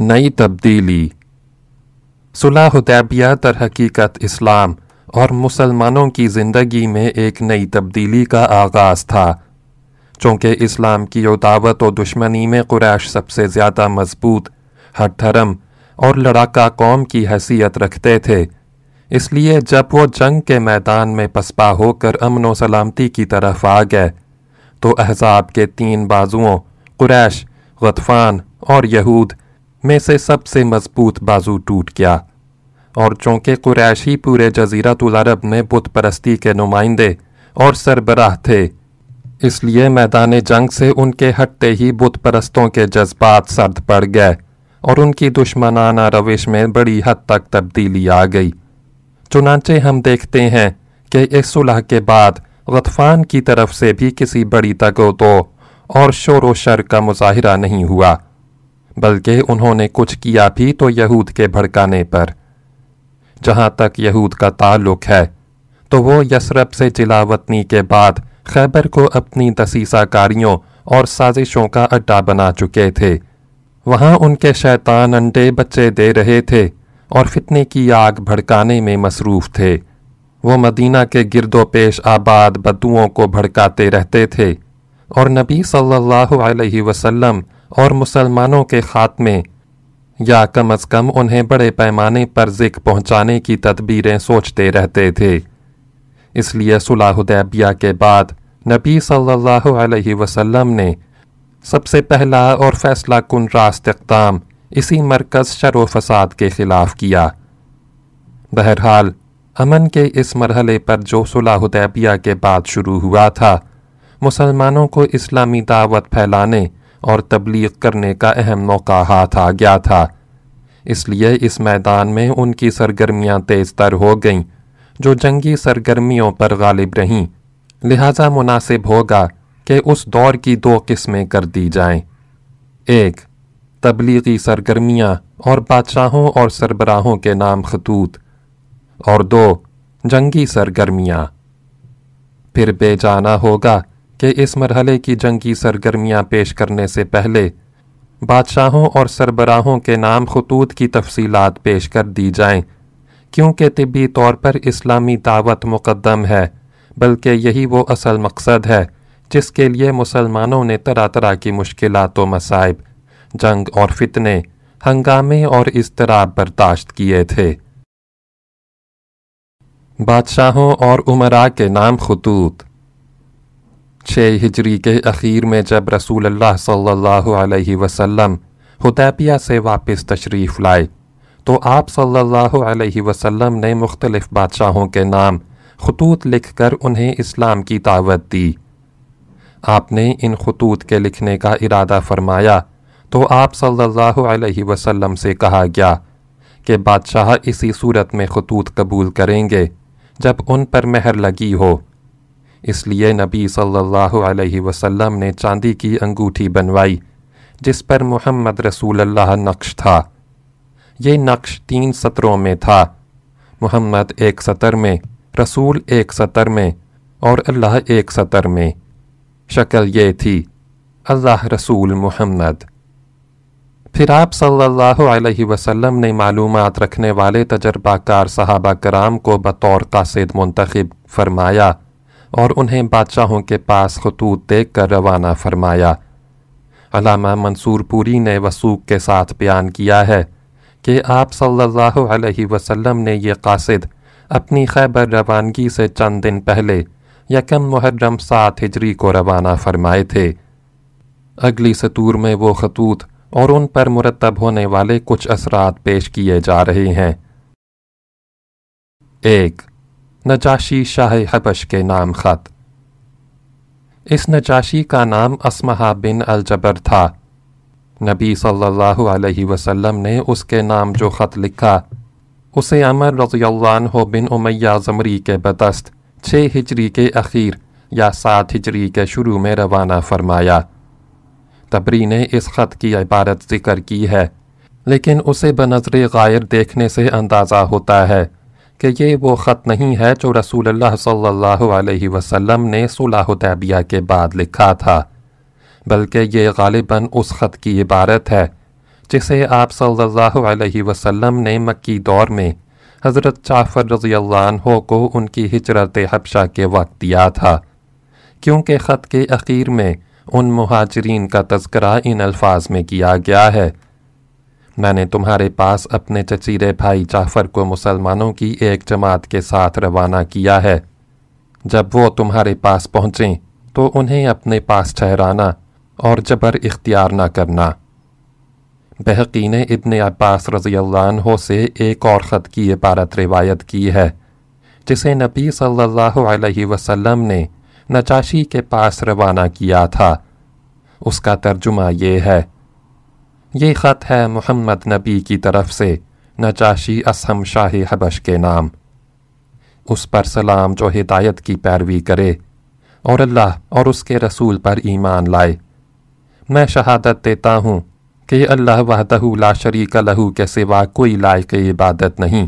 نئی تبدیلی۔ صلح حدیبیہ در حقیقت اسلام اور مسلمانوں کی زندگی میں ایک نئی تبدیلی کا آغاز تھا۔ چونکہ اسلام کی دعوت و دشمنی میں قریش سب سے زیادہ مضبوط، ہر دھرم اور لڑاکا قوم کی حیثیت رکھتے تھے۔ اس لیے جب وہ جنگ کے میدان میں پسپا ہو کر امن و سلامتی کی طرف آ گئے، تو احزاب کے تین بازوؤں، قریش، غطفان اور یہود میں سے سب سے مضبوط بازو ٹوٹ گیا۔ اور چونکہ قریشی پورے جزیرت العرب میں بت پرستی کے نمائندے اور سربراہ تھے، اس لیے میدان جنگ سے ان کے ہٹتے ہی بت پرستوں کے جذبات سرد پڑ گئے اور ان کی دشمنانہ روش میں بڑی حد تک تبدیلی آ گئی۔ چنانچہ ہم دیکھتے ہیں کہ اس صلح کے بعد غطفان کی طرف سے بھی کسی بڑی تگ و دو اور شور و شر کا مظاہرہ نہیں ہوا۔ بلکہ انہوں نے کچھ کیا بھی تو یہود کے بھڑکانے پر۔ جہاں تک یہود کا تعلق ہے، تو وہ یسرب سے جلاوطنی کے بعد خیبر کو اپنی دسیسہ کاریوں اور سازشوں کا اڈا بنا چکے تھے۔ وہاں ان کے شیطان انڈے بچے دے رہے تھے اور فتنے کی آگ بھڑکانے میں مصروف تھے۔ وہ مدینہ کے گرد و پیش آباد بدوؤں کو بھڑکاتے رہتے تھے اور نبی صلی اللہ علیہ وسلم اور مسلمانوں کے خاتمے۔ یا کم از کم انہیں بڑے پیمانے پر ذکر پہنچانے کی تدبیریں سوچتے رہتے تھے۔ اس لیے صلح حدیبیہ کے بعد نبی صلی اللہ علیہ وسلم نے سب سے پہلا اور فیصلہ کن راست اقدام اسی مرکز شر و فساد کے خلاف کیا۔ بہرحال، امن کے اس مرحلے پر جو صلح حدیبیہ کے بعد شروع ہوا تھا، مسلمانوں کو اسلامی دعوت پھیلانے اور تبلیغ کرنے کا اہم موقع ہاتھ آ گیا تھا۔ اس لیے اس میدان میں ان کی سرگرمیاں تیز تر ہو گئیں، جو جنگی سرگرمیوں پر غالب رہیں۔ لہذا مناسب ہوگا کہ اس دور کی دو قسمیں کر دی جائیں۔ ایک، تبلیغی سرگرمیاں اور بادشاہوں اور سربراہوں کے نام خطوط۔ اور دو، جنگی سرگرمیاں۔ پھر بے جانا ہوگا کہ اس مرحلے کی جنگی سرگرمیاں پیش کرنے سے پہلے بادشاہوں اور سربراہوں کے نام خطوط کی تفصیلات پیش کر دی جائیں، کیونکہ طبی طور پر اسلامی دعوت مقدم ہے، بلکہ یہی وہ اصل مقصد ہے جس کے لیے مسلمانوں نے طرح طرح کی مشکلات و مصائب، جنگ اور فتنے، ہنگامے اور اضطراب برداشت کیے تھے۔ بادشاہوں اور عمراء کے نام خطوط۔ چھ ہجری کے اخیر میں جب رسول اللہ صلی اللہ علیہ وسلم حدیبیہ سے واپس تشریف لائے، تو آپ صلی اللہ علیہ وسلم نے مختلف بادشاہوں کے نام خطوط لکھ کر انہیں اسلام کی دعوت دی۔ آپ نے ان خطوط کے لکھنے کا ارادہ فرمایا، تو آپ صلی اللہ علیہ وسلم سے کہا گیا کہ بادشاہ اسی صورت میں خطوط قبول کریں گے جب ان پر مہر لگی ہو۔ اس لیے نبی صلی اللہ علیہ وسلم نے چاندی کی انگوٹھی بنوائی، جس پر محمد رسول اللہ نقش تھا۔ یہ نقش تین سطروں میں تھا، محمد ایک سطر میں، رسول ایک سطر میں، اور اللہ ایک سطر میں۔ شکل یہ تھی، اللہ رسول محمد۔ پھر آپ صلی اللہ علیہ وسلم نے معلومات رکھنے والے تجربہ کار صحابہ کرام کو بطور قاصد منتخب فرمایا۔ اور انہیں بادشاہوں کے پاس خطوط دیکھ کر روانہ فرمایا، علامہ منصور پوری نے وسوق کے ساتھ بیان کیا ہے کہ آپ صلی اللہ علیہ وسلم نے یہ قاصد اپنی خیبر روانگی سے چند دن پہلے یکم محرم سات ہجری کو روانہ فرمائے تھے۔ اگلی سطور میں وہ خطوط اور ان پر مرتب ہونے والے کچھ اثرات پیش کیے جا رہے ہیں۔ ایک نجاشی شاہ حبش کے نام خط۔ اس نجاشی کا نام اسمہ بن الجبر تھا۔ نبی صلی اللہ علیہ وسلم نے اس کے نام جو خط لکھا، اسے عمر رضی اللہ عنہ بن امیہ زمری کے بدست، چھ ہجری کے اخیر یا سات ہجری کے شروع میں روانہ فرمایا۔ تبری نے اس خط کی عبارت ذکر کی ہے، لیکن اسے بنظر غائر دیکھنے سے اندازہ ہوتا ہے۔ کہ یہ وہ خط نہیں ہے جو رسول اللہ صلی اللہ علیہ وسلم نے صلح حدیبیہ کے بعد لکھا تھا، بلکہ یہ غالباً اس خط کی عبارت ہے، جسے آپ صلی اللہ علیہ وسلم نے مکی دور میں حضرت جعفر رضی اللہ عنہ کو ان کی ہجرت حبشہ کے وقت دیا تھا۔ کیونکہ خط کے اخیر میں ان مہاجرین کا تذکرہ ان الفاظ میں کیا گیا ہے۔ میں نے تمہارے پاس اپنے چچیرے بھائی جعفر کو مسلمانوں کی ایک جماعت کے ساتھ روانہ کیا ہے۔ جب وہ تمہارے پاس پہنچیں تو انہیں اپنے پاس ٹھہرانا اور جبر اختیار نہ کرنا۔ بحقی نے ابن عباس رضی اللہ عنہ سے ایک اور خط کی عبارت روایت کی ہے، جسے نبی صلی اللہ علیہ وسلم نے نچاشی کے پاس روانہ کیا تھا۔ اس کا ترجمہ یہ ہے یہ خط ہے محمد نبی کی طرف سے نچاشی اسہم شاہ حبش کے نام۔ اس پر سلام جو ہدایت کی پیروی کرے اور اللہ اور اس کے رسول پر ایمان لائے۔ میں شہادت دیتا ہوں کہ اللہ وحدہ لا شریک لہو کے سوا کوئی لائق عبادت نہیں۔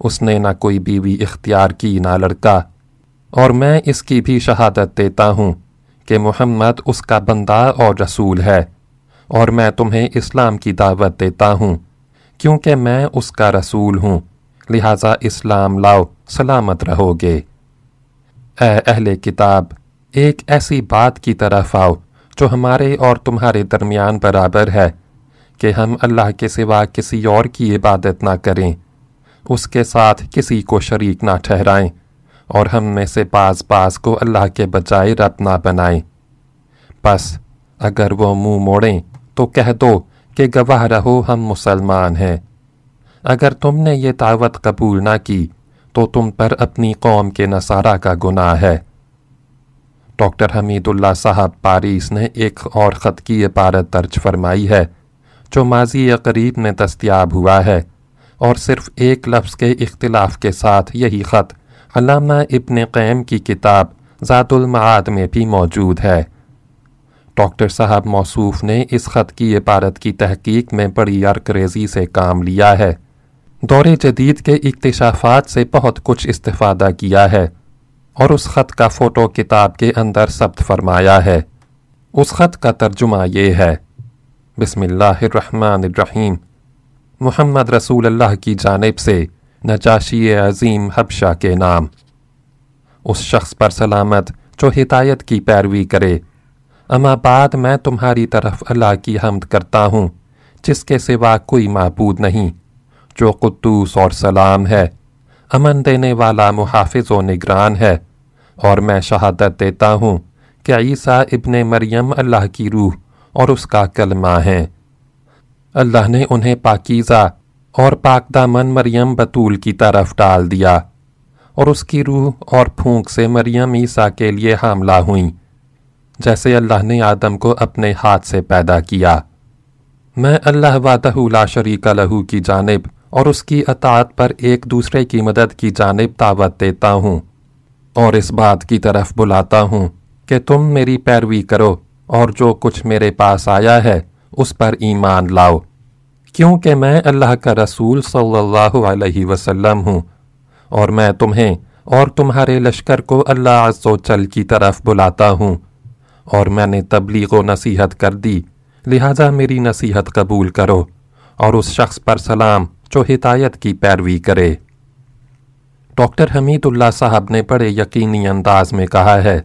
اس نے نہ کوئی بیوی اختیار کی نہ لڑکا۔ اور میں اس کی بھی شہادت دیتا ہوں کہ محمد اس کا بندہ اور رسول ہے۔ اور میں تمہیں اسلام کی دعوت دیتا ہوں، کیونکہ میں اس کا رسول ہوں، لہٰذا اسلام لاؤ، سلامت رہو گے اے اہل کتاب، ایک ایسی بات کی طرف آؤ جو ہمارے اور تمہارے درمیان برابر ہے، کہ ہم اللہ کے سوا کسی اور کی عبادت نہ کریں، اس کے ساتھ کسی کو شریک نہ ٹھہرائیں، اور ہم میں سے بعض بعض کو اللہ کے بجائے رب نہ بنائیں۔ بس، اگر وہ منہ موڑیں تو کہہ دو کہ گواہ رہو ہم مسلمان ہیں۔ اگر تم نے یہ دعوت قبول نہ کی، تو تم پر اپنی قوم کے نصارہ کا گناہ ہے۔ ڈاکٹر حمید اللہ صاحب پاریس نے ایک اور خط کی عبارت درج فرمائی ہے، جو ماضی قریب میں دستیاب ہوا ہے، اور صرف ایک لفظ کے اختلاف کے ساتھ یہی خط علامہ ابن قیم کی کتاب ذات المعاد میں بھی موجود ہے۔ ڈاکٹر صاحب موصوف نے اس خط کی عبارت کی تحقیق میں بڑی ریزی سے کام لیا ہے۔ دور جدید کے اکتشافات سے بہت کچھ استفادہ کیا ہے اور اس خط کا فوٹو کتاب کے اندر ثبت فرمایا ہے۔ اس خط کا ترجمہ یہ ہے۔ بسم اللہ الرحمن الرحیم۔ محمد رسول اللہ کی جانب سے نجاشی عظیم حبشہ کے نام۔ اس شخص پر سلامت جو ہدایت کی پیروی کرے۔ اما بعد میں تمہاری طرف اللہ کی حمد کرتا ہوں، جس کے سوا کوئی معبود نہیں، جو قدوس اور سلام ہے، امن دینے والا محافظ و نگران ہے۔ اور میں شہادت دیتا ہوں کہ عیسیٰ ابن مریم اللہ کی روح اور اس کا کلمہ ہیں اللہ نے انہیں پاکیزہ اور پاک دامن مریم بطول کی طرف ڈال دیا، اور اس کی روح اور پھونک سے مریم عیسیٰ کے لیے حاملہ ہوئیں۔ جیسے اللہ نے آدم کو اپنے ہاتھ سے پیدا کیا۔ میں اللہ وعدہ لا شریک لہو کی جانب اور اس کی اطاعت پر ایک دوسرے کی مدد کی جانب دعوت دیتا ہوں اور اس بات کی طرف بلاتا ہوں کہ تم میری پیروی کرو اور جو کچھ میرے پاس آیا ہے اس پر ایمان لاؤ۔ کیونکہ میں اللہ کا رسول صلی اللہ علیہ وسلم ہوں اور میں تمہیں اور تمہارے لشکر کو اللہ عز و چل کی طرف بلاتا ہوں۔ اور میں نے تبلیغ و نصیحت کر دی، لہٰذا میری نصیحت قبول کرو اور اس شخص پر سلام جو ہدایت کی پیروی کرے۔ ڈاکٹر حمید اللہ صاحب نے بڑے یقینی انداز میں کہا ہے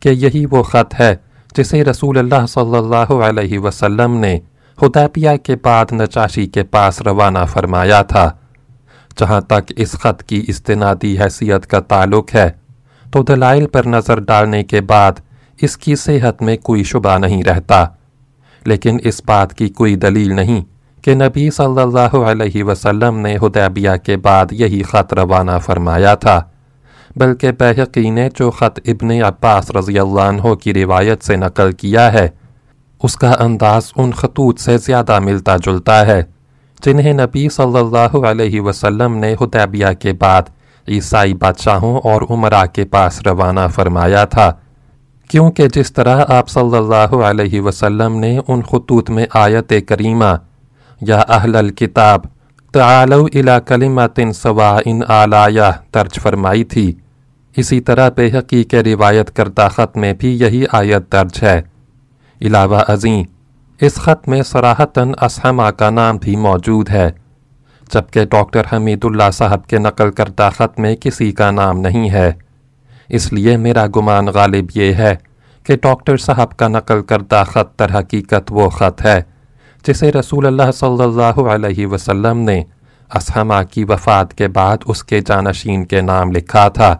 کہ یہی وہ خط ہے جسے رسول اللہ صلی اللہ علیہ وسلم نے حدیبیہ کے بعد نچاشی کے پاس روانہ فرمایا تھا۔ جہاں تک اس خط کی استنادی حیثیت کا تعلق ہے، تو دلائل پر نظر ڈالنے کے بعد اس کی صحت میں کوئی شبہ نہیں رہتا۔ لیکن اس بات کی کوئی دلیل نہیں کہ نبی صلی اللہ علیہ وسلم نے حدیبیہ کے بعد یہی خط روانہ فرمایا تھا، بلکہ بحقی نے جو خط ابن عباس رضی اللہ عنہ کی روایت سے نقل کیا ہے، اس کا انداز ان خطوط سے زیادہ ملتا جلتا ہے، جنہیں نبی صلی اللہ علیہ وسلم نے حدیبیہ کے بعد عیسائی بادشاہوں اور عمرہ کے پاس روانہ فرمایا تھا۔ کیونکہ جس طرح آپ صلی اللہ علیہ وسلم نے ان خطوط میں آیت کریمہ یا اہل الکتاب تعالو الى کلمت سواء آلایہ ترج فرمائی تھی، اسی طرح بے حقیق روایت کردہ خط میں بھی یہی آیت درج ہے۔ علاوہ ازیں، اس خط میں سراہتاً اسحمہ کا نام بھی موجود ہے، جبکہ ڈاکٹر حمید اللہ صاحب کے نقل کردہ خط میں کسی کا نام نہیں ہے۔ اس لیے میرا گمان غالب یہ ہے کہ ڈاکٹر صاحب کا نقل کردہ خط در حقیقت وہ خط ہے جسے رسول اللہ صلی اللہ علیہ وسلم نے اسحمہ کی وفات کے بعد اس کے جانشین کے نام لکھا تھا۔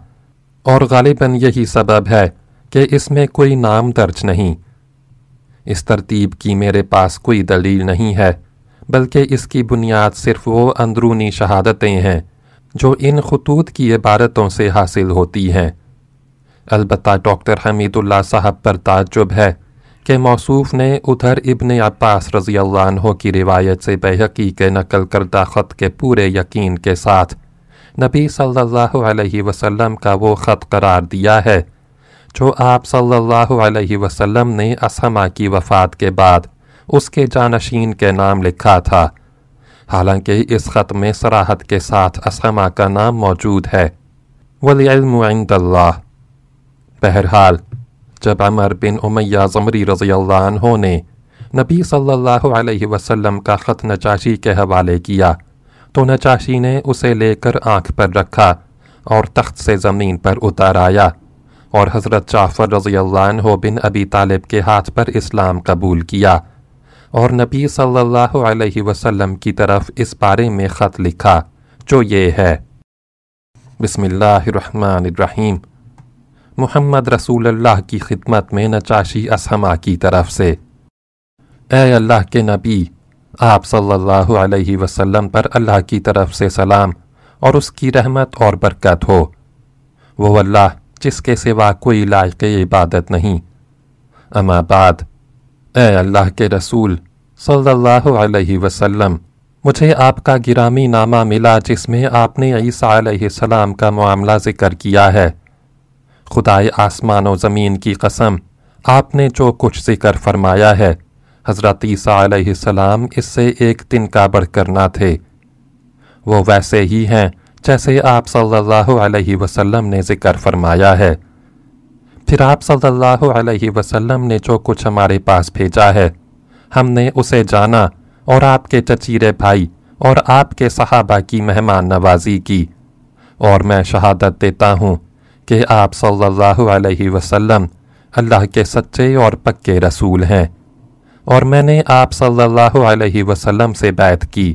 اور غالباً یہی سبب ہے کہ اس میں کوئی نام درج نہیں۔ اس ترتیب کی میرے پاس کوئی دلیل نہیں ہے، بلکہ اس کی بنیاد صرف وہ اندرونی شہادتیں ہیں جو ان خطوط کی عبارتوں سے حاصل ہوتی ہیں۔ البتہ ڈاکٹر حمید اللہ صاحب پر تعجب ہے کہ موصوف نے ادھر ابن عباس رضی اللہ عنہ کی روایت سے بحقی کے نقل کردہ خط کے پورے یقین کے ساتھ نبی صلی اللہ علیہ وسلم کا وہ خط قرار دیا ہے جو آپ صلی اللہ علیہ وسلم نے اسحمہ کی وفات کے بعد اس کے جانشین کے نام لکھا تھا۔ حالانکہ اس خط میں سراحت کے ساتھ اسحمہ کا نام موجود ہے۔ وَلِعِلْمُ عِنْدَ اللَّهِ بہرحال، جب عمر بن امیہ زمری رضی اللہ عنہ نے نبی صلی اللہ علیہ وسلم کا خط نچاشی کے حوالے کیا، تو نچاشی نے اسے لے کر آنکھ پر رکھا اور تخت سے زمین پر اتار آیا اور حضرت جعفر رضی اللہ عنہ بن ابی طالب کے ہاتھ پر اسلام قبول کیا اور نبی صلی اللہ علیہ وسلم کی طرف اس بارے میں خط لکھا، جو یہ ہے بسم اللہ الرحمن الرحیم۔ محمد رسول اللہ کی خدمت میں نچاشی اسحمہ کی طرف سے۔ اے اللہ کے نبی، آپ صلی اللہ علیہ وسلم پر اللہ کی طرف سے سلام اور اس کی رحمت اور برکت ہو۔ وہ اللہ جس کے سوا کوئی لائق عبادت نہیں۔ اما بعد، اے اللہ کے رسول صلی اللہ علیہ وسلم، مجھے آپ کا گرامی نامہ ملا جس میں آپ نے عیسیٰ علیہ السلام کا معاملہ ذکر کیا ہے۔ خدائے آسمان و زمین کی قسم۔ آپ نے جو کچھ ذکر فرمایا ہے، حضرت عیسیٰ علیہ السلام اس سے ایک دن کا بڑھ کرنا تھے۔ وہ ویسے ہی ہیں جیسے آپ صلی اللہ علیہ وسلم نے ذکر فرمایا ہے۔ پھر آپ صلی اللہ علیہ وسلم نے جو کچھ ہمارے پاس بھیجا ہے، ہم نے اسے جانا اور آپ کے چچیرے بھائی اور آپ کے صحابہ کی مہمان نوازی کی۔ اور میں شہادت دیتا ہوں کہ آپ صلی اللہ علیہ وسلم اللہ کے سچے اور پکے رسول ہیں۔ اور میں نے آپ صلی اللہ علیہ وسلم سے بیعت کی،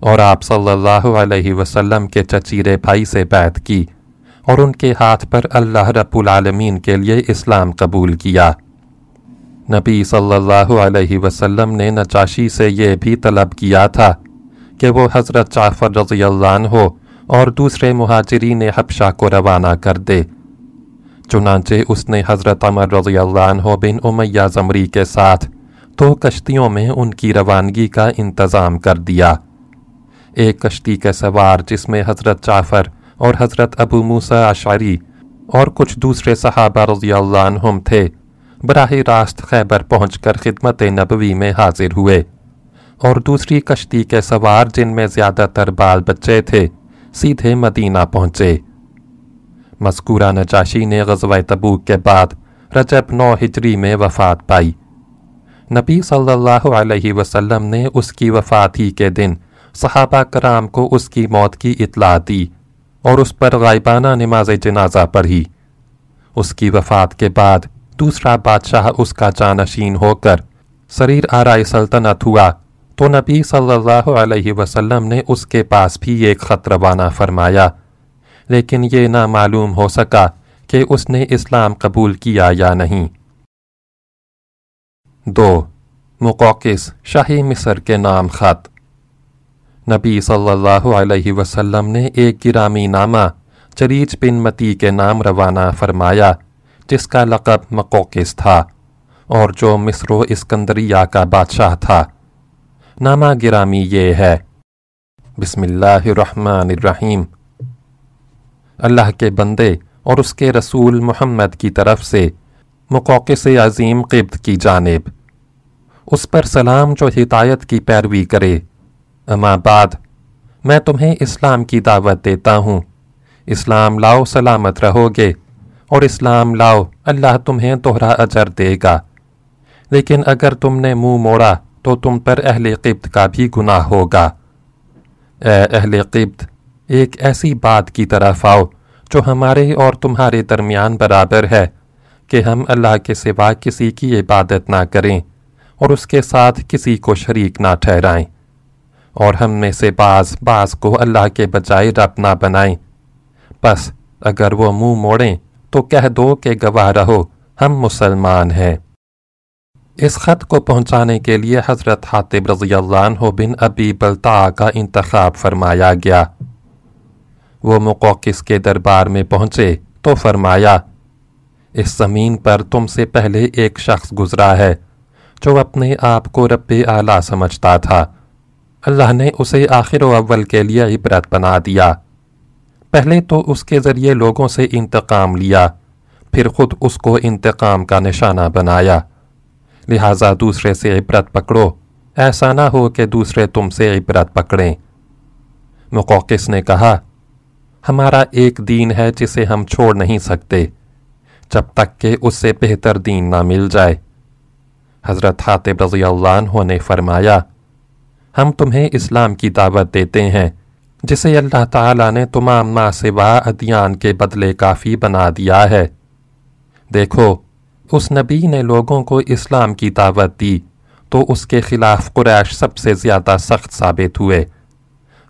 اور آپ صلی اللہ علیہ وسلم کے چچیرے بھائی سے بیعت کی، اور ان کے ہاتھ پر اللہ رب العالمین کے لیے اسلام قبول کیا۔ نبی صلی اللہ علیہ وسلم نے نچاشی سے یہ بھی طلب کیا تھا کہ وہ حضرت جعفر رضی اللہ عنہ اور دوسرے مہاجرین حبشہ کو روانہ کر دے۔ چنانچہ اس نے حضرت عمر رضی اللہ عنہ بن امیہ زمری کے ساتھ دو کشتیوں میں ان کی روانگی کا انتظام کر دیا۔ ایک کشتی کے سوار جس میں حضرت جعفر اور حضرت ابو موسیٰ اشعری اور کچھ دوسرے صحابہ رضی اللہ عنہم تھے، براہ راست خیبر پہنچ کر خدمت نبوی میں حاضر ہوئے۔ اور دوسری کشتی کے سوار جن میں زیادہ تر بال بچے تھے سیدھے مدینہ پہنچے۔ مذکورہ نجاشی نے غزوہ تبوک کے بعد رجب نو ہجری میں وفات پائی۔ نبی صلی اللہ علیہ وسلم نے اس کی وفات ہی کے دن صحابہ کرام کو اس کی موت کی اطلاع دی اور اس پر غائبانہ نماز جنازہ پڑھی۔ اس کی وفات کے بعد دوسرا بادشاہ اس کا جانشین ہو کر سریر آرائی سلطنت ہوا۔ تو نبی صلی اللہ علیہ وسلم نے اس کے پاس بھی ایک خط روانہ فرمایا۔ لیکن یہ نہ معلوم ہو سکا کہ اس نے اسلام قبول کیا یا نہیں۔ دو مقوقس شاہی مصر کے نام خط۔ نبی صلی اللہ علیہ وسلم نے ایک گرامی نامہ چریچ بن متی کے نام روانہ فرمایا، جس کا لقب مقوقس تھا اور جو مصر و اسکندریہ کا بادشاہ تھا۔ نامہ گرامی یہ ہے۔ بسم اللہ الرحمن الرحیم۔ اللہ کے بندے اور اس کے رسول محمد کی طرف سے مقوقس عظیم قبط کی جانب، اس پر سلام جو ہدایت کی پیروی کرے۔ اما بعد، میں تمہیں اسلام کی دعوت دیتا ہوں۔ اسلام لاؤ سلامت رہو گے اور اسلام لاؤ، اللہ تمہیں دوہرا اجر دے گا۔ لیکن اگر تم نے منہ موڑا تو تم پر اہل قبط کا بھی گناہ ہوگا۔ اے اہل قبط، ایک ایسی بات کی طرف آؤ جو ہمارے اور تمہارے درمیان برابر ہے کہ ہم اللہ کے سوا کسی کی عبادت نہ کریں اور اس کے ساتھ کسی کو شریک نہ ٹھہرائیں۔ اور ہم میں سے بعض بعض کو اللہ کے بجائے رب نہ بنائیں۔ بس، اگر وہ منہ موڑیں تو کہہ دو کہ گواہ رہو، ہم مسلمان ہیں۔ اس خط کو پہنچانے کے لیے حضرت حاطب رضی اللہ عنہ بن ابی بلتا کا انتخاب فرمایا گیا۔ وہ مقوقس کے دربار میں پہنچے تو فرمایا، اس زمین پر تم سے پہلے ایک شخص گزرا ہے جو اپنے آپ کو رب اعلیٰ سمجھتا تھا۔ اللہ نے اسے آخر و اول کے لیے عبرت بنا دیا۔ پہلے تو اس کے ذریعے لوگوں سے انتقام لیا، پھر خود اس کو انتقام کا نشانہ بنایا۔ لہٰذا دوسرے سے عبرت پکڑو۔ ایسا نہ ہو کہ دوسرے تم سے عبرت پکڑیں۔ مقوقس نے کہا، ہمارا ایک دین ہے جسے ہم چھوڑ نہیں سکتے۔ جب تک کہ اس سے بہتر دین نہ مل جائے۔ حضرت حاطب رضی اللہ عنہ نے فرمایا، ہم تمہیں اسلام کی دعوت دیتے ہیں، جسے اللہ تعالیٰ نے تمام ما سوا ادیان کے بدلے کافی بنا دیا ہے۔ دیکھو اس نبی نے لوگوں کو اسلام کی دعوت دی، تو اس کے خلاف قریش سب سے زیادہ سخت ثابت ہوئے۔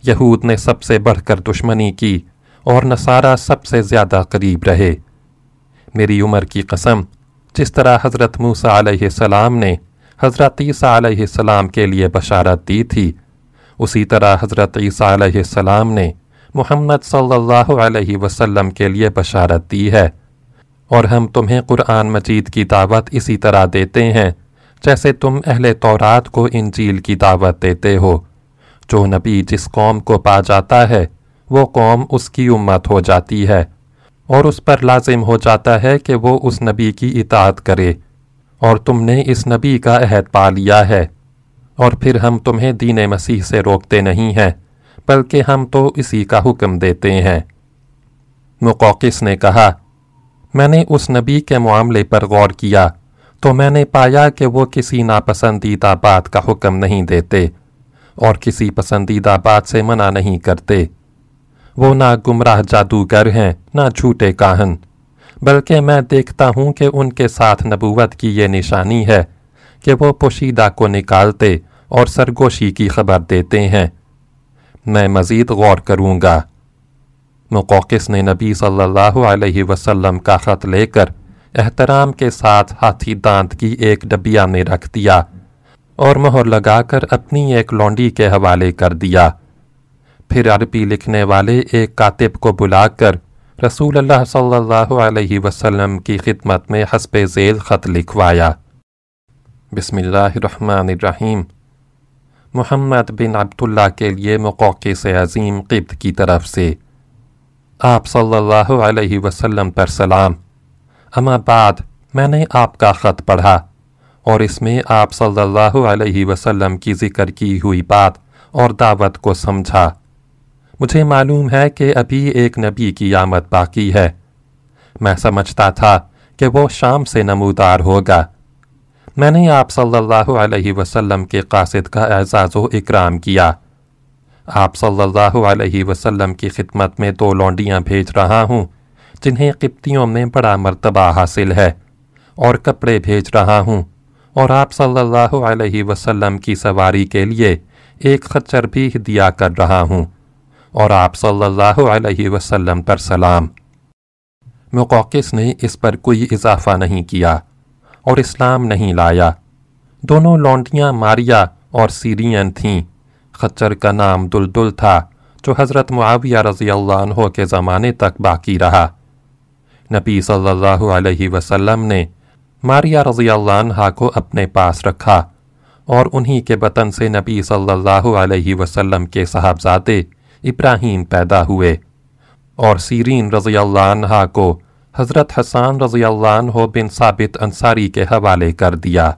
یہود نے سب سے بڑھ کر دشمنی کی اور نصارہ سب سے زیادہ قریب رہے۔ میری عمر کی قسم، جس طرح حضرت موسیٰ علیہ السلام نے حضرت عیسیٰ علیہ السلام کے لیے بشارت دی تھی، اسی طرح حضرت عیسیٰ علیہ السلام نے محمد صلی اللہ علیہ وسلم کے لیے بشارت دی ہے۔ اور ہم تمہیں قرآن مجید کی دعوت اسی طرح دیتے ہیں، جیسے تم اہل تورات کو انجیل کی دعوت دیتے ہو۔ جو نبی جس قوم کو پا جاتا ہے، وہ قوم اس کی امت ہو جاتی ہے۔ اور اس پر لازم ہو جاتا ہے کہ وہ اس نبی کی اطاعت کرے۔ اور تم نے اس نبی کا عہد پا لیا ہے۔ اور پھر ہم تمہیں دین مسیح سے روکتے نہیں ہیں، بلکہ ہم تو اسی کا حکم دیتے ہیں۔ مقوقس نے کہا میں نے اس نبی کے معاملے پر غور کیا تو میں نے پایا کہ وہ کسی ناپسندیدہ بات کا حکم نہیں دیتے اور کسی پسندیدہ بات سے منع نہیں کرتے۔ وہ نہ گمراہ جادوگر ہیں، نہ جھوٹے کاہن، بلکہ میں دیکھتا ہوں کہ ان کے ساتھ نبوت کی یہ نشانی ہے کہ وہ پوشیدہ کو نکالتے اور سرگوشی کی خبر دیتے ہیں۔ میں مزید غور کروں گا۔ مقوقس نے نبی صلی اللہ علیہ وسلم کا خط لے کر احترام کے ساتھ ہاتھی دانت کی ایک ڈبیا میں رکھ دیا اور مہر لگا کر اپنی ایک لونڈی کے حوالے کر دیا۔ پھر عربی لکھنے والے ایک کاتب کو بلا کر رسول اللہ صلی اللہ علیہ وسلم کی خدمت میں حسب ذیل خط لکھوایا۔ بسم اللہ الرحمن الرحیم۔ محمد بن عبداللہ کے لیے مقوقع سے عظیم قبط کی طرف سے۔ آپ صلی اللہ علیہ وسلم پر سلام۔ اما بعد، میں نے آپ کا خط پڑھا اور اس میں آپ صلی اللہ علیہ وسلم کی ذکر کی ہوئی بات اور دعوت کو سمجھا۔ مجھے معلوم ہے کہ ابھی ایک نبی کی آمد باقی ہے۔ میں سمجھتا تھا کہ وہ شام سے نمودار ہوگا۔ میں نے آپ صلی اللہ علیہ وسلم کے قاصد کا اعزاز و اکرام کیا۔ آپ صلی اللہ علیہ وسلم کی خدمت میں دو لونڈیاں بھیج رہا ہوں، جنہیں قبطیوں میں بڑا مرتبہ حاصل ہے، اور کپڑے بھیج رہا ہوں۔ اور آپ صلی اللہ علیہ وسلم کی سواری کے لیے ایک خچر بھی ہدیہ کر رہا ہوں۔ اور آپ صلی اللہ علیہ وسلم پر سلام۔ مقوقس نے اس پر کوئی اضافہ نہیں کیا اور اسلام نہیں لایا۔ دونوں لونڈیاں ماریا اور سیرین تھیں۔ خچر کا نام دلدل تھا جو حضرت معاویہ رضی اللہ عنہ کے زمانے تک باقی رہا۔ نبی صلی اللہ علیہ وسلم نے ماریہ رضی اللہ عنہ کو اپنے پاس رکھا اور انہی کے بطن سے نبی صلی اللہ علیہ وسلم کے صاحبزادے ابراہیم پیدا ہوئے اور سیرین رضی اللہ عنہ کو حضرت حسان رضی اللہ عنہ بن ثابت انصاری کے حوالے کر دیا۔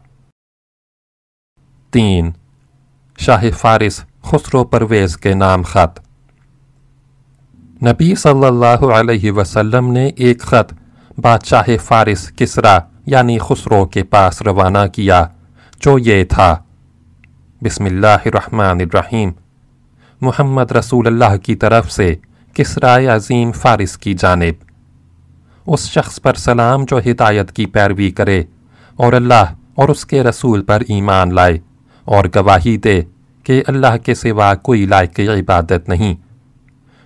تین، شاہ فارس خسرو پرویز کے نام خط۔ نبی صلی اللہ علیہ وسلم نے ایک خط، بادشاہ فارس کسرا یعنی خسرو کے پاس روانہ کیا، جو یہ تھا۔ بسم اللہ الرحمن الرحیم۔ محمد رسول اللہ کی طرف سے کسرائے عظیم فارس کی جانب۔ اس شخص پر سلام جو ہدایت کی پیروی کرے اور اللہ اور اس کے رسول پر ایمان لائے اور گواہی دے کہ اللہ کے سوا کوئی لائق عبادت نہیں۔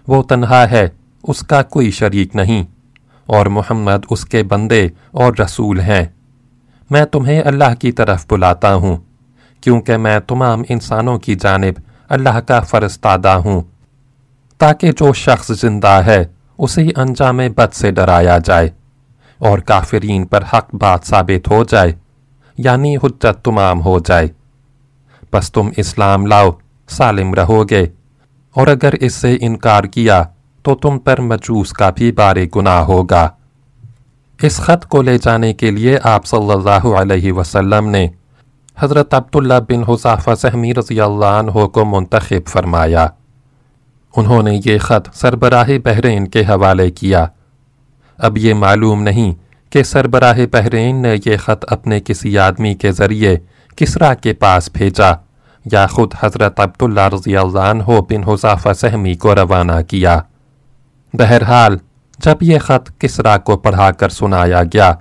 وہ تنہا ہے، اس کا کوئی شریک نہیں۔ اور محمد اس کے بندے اور رسول ہیں۔ میں تمہیں اللہ کی طرف بلاتا ہوں، کیونکہ میں تمام انسانوں کی جانب اللہ کا فرستادہ ہوں۔ تاکہ جو شخص زندہ ہے اسی انجام بد سے ڈرایا جائے، اور کافرین پر حق بات ثابت ہو جائے یعنی حجت تمام ہو جائے۔ بس تم اسلام لاؤ، سالم رہو گے۔ اور اگر اس سے انکار کیا، تو تم پر مجوس کا بھی بارے گناہ ہوگا۔ اس خط کو لے جانے کے لیے آپ صلی اللہ علیہ وسلم نے حضرت عبداللہ بن حضافہ سہمی رضی اللہ عنہ کو منتخب فرمایا۔ انہوں نے یہ خط سربراہ بحرین کے حوالے کیا۔ اب یہ معلوم نہیں کہ سربراہ بحرین نے یہ خط اپنے کسی آدمی کے ذریعے کسرا کے پاس بھیجا۔ یا خود حضرت عبداللہ رضی اللہ عنہ بن حضافہ سہمی کو روانہ کیا۔ بہرحال، جب یہ خط کسرا کو پڑھا کر سنایا گیا،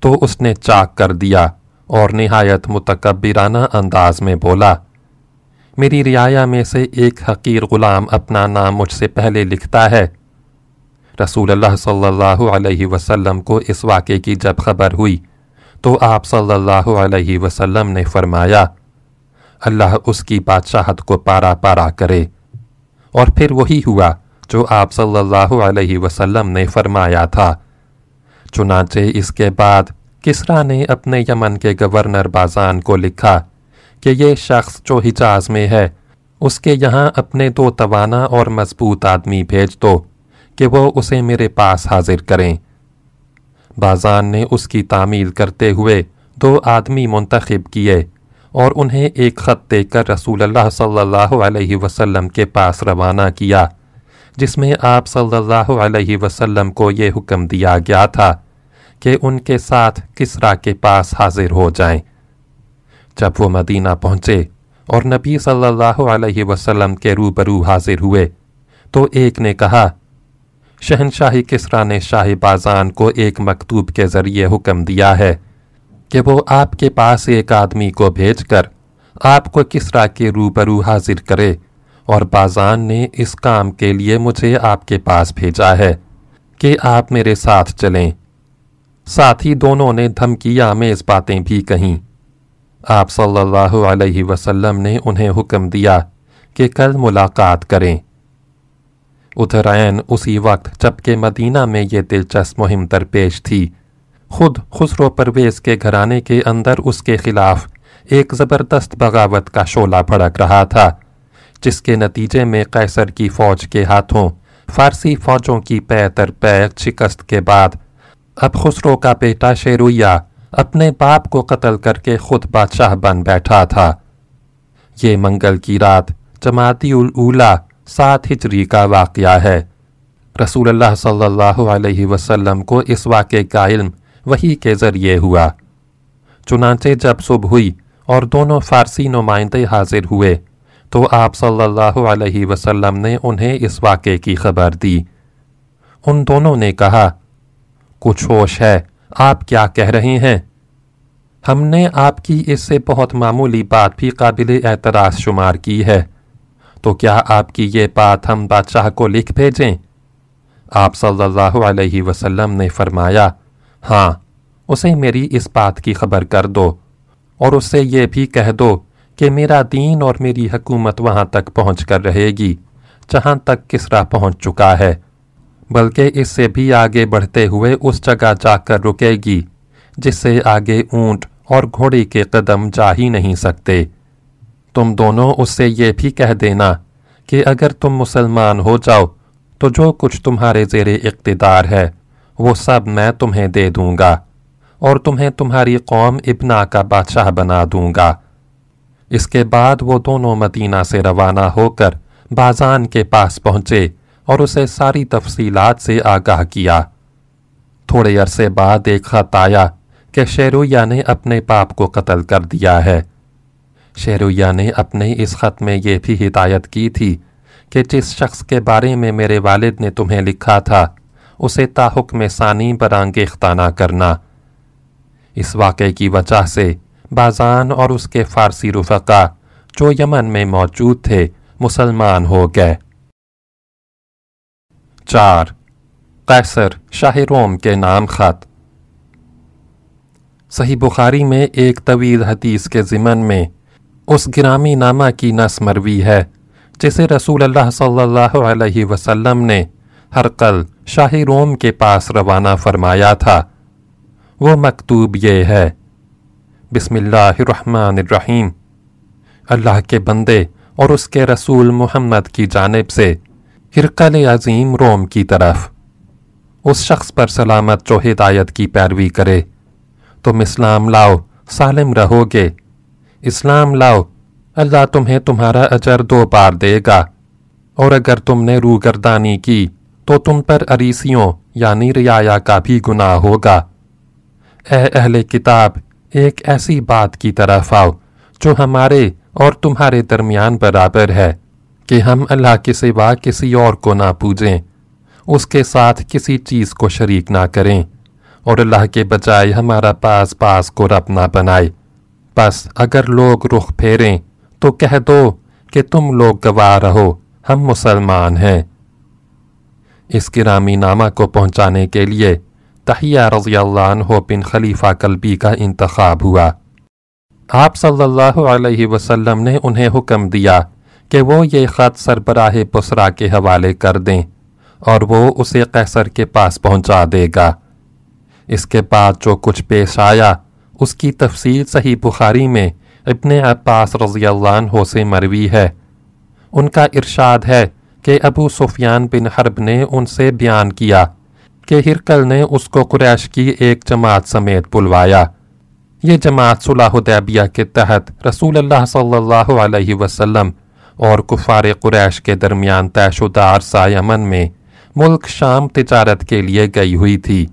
تو اس نے چاک کر دیا اور نہایت متکبرانہ انداز میں بولا، میری رعایا میں سے ایک حقیر غلام اپنا نام مجھ سے پہلے لکھتا ہے۔ رسول اللہ صلی اللہ علیہ وسلم کو اس واقعے کی جب خبر ہوئی تو آپ صلی اللہ علیہ وسلم نے فرمایا، اللہ اس کی بادشاہت کو پارا پارا کرے۔ اور پھر وہی ہوا جو آپ صلی اللہ علیہ وسلم نے فرمایا تھا۔ چنانچہ اس کے بعد کسرا نے اپنے یمن کے گورنر بازان کو لکھا کہ یہ شخص جو حجاز میں ہے، اس کے یہاں اپنے دو توانا اور مضبوط آدمی بھیج دو کہ وہ اسے میرے پاس حاضر کریں۔ بازان نے اس کی تعمیل کرتے ہوئے دو آدمی منتخب کیے اور انہیں ایک خط دے کر رسول اللہ صلی اللہ علیہ وسلم کے پاس روانہ کیا، جس میں آپ صلی اللہ علیہ وسلم کو یہ حکم دیا گیا تھا کہ ان کے ساتھ کسرا کے پاس حاضر ہو جائیں۔ جب وہ مدینہ پہنچے اور نبی صلی اللہ علیہ وسلم کے روبرو حاضر ہوئے تو ایک نے کہا شہنشاہی کسرا نے شاہ بازان کو ایک مکتوب کے ذریعے حکم دیا ہے کہ وہ آپ کے پاس ایک آدمی کو بھیج کر آپ کو کسرا کے روبرو حاضر کرے اور بازان نے اس کام کے لیے مجھے آپ کے پاس بھیجا ہے کہ آپ میرے ساتھ چلیں۔ ساتھ ہی دونوں نے دھمکی آمیز باتیں بھی کہیں۔ آپ صلی اللہ علیہ وسلم نے انہیں حکم دیا کہ کل ملاقات کریں۔ ادھر عین اسی وقت، جبکہ مدینہ میں یہ دلچسپ مہم درپیش تھی۔ خود خسرو پرویز کے گھرانے کے اندر اس کے خلاف ایک زبردست بغاوت کا شعلہ بھڑک رہا تھا، جس کے نتیجے میں قیصر کی فوج کے ہاتھوں فارسی فوجوں کی پے تر پے شکست کے بعد اب خسرو کا بیٹا شیرویا اپنے باپ کو قتل کر کے خود بادشاہ بن بیٹھا تھا۔ یہ منگل کی رات جماعتی الاولا سات ہجری کا واقعہ ہے۔ رسول اللہ صلی اللہ علیہ وسلم کو اس واقعے کا علم وہی کے ذریعے ہوا۔ چنانچہ جب صبح ہوئی اور دونوں فارسی نمائندے حاضر ہوئے، تو آپ صلی اللہ علیہ وسلم نے انہیں اس واقعے کی خبر دی۔ ان دونوں نے کہا، کچھ ہوش ہے، آپ کیا کہہ رہے ہیں؟ ہم نے آپ کی اس سے بہت معمولی بات بھی قابل اعتراض شمار کی ہے۔ تو کیا آپ کی یہ بات ہم بادشاہ کو لکھ بھیجیں؟ آپ صلی اللہ علیہ وسلم نے فرمایا ہاں اسے میری اس بات کی خبر کر دو، اور اسے یہ بھی کہہ دو کہ میرا دین اور میری حکومت وہاں تک پہنچ کر رہے گی، جہاں تک کسرا پہنچ چکا ہے، بلکہ اس سے بھی آگے بڑھتے ہوئے اس جگہ جا کر رکے گی، جس سے آگے اونٹ اور گھوڑی کے قدم جا ہی نہیں سکتے۔ تم دونوں اس سے یہ بھی کہہ دینا کہ اگر تم مسلمان ہو جاؤ، تو جو کچھ تمہارے زیر اقتدار ہے، وہ سب میں تمہیں دے دوں گا، اور تمہیں تمہاری قوم ابنا کا بادشاہ بنا دوں گا۔ اس کے بعد وہ دونوں مدینہ سے روانہ ہو کر بازان کے پاس پہنچے اور اسے ساری تفصیلات سے آگاہ کیا۔ تھوڑے عرصے بعد ایک خط آیا کہ شیرویا نے اپنے باپ کو قتل کر دیا ہے۔ شیرویا نے اپنے اس خط میں یہ بھی ہدایت کی تھی کہ جس شخص کے بارے میں میرے والد نے تمہیں لکھا تھا، اسے تاحکم ثانی برانگیختہ نہ کرنا۔ اس واقعے کی وجہ سے بازان اور اس کے فارسی رفقا جو یمن میں موجود تھے، مسلمان ہو گئے۔ چار، قیصر شاہ روم کے نام خط۔ صحیح بخاری میں ایک طویل حدیث کے ضمن میں اس گرامی نامہ کی نس مروی ہے، جسے رسول اللہ صلی اللہ علیہ وسلم نے ہرقل شاہ روم کے پاس روانہ فرمایا تھا۔ وہ مکتوب یہ ہے، بسم اللہ الرحمن الرحیم۔ اللہ کے بندے اور اس کے رسول محمد کی جانب سے ہرقل عظیم روم کی طرف۔ اس شخص پر سلامت جو ہدایت کی پیروی کرے۔ تم اسلام لاؤ، سالم رہو گے۔ اسلام لاؤ۔ اللہ تمہیں تمہارا اجر دو بار دے گا۔ اور اگر تم نے روگردانی کی، تو تم پر عریسیوں یعنی ریا کا بھی گناہ ہوگا۔ اے اہل کتاب، ایک ایسی بات کی طرف آؤ جو ہمارے اور تمہارے درمیان برابر ہے، کہ ہم اللہ کے سوا کسی اور کو نہ پوجیں۔ اس کے ساتھ کسی چیز کو شریک نہ کریں۔ اور اللہ کے بجائے ہمارا پاس پاس کو رب نہ بنائے۔ بس اگر لوگ رخ پھیریں تو کہہ دو کہ تم لوگ گواہ رہو، ہم مسلمان ہیں۔ اس گرامی نامہ کو پہنچانے کے لیے تحیہ رضی اللہ عنہ بن خلیفہ قلبی کا انتخاب ہوا۔ آپ صلی اللہ علیہ وسلم نے انہیں حکم دیا کہ وہ یہ خط سربراہ بسرا کے حوالے کر دیں اور وہ اسے قیصر کے پاس پہنچا دے گا۔ اس کے بعد جو کچھ پیش آیا اس کی تفصیل صحیح بخاری میں ابن عباس رضی اللہ عنہ سے مروی ہے۔ ان کا ارشاد ہے کہ ابو سفیان بن حرب نے ان سے بیان کیا کہ ہرکل نے اس کو قریش کی ایک جماعت سمیت بلوایا۔ یہ جماعت صلح حدیبیہ کے تحت رسول اللہ صلی اللہ علیہ وسلم اور کفار قریش کے درمیان طے شدہ عرصہ یمن میں ملک شام تجارت کے لیے گئی ہوئی تھی۔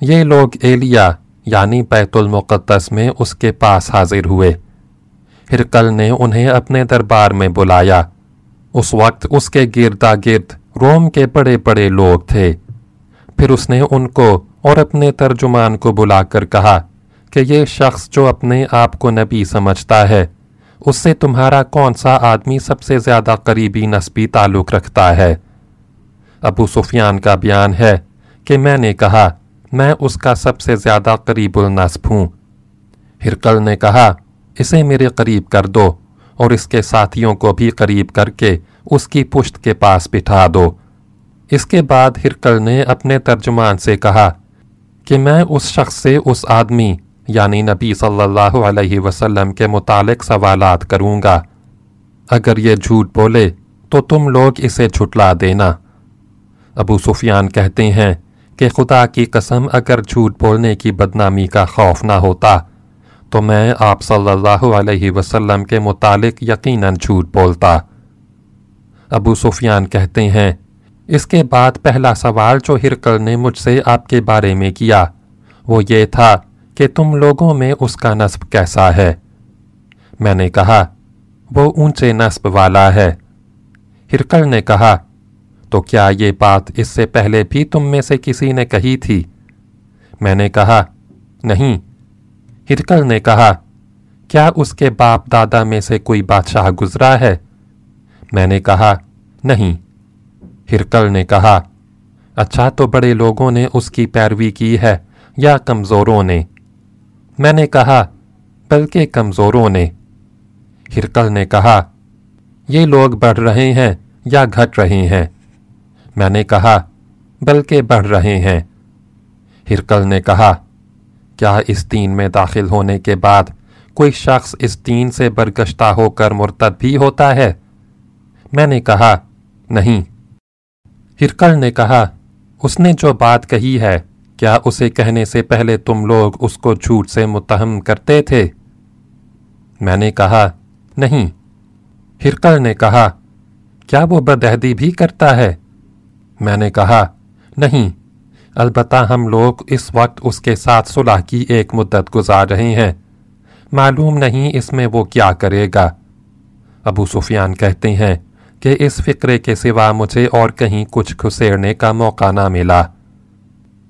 یہ لوگ ایلیا یعنی بیت المقدس میں اس کے پاس حاضر ہوئے۔ ہرکل نے انہیں اپنے دربار میں بلایا۔ اس وقت اس کے گردا گرد روم کے بڑے بڑے لوگ تھے۔ پھر اس نے ان کو اور اپنے ترجمان کو بلا کر کہا کہ یہ شخص جو اپنے آپ کو نبی سمجھتا ہے، اس سے تمہارا کون سا آدمی سب سے زیادہ قریبی نسبی تعلق رکھتا ہے؟ ابو سفیان کا بیان ہے کہ میں نے کہا میں اس کا سب سے زیادہ قریب النسب ہوں۔ ہرکل نے کہا، اسے میرے قریب کر دو اور اس کے ساتھیوں کو بھی قریب کر کے اس کی پشت کے پاس بٹھا دو۔ اس کے بعد ہرکل نے اپنے ترجمان سے کہا کہ میں اس شخص سے اس آدمی یعنی نبی صلی اللہ علیہ وسلم کے متعلق سوالات کروں گا۔ اگر یہ جھوٹ بولے تو تم لوگ اسے جھٹلا دینا۔ ابو سفیان کہتے ہیں کہ خدا کی قسم اگر جھوٹ بولنے کی بدنامی کا خوف نہ ہوتا، تو میں آپ صلی اللہ علیہ وسلم کے متعلق یقیناً جھوٹ بولتا۔ ابو سفیان کہتے ہیں، اس کے بعد پہلا سوال جو ہرکل نے مجھ سے آپ کے بارے میں کیا، وہ یہ تھا کہ تم لوگوں میں اس کا نصب کیسا ہے؟ میں نے کہا، وہ اونچے نصب والا ہے۔ ہرکل نے کہا تو کیا یہ بات اس سے پہلے بھی تم میں سے کسی نے کہی تھی؟ میں نے کہا، نہیں۔ ہرکل نے کہا، کیا اس کے باپ دادا میں سے کوئی بادشاہ گزرا ہے؟ میں نے کہا، نہیں۔ ہرکل نے کہا اچھا تو بڑے لوگوں نے اس کی پیروی کی ہے یا کمزوروں نے؟ میں نے کہا، بلکہ کمزوروں نے۔ ہرکل نے کہا، یہ لوگ بڑھ رہے ہیں یا گھٹ رہے ہیں؟ میں نے کہا، بلکہ بڑھ رہے ہیں۔ ہرکل نے کہا، کیا اس دین میں داخل ہونے کے بعد کوئی شخص اس دین سے برگشتہ ہو کر مرتد بھی ہوتا ہے؟ میں نے کہا، نہیں۔ ہرکل نے کہا، اس نے جو بات کہی ہے، کیا اسے کہنے سے پہلے تم لوگ اس کو جھوٹ سے متہم کرتے تھے؟ میں نے کہا، نہیں۔ ہرکل نے کہا، کیا وہ بدہدی بھی کرتا ہے؟ میں نے کہا، نہیں، البتہ ہم لوگ اس وقت اس کے ساتھ صلح کی ایک مدت گزار رہے ہیں۔ معلوم نہیں اس میں وہ کیا کرے گا۔ ابو سفیان کہتے ہیں کہ اس فکرے کے سوا مجھے اور کہیں کچھ کھسیڑنے کا موقع نہ ملا۔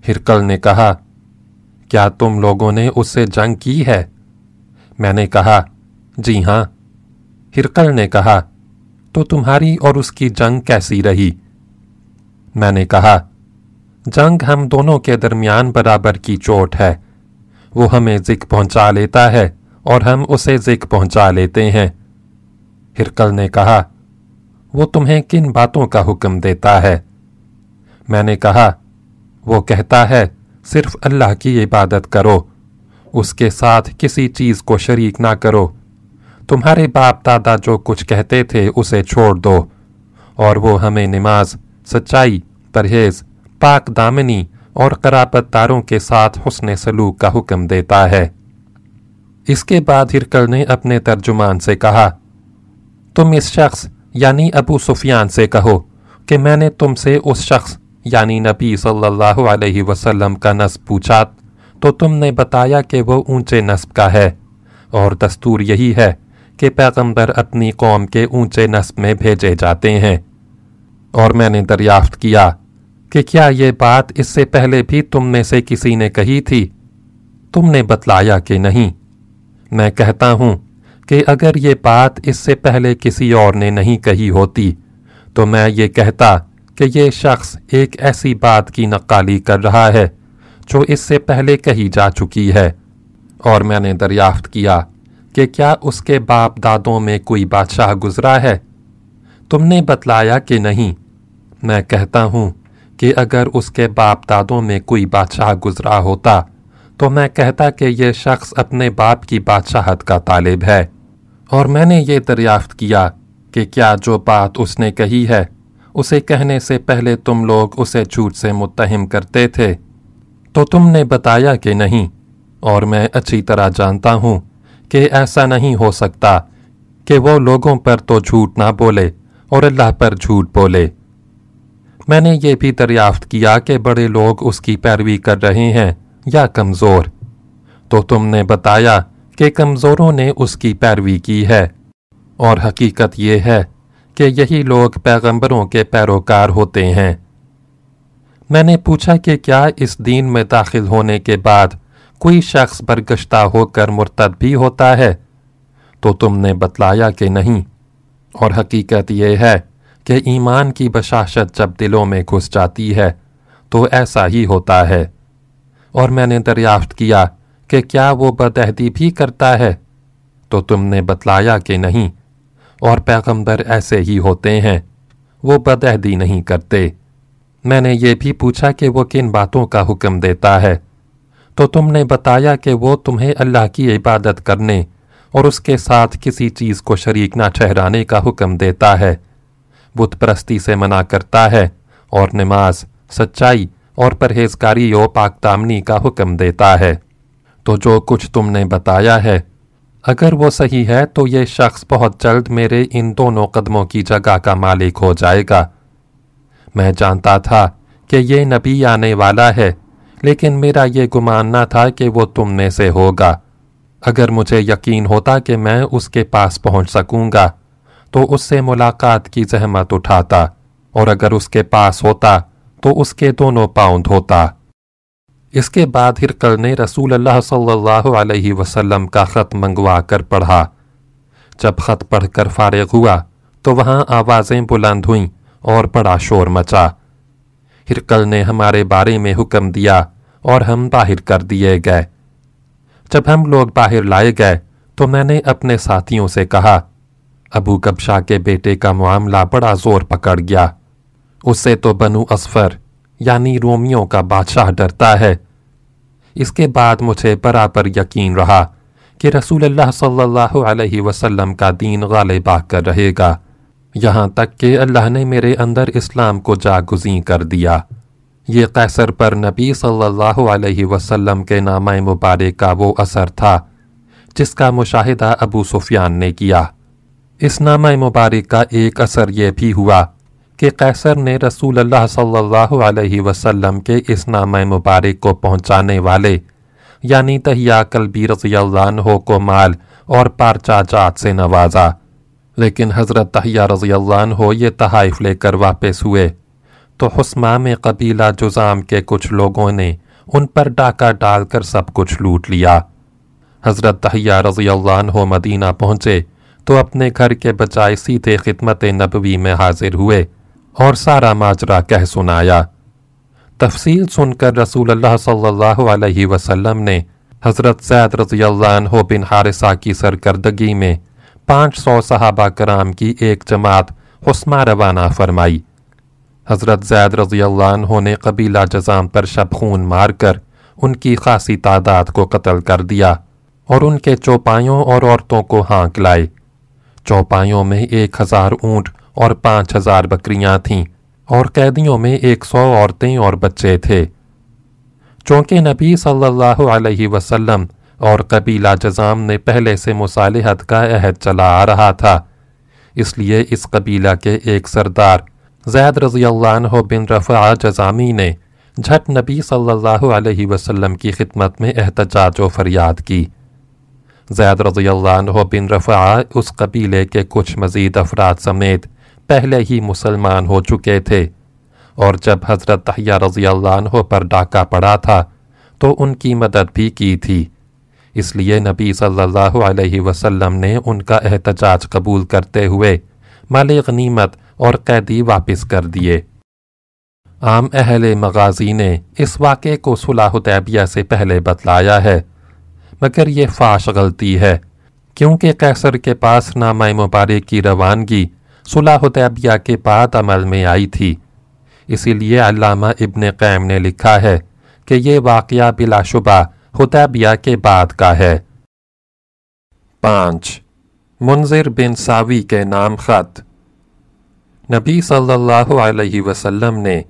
ہرکل نے کہا، کیا تم لوگوں نے اس سے جنگ کی ہے؟ میں نے کہا جی ہاں۔ ہرکل نے کہا، تو تمہاری اور اس کی جنگ کیسی رہی؟ میں نے کہا، جنگ ہم دونوں کے درمیان برابر کی چوٹ ہے۔ وہ ہمیں ذک پہنچا لیتا ہے اور ہم اسے ذک پہنچا لیتے ہیں۔ ہرکل نے کہا، وہ تمہیں کن باتوں کا حکم دیتا ہے؟ میں نے کہا، وہ کہتا ہے، صرف اللہ کی عبادت کرو، اس کے ساتھ کسی چیز کو شریک نہ کرو۔ تمہارے باپ دادا جو کچھ کہتے تھے اسے چھوڑ دو، اور وہ ہمیں نماز سچائی، پرہیز، پاک دامنی اور قرابت داروں کے ساتھ حسن سلوک کا حکم دیتا ہے۔ اس کے بعد ہرکل نے اپنے ترجمان سے کہا، تم اس شخص یعنی ابو سفیان سے کہو کہ میں نے تم سے اس شخص یعنی نبی صلی اللہ علیہ وسلم کا نصب پوچھا، تو تم نے بتایا کہ وہ اونچے نصب کا ہے۔ اور دستور یہی ہے کہ پیغمبر اپنی قوم کے اونچے نصب میں بھیجے جاتے ہیں۔ اور میں نے دریافت کیا کہ کیا یہ بات اس سے پہلے بھی تم میں سے کسی نے کہی تھی؟ تم نے بتلایا کہ نہیں۔ میں کہتا ہوں کہ اگر یہ بات اس سے پہلے کسی اور نے نہیں کہی ہوتی، تو میں یہ کہتا کہ یہ شخص ایک ایسی بات کی نقالی کر رہا ہے جو اس سے پہلے کہی جا چکی ہے۔ اور میں نے دریافت کیا کہ کیا اس کے باپ دادوں میں کوئی بادشاہ گزرا ہے؟ تم نے بتلایا کہ نہیں۔ میں کہتا ہوں کہ اگر اس کے باپ دادوں میں کوئی بادشاہ گزرا ہوتا، تو میں کہتا کہ یہ شخص اپنے باپ کی بادشاہت کا طالب ہے۔ اور میں نے یہ دریافت کیا کہ کیا جو بات اس نے کہی ہے، اسے کہنے سے پہلے تم لوگ اسے جھوٹ سے متہم کرتے تھے۔ تو تم نے بتایا کہ نہیں۔ اور میں اچھی طرح جانتا ہوں کہ ایسا نہیں ہو سکتا کہ وہ لوگوں پر تو جھوٹ نہ بولے۔ اور اللہ پر جھوٹ بولے۔ میں نے یہ بھی دریافت کیا کہ بڑے لوگ اس کی پیروی کر رہے ہیں یا کمزور۔ تو تم نے بتایا کہ کمزوروں نے اس کی پیروی کی ہے۔ اور حقیقت یہ ہے کہ یہی لوگ پیغمبروں کے پیروکار ہوتے ہیں۔ میں نے پوچھا کہ کیا اس دین میں داخل ہونے کے بعد کوئی شخص برگشتہ ہو کر مرتد بھی ہوتا ہے؟ تو تم نے بتلایا کہ نہیں۔ اور حقیقت یہ ہے کہ ایمان کی بشاشت جب دلوں میں گھس جاتی ہے، تو ایسا ہی ہوتا ہے۔ اور میں نے دریافت کیا کہ کیا وہ بدہدی بھی کرتا ہے؟ تو تم نے بتلایا کہ نہیں، اور پیغمبر ایسے ہی ہوتے ہیں، وہ بدہدی نہیں کرتے۔ میں نے یہ بھی پوچھا کہ وہ کن باتوں کا حکم دیتا ہے؟ تو تم نے بتایا کہ وہ تمہیں اللہ کی عبادت کرنے اور اس کے ساتھ کسی چیز کو شریک نہ ٹھہرانے کا حکم دیتا ہے۔ بت پرستی سے منع کرتا ہے اور نماز سچائی اور پرہیزکاری و پاک تامنی کا حکم دیتا ہے۔ تو جو کچھ تم نے بتایا ہے، اگر وہ صحیح ہے تو یہ شخص بہت جلد میرے ان دونوں قدموں کی جگہ کا مالک ہو جائے گا۔ میں جانتا تھا کہ یہ نبی آنے والا ہے، لیکن میرا یہ گمان نہ تھا کہ وہ تم میں سے ہوگا۔ اگر مجھے یقین ہوتا کہ میں اس کے پاس پہنچ سکوں گا، تو اس سے ملاقات کی زحمت اٹھاتا، اور اگر اس کے پاس ہوتا، تو اس کے دونوں پاؤنڈ ہوتا اس کے بعد ہرکل نے رسول اللہ صلی اللہ علیہ وسلم کا خط منگوا کر پڑھا۔ جب خط پڑھ کر فارغ ہوا، تو وہاں آوازیں بلند ہوئیں اور بڑا شور مچا۔ ہرکل نے ہمارے بارے میں حکم دیا اور ہم باہر کر دیے گئے۔ جب ہم لوگ باہر لائے گئے تو میں نے اپنے ساتھیوں سے کہا، ابو کبشا کے بیٹے کا معاملہ بڑا زور پکڑ گیا۔ اس سے تو بنو اسفر یعنی رومیوں کا بادشاہ ڈرتا ہے۔ اس کے بعد مجھے برابر یقین رہا کہ رسول اللہ صلی اللہ علیہ وسلم کا دین غالب آ کر رہے گا۔ یہاں تک کہ اللہ نے میرے اندر اسلام کو جاگزیں کر دیا۔ یہ قیصر پر نبی صلی اللہ علیہ وسلم کے نامہ مبارک کا وہ اثر تھا، جس کا مشاہدہ ابو سفیان نے کیا۔ اس نامہ مبارک کا ایک اثر یہ بھی ہوا کہ قیصر نے رسول اللہ صلی اللہ علیہ وسلم کے اس نام مبارک کو پہنچانے والے یعنی تہیا کلبی رضی اللہ عنہ کو مال اور پارچا جات سے نوازا۔ لیکن حضرت تہیا رضی اللہ عنہ یہ تحائف لے کر واپس ہوئے۔ تو حسمہ میں قبیلہ جزام کے کچھ لوگوں نے ان پر ڈاکہ ڈال کر سب کچھ لوٹ لیا۔ حضرت تحیہ رضی اللہ عنہ مدینہ پہنچے تو اپنے گھر کے بجائے سیدھے خدمت نبوی میں حاضر ہوئے اور سارا ماجرا کہہ سنایا۔ تفصیل سن کر رسول اللہ صلی اللہ علیہ وسلم نے حضرت زید رضی اللہ عنہ بن حارثہ کی سرکردگی میں پانچ سو صحابہ کرام کی ایک جماعت حسمہ روانہ فرمائی۔ حضرت زید رضی اللہ عنہ نے قبیلہ جزام پر شب خون مار کر ان کی خاصی تعداد کو قتل کر دیا اور ان کے چوپایوں اور عورتوں کو ہانک لائے۔ چوپایوں میں ایک ہزار اونٹ اور پانچ ہزار بکریاں تھیں اور قیدیوں میں ایک سو عورتیں اور بچے تھے۔ چونکہ نبی صلی اللہ علیہ وسلم اور قبیلہ جزام نے پہلے سے مصالحت کا عہد چلا آ رہا تھا، اس لیے اس قبیلہ کے ایک سردار زید رضی اللہ عنہ بن رفع جزامی نے جھٹ نبی صلی اللہ علیہ وسلم کی خدمت میں احتجاج و فریاد کی۔ زید رضی اللہ عنہ بن رفع اس قبیلے کے کچھ مزید افراد سمیت پہلے ہی مسلمان ہو چکے تھے۔ اور جب حضرت تحیہ رضی اللہ عنہ پر ڈاکہ پڑا تھا تو ان کی مدد بھی کی تھی۔ اس لیے نبی صلی اللہ علیہ وسلم نے ان کا احتجاج قبول کرتے ہوئے مال غنیمت اور قیدی واپس کر دیے۔ عام اہل مغازی نے اس واقعے کو صلح حدیبیہ سے پہلے بتلایا ہے، مگر یہ فاش غلطی ہے، کیونکہ قیصر کے پاس نامہ مبارک کی روانگی صلح حدیبیہ کے بعد عمل میں آئی تھی۔ اسی لیے علامہ ابن قیم نے لکھا ہے کہ یہ واقعہ بلا شبہ حدیبیہ کے بعد کا ہے۔ پانچ منظر بن ساوی کے نام خط۔ نبی صلی اللہ علیہ وسلم نے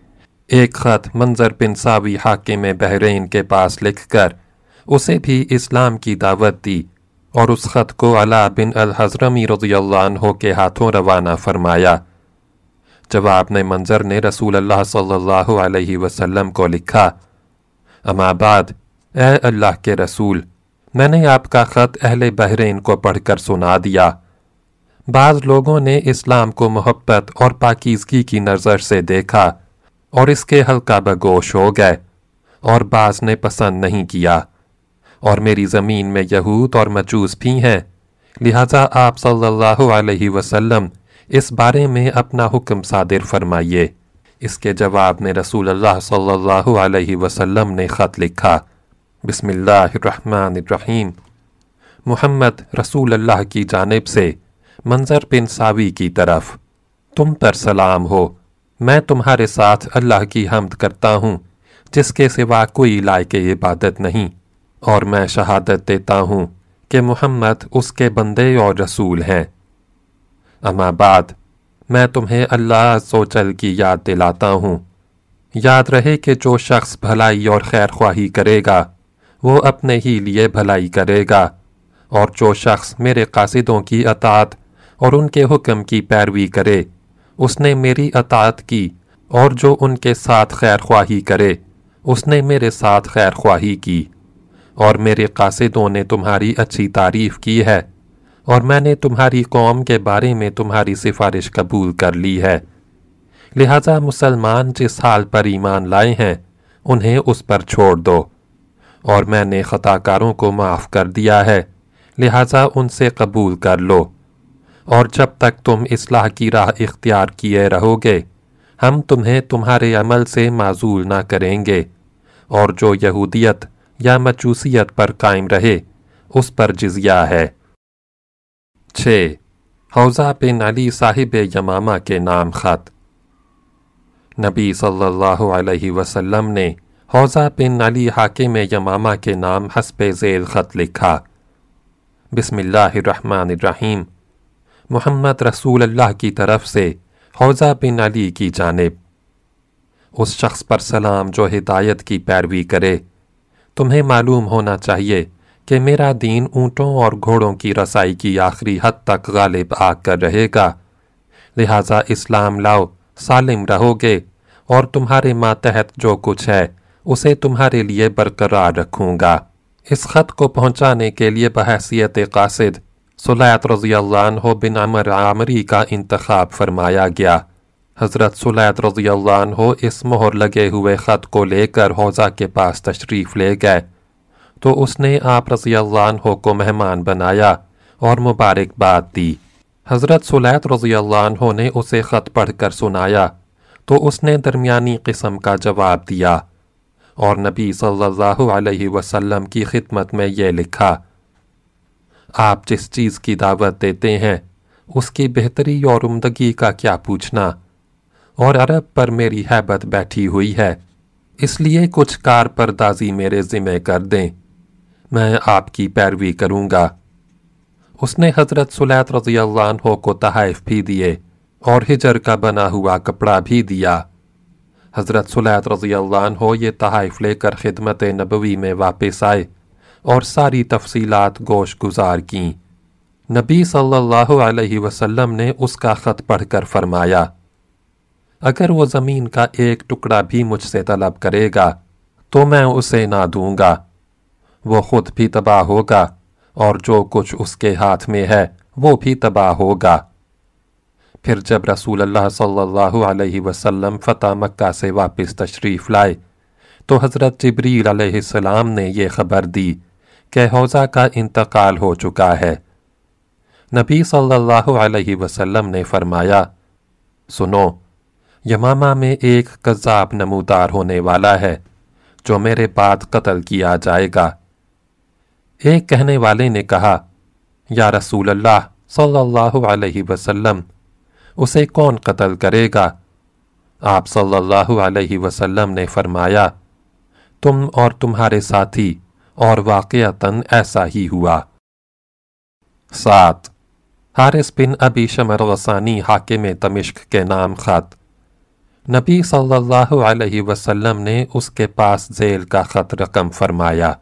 ایک خط منظر بن ساوی حاکم بحرین کے پاس لکھ کر اسے بھی اسلام کی دعوت دی اور اس خط کو علا بن الحضرمی رضی اللہ عنہ کے ہاتھوں روانہ فرمایا۔ جواب نے منظر نے رسول اللہ صلی اللہ علیہ وسلم کو لکھا، اما بعد، اے اللہ کے رسول، میں نے آپ کا خط اہل بحرین کو پڑھ کر سنا دیا۔ بعض لوگوں نے اسلام کو محبت اور پاکیزگی کی نظر سے دیکھا اور اس کے حلقہ بگوش ہو گئے اور بعض نے پسند نہیں کیا اور میری زمین میں یہود اور مجوس بھی ہیں۔ لہذا آپ صلی اللہ علیہ وسلم اس بارے میں اپنا حکم صادر فرمائیے۔ اس کے جواب میں رسول اللہ صلی اللہ علیہ وسلم نے خط لکھا، بسم اللہ الرحمن الرحیم۔ محمد رسول اللہ کی جانب سے منظر بن ساوی کی طرف۔ تم پر سلام ہو۔ میں تمہارے ساتھ اللہ کی حمد کرتا ہوں، جس کے سوا کوئی لائق عبادت نہیں۔ اور میں شہادت دیتا ہوں کہ محمد اس کے بندے اور رسول ہیں۔ اما بعد، میں تمہیں اللہ سوچل کی یاد دلاتا ہوں۔ یاد رہے کہ جو شخص بھلائی اور خیر خواہی کرے گا، وہ اپنے ہی لیے بھلائی کرے گا۔ اور جو شخص میرے قاصدوں کی اطاعت اور ان کے حکم کی پیروی کرے۔ اس نے میری اطاعت کی اور جو ان کے ساتھ خیر خواہی کرے، اس نے میرے ساتھ خیر خواہی کی۔ اور میرے قاصدوں نے تمہاری اچھی تعریف کی ہے، اور میں نے تمہاری قوم کے بارے میں تمہاری سفارش قبول کر لی ہے۔ لہذا مسلمان جس حال پر ایمان لائے ہیں، انہیں اس پر چھوڑ دو۔ اور میں نے خطا کاروں کو معاف کر دیا ہے، لہذا ان سے قبول کر لو۔ اور جب تک تم اصلاح کی راہ اختیار کیے رہو گے، ہم تمہیں تمہارے عمل سے معذول نہ کریں گے۔ اور جو یہودیت یا مچوسیت پر قائم رہے، اس پر جزیہ ہے۔ چھ۔ حوضہ بن علی صاحب یمامہ کے نام خط۔ نبی صلی اللہ علیہ وسلم نے حوضہ بن علی حاکم یمامہ کے نام حسب ذیل خط لکھا۔ بسم اللہ الرحمن الرحیم۔ محمد رسول اللہ کی طرف سے حوضہ بن علی کی جانب۔ اس شخص پر سلام جو ہدایت کی پیروی کرے۔ تمہیں معلوم ہونا چاہیے کہ میرا دین اونٹوں اور گھوڑوں کی رسائی کی آخری حد تک غالب آ کر رہے گا۔ لہٰذا اسلام لاؤ، سالم رہو گے اور تمہارے ماتحت جو کچھ ہے، اسے تمہارے لیے برقرار رکھوں گا۔ اس خط کو پہنچانے کے لیے بحیثیت قاصد سلیت رضی اللہ عنہ بن عمر عامری کا انتخاب فرمایا گیا۔ حضرت سلیت رضی اللہ عنہ اس مہر لگے ہوئے خط کو لے کر حوضہ کے پاس تشریف لے گئے۔ تو اس نے آپ رضی اللہ عنہ کو مہمان بنایا اور مبارک بات دی۔ حضرت سلیت رضی اللہ عنہ نے اسے خط پڑھ کر سنایا۔ تو اس نے درمیانی قسم کا جواب دیا اور نبی صلی اللہ علیہ وسلم کی خدمت میں یہ لکھا۔ آپ جس چیز کی دعوت دیتے ہیں، اس کی بہتری اور عمدگی کا کیا پوچھنا؟ اور عرب پر میری حیبت بیٹھی ہوئی ہے، اس لیے کچھ کار پردازی میرے ذمہ کر دیں۔ میں آپ کی پیروی کروں گا۔ اس نے حضرت سلیت رضی اللہ عنہ کو تحائف بھی دیے اور ہجر کا بنا ہوا کپڑا بھی دیا۔ حضرت سلیت رضی اللہ عنہ یہ تحائف لے کر خدمت نبوی میں واپس آئے۔ اور ساری تفصیلات گوش گزار کیں۔ نبی صلی اللہ علیہ وسلم نے اس کا خط پڑھ کر فرمایا، اگر وہ زمین کا ایک ٹکڑا بھی مجھ سے طلب کرے گا، تو میں اسے نہ دوں گا۔ وہ خود بھی تباہ ہوگا اور جو کچھ اس کے ہاتھ میں ہے، وہ بھی تباہ ہوگا۔ پھر جب رسول اللہ صلی اللہ علیہ وسلم فتح مکہ سے واپس تشریف لائے، تو حضرت جبریل علیہ السلام نے یہ خبر دی۔ کہ کا انتقال ہو چکا ہے۔ نبی صلی اللہ علیہ وسلم نے فرمایا، سنو، یمامہ میں ایک قذاب نمودار ہونے والا ہے جو میرے بعد قتل کیا جائے گا۔ ایک کہنے والے نے کہا، یا رسول اللہ صلی اللہ علیہ وسلم، اسے کون قتل کرے گا؟ آپ صلی اللہ علیہ وسلم نے فرمایا، تم اور تمہارے ساتھی اور واقعتاً ایسا ہی ہوا۔ سات۔ حارث بن ابی شمر غسانی حاکم تمشق کے نام خط۔ نبی صلی اللہ علیہ وسلم نے اس کے پاس ذیل کا خط رقم فرمایا۔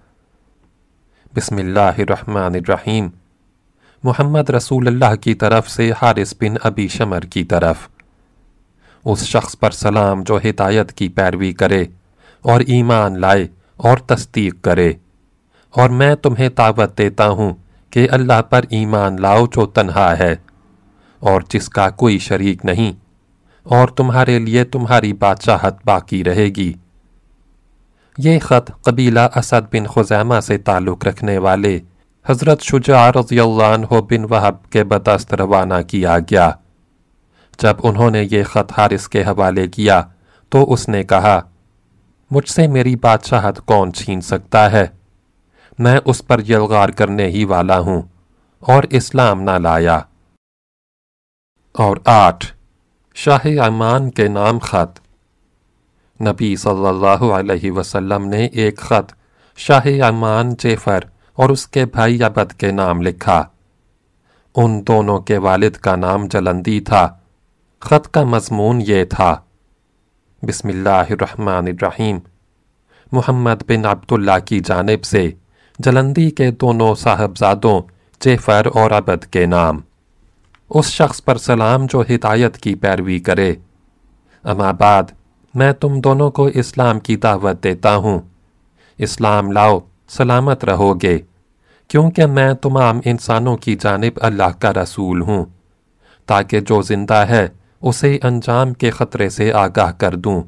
بسم اللہ الرحمن الرحیم۔ محمد رسول اللہ کی طرف سے حارث بن ابی شمر کی طرف۔ اس شخص پر سلام جو ہدایت کی پیروی کرے اور ایمان لائے اور تصدیق کرے۔ اور میں تمہیں دعوت دیتا ہوں کہ اللہ پر ایمان لاؤ جو تنہا ہے اور جس کا کوئی شریک نہیں، اور تمہارے لیے تمہاری بادشاہت باقی رہے گی۔ یہ خط قبیلہ اسد بن خزیمہ سے تعلق رکھنے والے حضرت شجاع رضی اللہ عنہ بن وحب کے بدست روانہ کیا گیا۔ جب انہوں نے یہ خط حارث کے حوالے کیا تو اس نے کہا، مجھ سے میری بادشاہت کون چھین سکتا ہے؟ میں اس پر یلغار کرنے ہی والا ہوں اور اسلام نہ لایا۔ اور آٹھ، شاہ امان کے نام خط۔ نبی صلی اللہ علیہ وسلم نے ایک خط شاہ امان جیفر اور اس کے بھائی عبد کے نام لکھا۔ ان دونوں کے والد کا نام جلندی تھا۔ خط کا مضمون یہ تھا۔ بسم اللہ الرحمن الرحیم۔ محمد بن عبداللہ کی جانب سے جلندی کے دونوں صاحبزادوں، جیفر اور عبد کے نام۔ اس شخص پر سلام جو ہدایت کی پیروی کرے۔ اما بعد، میں تم دونوں کو اسلام کی دعوت دیتا ہوں۔ اسلام لاؤ، سلامت رہو گے کیونکہ میں تمام انسانوں کی جانب اللہ کا رسول ہوں۔ تاکہ جو زندہ ہے، اسے انجام کے خطرے سے آگاہ کر دوں،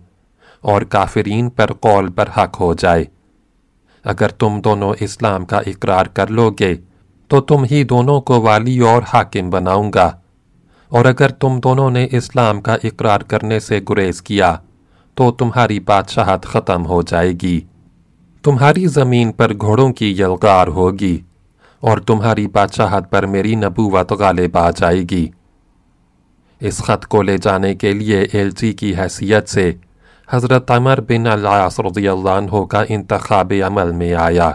اور کافرین پر قول پر حق ہو جائے۔ اگر تم دونوں اسلام کا اقرار کر لو گے، تو تم ہی دونوں کو والی اور حاکم بناؤں گا۔ اور اگر تم دونوں نے اسلام کا اقرار کرنے سے گریز کیا، تو تمہاری بادشاہت ختم ہو جائے گی۔ تمہاری زمین پر گھوڑوں کی یلغار ہوگی، اور تمہاری بادشاہت پر میری نبوت غالب آ جائے گی۔ اس خط کو لے جانے کے لیے ایل جی کی حیثیت سے حضرت عمر بن العاص رضی اللہ عنہ کا انتخاب عمل میں آیا۔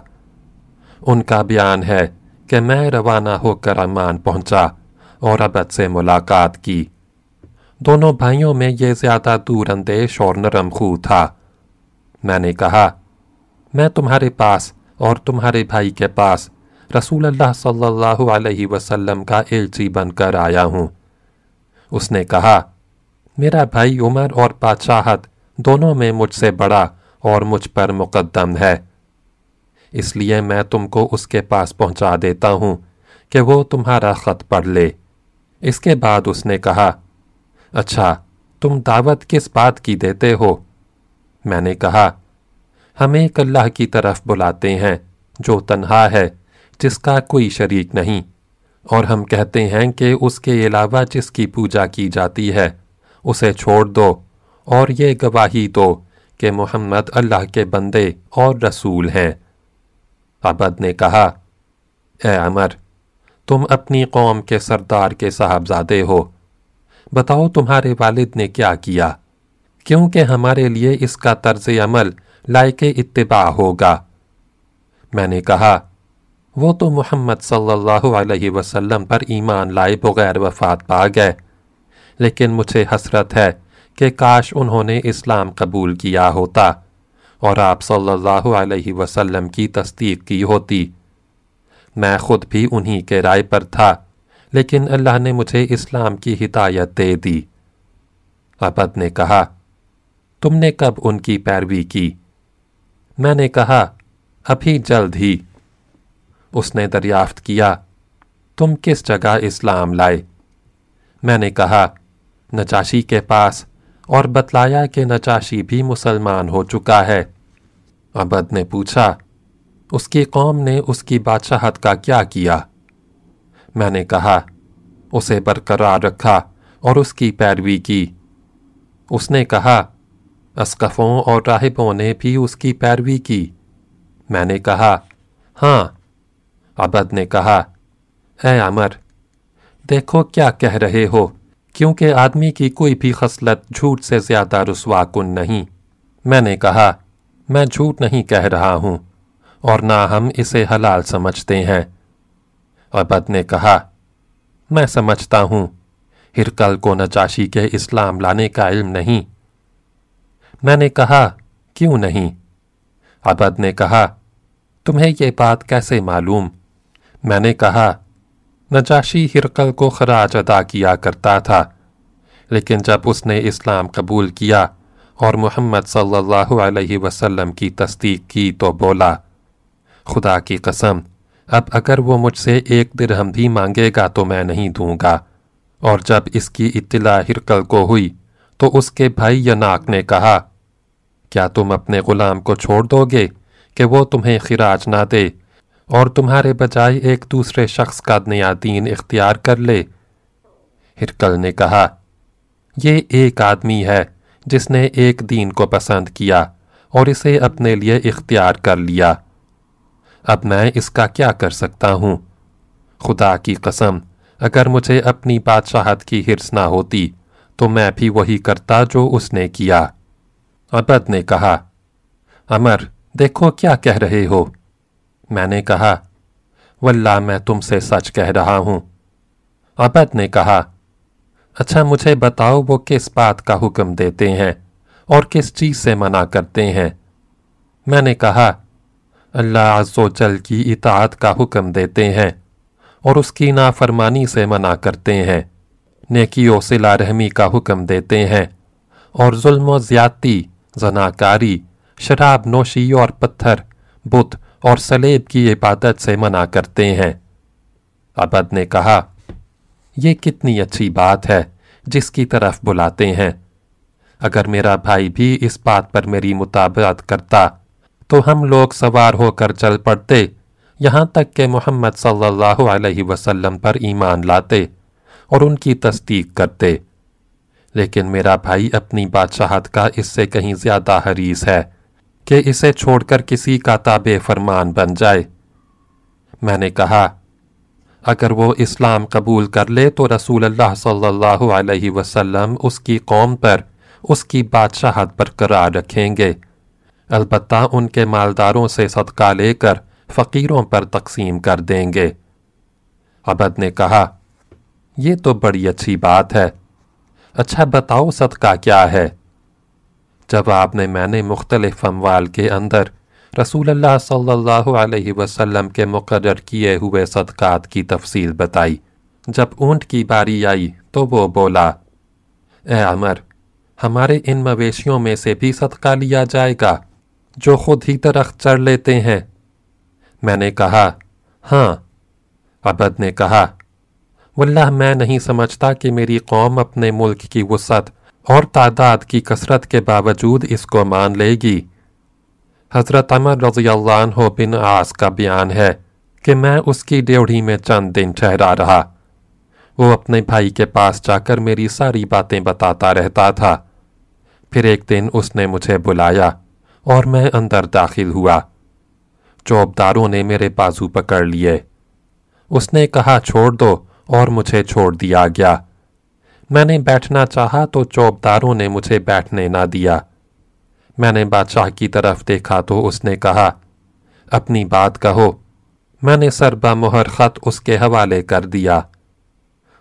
ان کا بیان ہے کہ میں روانہ ہو کر امان پہنچا اور عبد سے ملاقات کی۔ دونوں بھائیوں میں یہ زیادہ دور اندیش اور نرم خو تھا۔ میں نے کہا، میں تمہارے پاس اور تمہارے بھائی کے پاس رسول اللہ صلی اللہ علیہ وسلم کا ایلچی بن کر آیا ہوں۔ اس نے کہا، میرا بھائی عمر اور بادشاہت دونوں میں مجھ سے بڑا اور مجھ پر مقدم ہے۔ اس لیے میں تم کو اس کے پاس پہنچا دیتا ہوں کہ وہ تمہارا خط پڑھ لے۔ اس کے بعد اس نے کہا اچھا تم دعوت کس بات کی دیتے ہو؟ میں نے کہا ہم ایک اللہ کی طرف بلاتے ہیں جو تنہا ہے، جس کا کوئی شریک نہیں۔ اور ہم کہتے ہیں کہ اس کے علاوہ جس کی پوجا کی جاتی ہے، اسے چھوڑ دو۔ اور یہ گواہی دو کہ محمد اللہ کے بندے اور رسول ہیں۔ عبد نے کہا، اے عمر، تم اپنی قوم کے سردار کے صاحبزادے ہو۔ بتاؤ تمہارے والد نے کیا کیا؟ کیونکہ ہمارے لیے اس کا طرز عمل لائق اتباع ہوگا۔ میں نے کہا، وہ تو محمد صلی اللہ علیہ وسلم پر ایمان لائے بغیر وفات پا گئے، لیکن مجھے حسرت ہے کہ کاش انہوں نے اسلام قبول کیا ہوتا اور آپ صلی اللہ علیہ وسلم کی تصدیق کی ہوتی۔ میں خود بھی انہی کے رائے پر تھا، لیکن اللہ نے مجھے اسلام کی ہدایت دے دی۔ عبد نے کہا، تم نے کب ان کی پیروی کی؟ میں نے کہا، ابھی جلد ہی۔ اس نے دریافت کیا، تم کس جگہ اسلام لائے؟ میں نے کہا نچاشی کے پاس اور بتلایا کہ نچاشی بھی مسلمان ہو چکا ہے۔ عبد نے پوچھا، اس کی قوم نے اس کی بادشاہت کا کیا کیا؟ میں نے کہا، اسے برقرار رکھا اور اس کی پیروی کی۔ اس نے کہا، اسقفوں اور راہبوں نے بھی اس کی پیروی کی۔ میں نے کہا ہاں۔ عبد نے کہا، اے عمر، دیکھو کیا کہہ رہے ہو۔ کیونکہ آدمی کی کوئی بھی خصلت جھوٹ سے زیادہ رسوا کن نہیں۔ میں نے کہا، میں جھوٹ نہیں کہہ رہا ہوں، اور نہ ہم اسے حلال سمجھتے ہیں۔ عبد نے کہا، میں سمجھتا ہوں، ہرکل کو نچاشی کے اسلام لانے کا علم نہیں۔ میں نے کہا، کیوں نہیں؟ عبد نے کہا، تمہیں یہ بات کیسے معلوم؟ میں نے کہا نجاشی ہرقل کو خراج ادا کیا کرتا تھا، لیکن جب اس نے اسلام قبول کیا اور محمد صلی اللہ علیہ وسلم کی تصدیق کی تو بولا، خدا کی قسم، اب اگر وہ مجھ سے ایک درہم بھی مانگے گا تو میں نہیں دوں گا۔ اور جب اس کی اطلاع ہرقل کو ہوئی تو اس کے بھائی یناک نے کہا، کیا تم اپنے غلام کو چھوڑ دو گے کہ وہ تمہیں خراج نہ دے؟ اور تمہارے بجائے ایک دوسرے شخص کا نیا دین اختیار کر لے۔ ہرکل نے کہا، یہ ایک آدمی ہے جس نے ایک دین کو پسند کیا اور اسے اپنے لیے اختیار کر لیا۔ اب میں اس کا کیا کر سکتا ہوں؟ خدا کی قسم، اگر مجھے اپنی بادشاہت کی حرص نہ ہوتی، تو میں بھی وہی کرتا جو اس نے کیا۔ عبد نے کہا، امر، دیکھو کیا کہہ رہے ہو۔ میں نے کہا، واللہ میں تم سے سچ کہہ رہا ہوں. عبد نے کہا اچھا مجھے بتاؤ وہ کس بات کا حکم دیتے ہیں اور کس چیز سے منع کرتے ہیں؟ میں نے کہا، اللہ عز و جل کی اطاعت کا حکم دیتے ہیں اور اس کی نافرمانی سے منع کرتے ہیں نیکی و صلہ رحمی کا حکم دیتے ہیں اور ظلم و زیادتی، زناکاری شراب نوشی اور پتھر، بت اور سلیب کی عبادت سے منع کرتے ہیں۔ عبد نے کہا، یہ کتنی اچھی بات ہے جس کی طرف بلاتے ہیں۔ اگر میرا بھائی بھی اس بات پر میری مطابقت کرتا تو ہم لوگ سوار ہو کر چل پڑتے، یہاں تک کہ محمد صلی اللہ علیہ وسلم پر ایمان لاتے اور ان کی تصدیق کرتے۔ لیکن میرا بھائی اپنی بادشاہت کا اس سے کہیں زیادہ حریص ہے۔ کہ اسے چھوڑ کر کسی کا تابع فرمان بن جائے۔ میں نے کہا، اگر وہ اسلام قبول کر لے تو رسول اللہ صلی اللہ علیہ وسلم اس کی قوم پر اس کی بادشاہت برقرار رکھیں گے۔ البتہ ان کے مالداروں سے صدقہ لے کر فقیروں پر تقسیم کر دیں گے۔ عبد نے کہا، یہ تو بڑی اچھی بات ہے۔ اچھا بتاؤ صدقہ کیا ہے۔ جواب نے میں نے مختلف اموال کے اندر رسول اللہ صلی اللہ علیہ وسلم کے مقرر کیے ہوئے صدقات کی تفصیل بتائی۔ جب اونٹ کی باری آئی تو وہ بولا، اے عمر، ہمارے ان مویشیوں میں سے بھی صدقہ لیا جائے گا جو خود ہی درخت چڑھ لیتے ہیں۔ میں نے کہا ہاں۔ عبد نے کہا، واللہ میں نہیں سمجھتا کہ میری قوم اپنے ملک کی وسعت اور تعداد کی کثرت کے باوجود اس کو مان لے گی۔ حضرت عمر رضی اللہ عنہ بن آس کا بیان ہے کہ میں اس کی ڈیوڑی میں چند دن ٹھہرا رہا۔ وہ اپنے بھائی کے پاس جا کر میری ساری باتیں بتاتا رہتا تھا۔ پھر ایک دن اس نے مجھے بلایا اور میں اندر داخل ہوا۔ چوبداروں نے میرے بازو پکڑ لیے۔ اس نے کہا، چھوڑ دو اور مجھے چھوڑ دیا گیا۔ میں نے بیٹھنا چاہا تو چوبداروں نے مجھے بیٹھنے نہ دیا۔ میں نے بادشاہ کی طرف دیکھا تو اس نے کہا، اپنی بات کہو۔ میں نے سر مہر خط اس کے حوالے کر دیا۔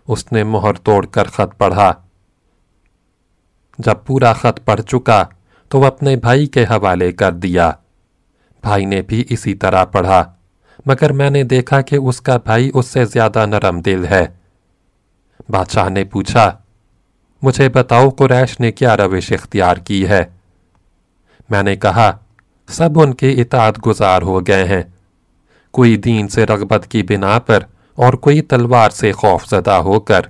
اس نے مہر توڑ کر خط پڑھا۔ جب پورا خط پڑھ چکا تو وہ اپنے بھائی کے حوالے کر دیا۔ بھائی نے بھی اسی طرح پڑھا، مگر میں نے دیکھا کہ اس کا بھائی اس سے زیادہ نرم دل ہے۔ بادشاہ نے پوچھا، مجھے بتاؤ قریش نے کیا روش اختیار کی ہے؟ میں نے کہا، سب ان کے اطاعت گزار ہو گئے ہیں۔ کوئی دین سے رغبت کی بنا پر اور کوئی تلوار سے خوف زدہ ہو کر۔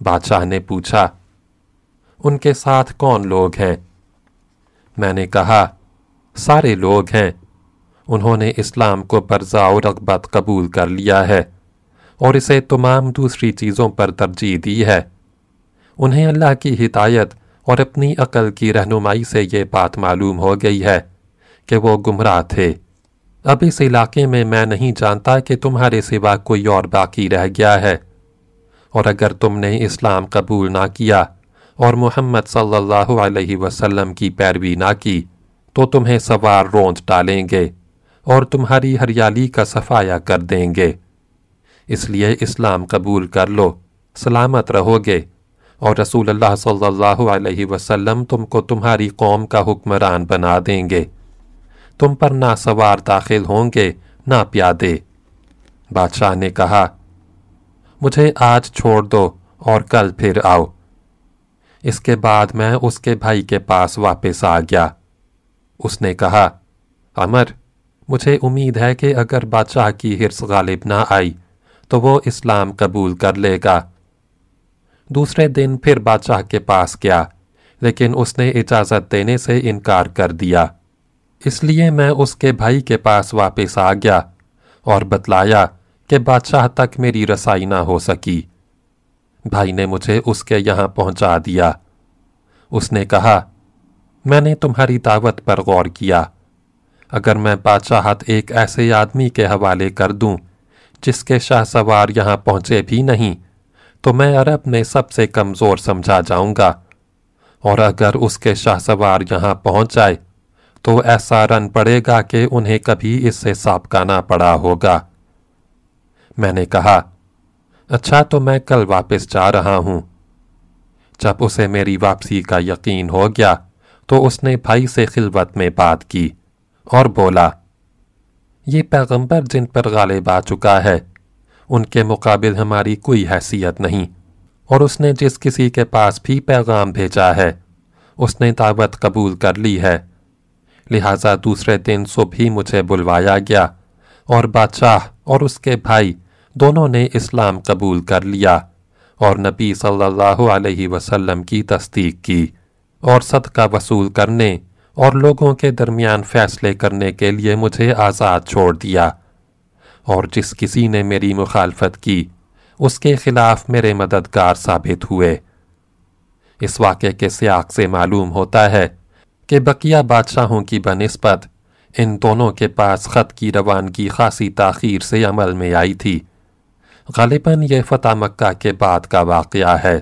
بادشاہ نے پوچھا، ان کے ساتھ کون لوگ ہیں؟ میں نے کہا، سارے لوگ ہیں۔ انہوں نے اسلام کو برزا رغبت قبول کر لیا ہے۔ اور اسے تمام دوسری چیزوں پر ترجیح دی ہے۔ انہیں اللہ کی ہدایت اور اپنی عقل کی رہنمائی سے یہ بات معلوم ہو گئی ہے کہ وہ گمراہ تھے۔ اب اس علاقے میں میں نہیں جانتا کہ تمہارے سوا کوئی اور باقی رہ گیا ہے۔ اور اگر تم نے اسلام قبول نہ کیا اور محمد صلی اللہ علیہ وسلم کی پیروی نہ کی، تو تمہیں سوار رونت ڈالیں گے اور تمہاری ہریالی کا صفایا کر دیں گے۔ اس لیے اسلام قبول کر لو، سلامت رہو گے۔ اور رسول اللہ صلی اللہ علیہ وسلم تم کو تمہاری قوم کا حکمران بنا دیں گے۔ تم پر نہ سوار داخل ہوں گے، نہ پیادے۔ بادشاہ نے کہا، مجھے آج چھوڑ دو اور کل پھر آؤ۔ اس کے بعد میں اس کے بھائی کے پاس واپس آ گیا۔ اس نے کہا عمر مجھے امید ہے کہ اگر بادشاہ کی حرص غالب نہ آئی تو وہ اسلام قبول کر لے گا۔ دوسرے دن پھر بادشاہ کے پاس گیا، لیکن اس نے اجازت دینے سے انکار کر دیا۔ اس لیے میں اس کے بھائی کے پاس واپس آ گیا اور بتلایا کہ بادشاہ تک میری رسائی نہ ہو سکی۔ بھائی نے مجھے اس کے یہاں پہنچا دیا۔ اس نے کہا، میں نے تمہاری دعوت پر غور کیا۔ اگر میں بادشاہت ایک ایسے آدمی کے حوالے کر دوں جس کے شاہ سوار یہاں پہنچے بھی نہیں، تو میں عرب میں سب سے کمزور سمجھا جاؤں گا۔ اور اگر اس کے شاہ سوار یہاں پہنچ جائے، تو ایسا رن پڑے گا کہ انہیں کبھی اس سے سابقہ پڑا ہوگا۔ میں نے کہا اچھا تو میں کل واپس جا رہا ہوں۔ جب اسے میری واپسی کا یقین ہو گیا، تو اس نے بھائی سے خلوت میں بات کی اور بولا یہ پیغمبر جن پر غالب آ چکا ہے، ان کے مقابل ہماری کوئی حیثیت نہیں۔ اور اس نے جس کسی کے پاس بھی پیغام بھیجا ہے، اس نے دعوت قبول کر لی ہے۔ لہٰذا دوسرے دن صبح ہی مجھے بلوایا گیا اور بادشاہ اور اس کے بھائی دونوں نے اسلام قبول کر لیا اور نبی صلی اللہ علیہ وسلم کی تصدیق کی اور صدقہ وصول کرنے اور لوگوں کے درمیان فیصلے کرنے کے لیے مجھے آزاد چھوڑ دیا۔ اور جس کسی نے میری مخالفت کی، اس کے خلاف میرے مددگار ثابت ہوئے۔ اس واقعے کے سیاق سے معلوم ہوتا ہے کہ بقیہ بادشاہوں کی بنسبت ان دونوں کے پاس خط کی روانگی خاصی تاخیر سے عمل میں آئی تھی۔ غالباً یہ فتح مکہ کے بعد کا واقعہ ہے۔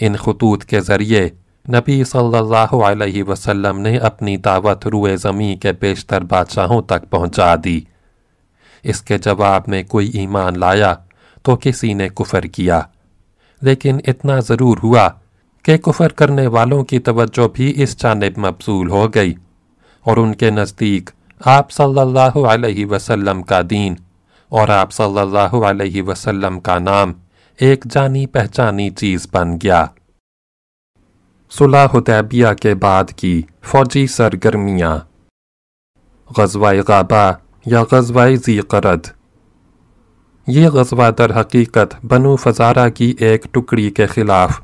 ان خطوط کے ذریعے نبی صلی اللہ علیہ وسلم نے اپنی دعوت روئے زمین کے بیشتر بادشاہوں تک پہنچا دی۔ اس کے جواب میں کوئی ایمان لایا تو کسی نے کفر کیا۔ لیکن اتنا ضرور ہوا کہ کفر کرنے والوں کی توجہ بھی اس جانب مبزول ہو گئی اور ان کے نزدیک آپ صلی اللہ علیہ وسلم کا دین اور آپ صلی اللہ علیہ وسلم کا نام ایک جانی پہچانی چیز بن گیا۔ صلح حدیبیہ کے بعد کی فوجی سرگرمیاں۔ غزوہ غابہ یا غزوہ زی قرد یہ غزوہ در حقیقت بنو فزارہ کی ایک ٹکڑی کے خلاف،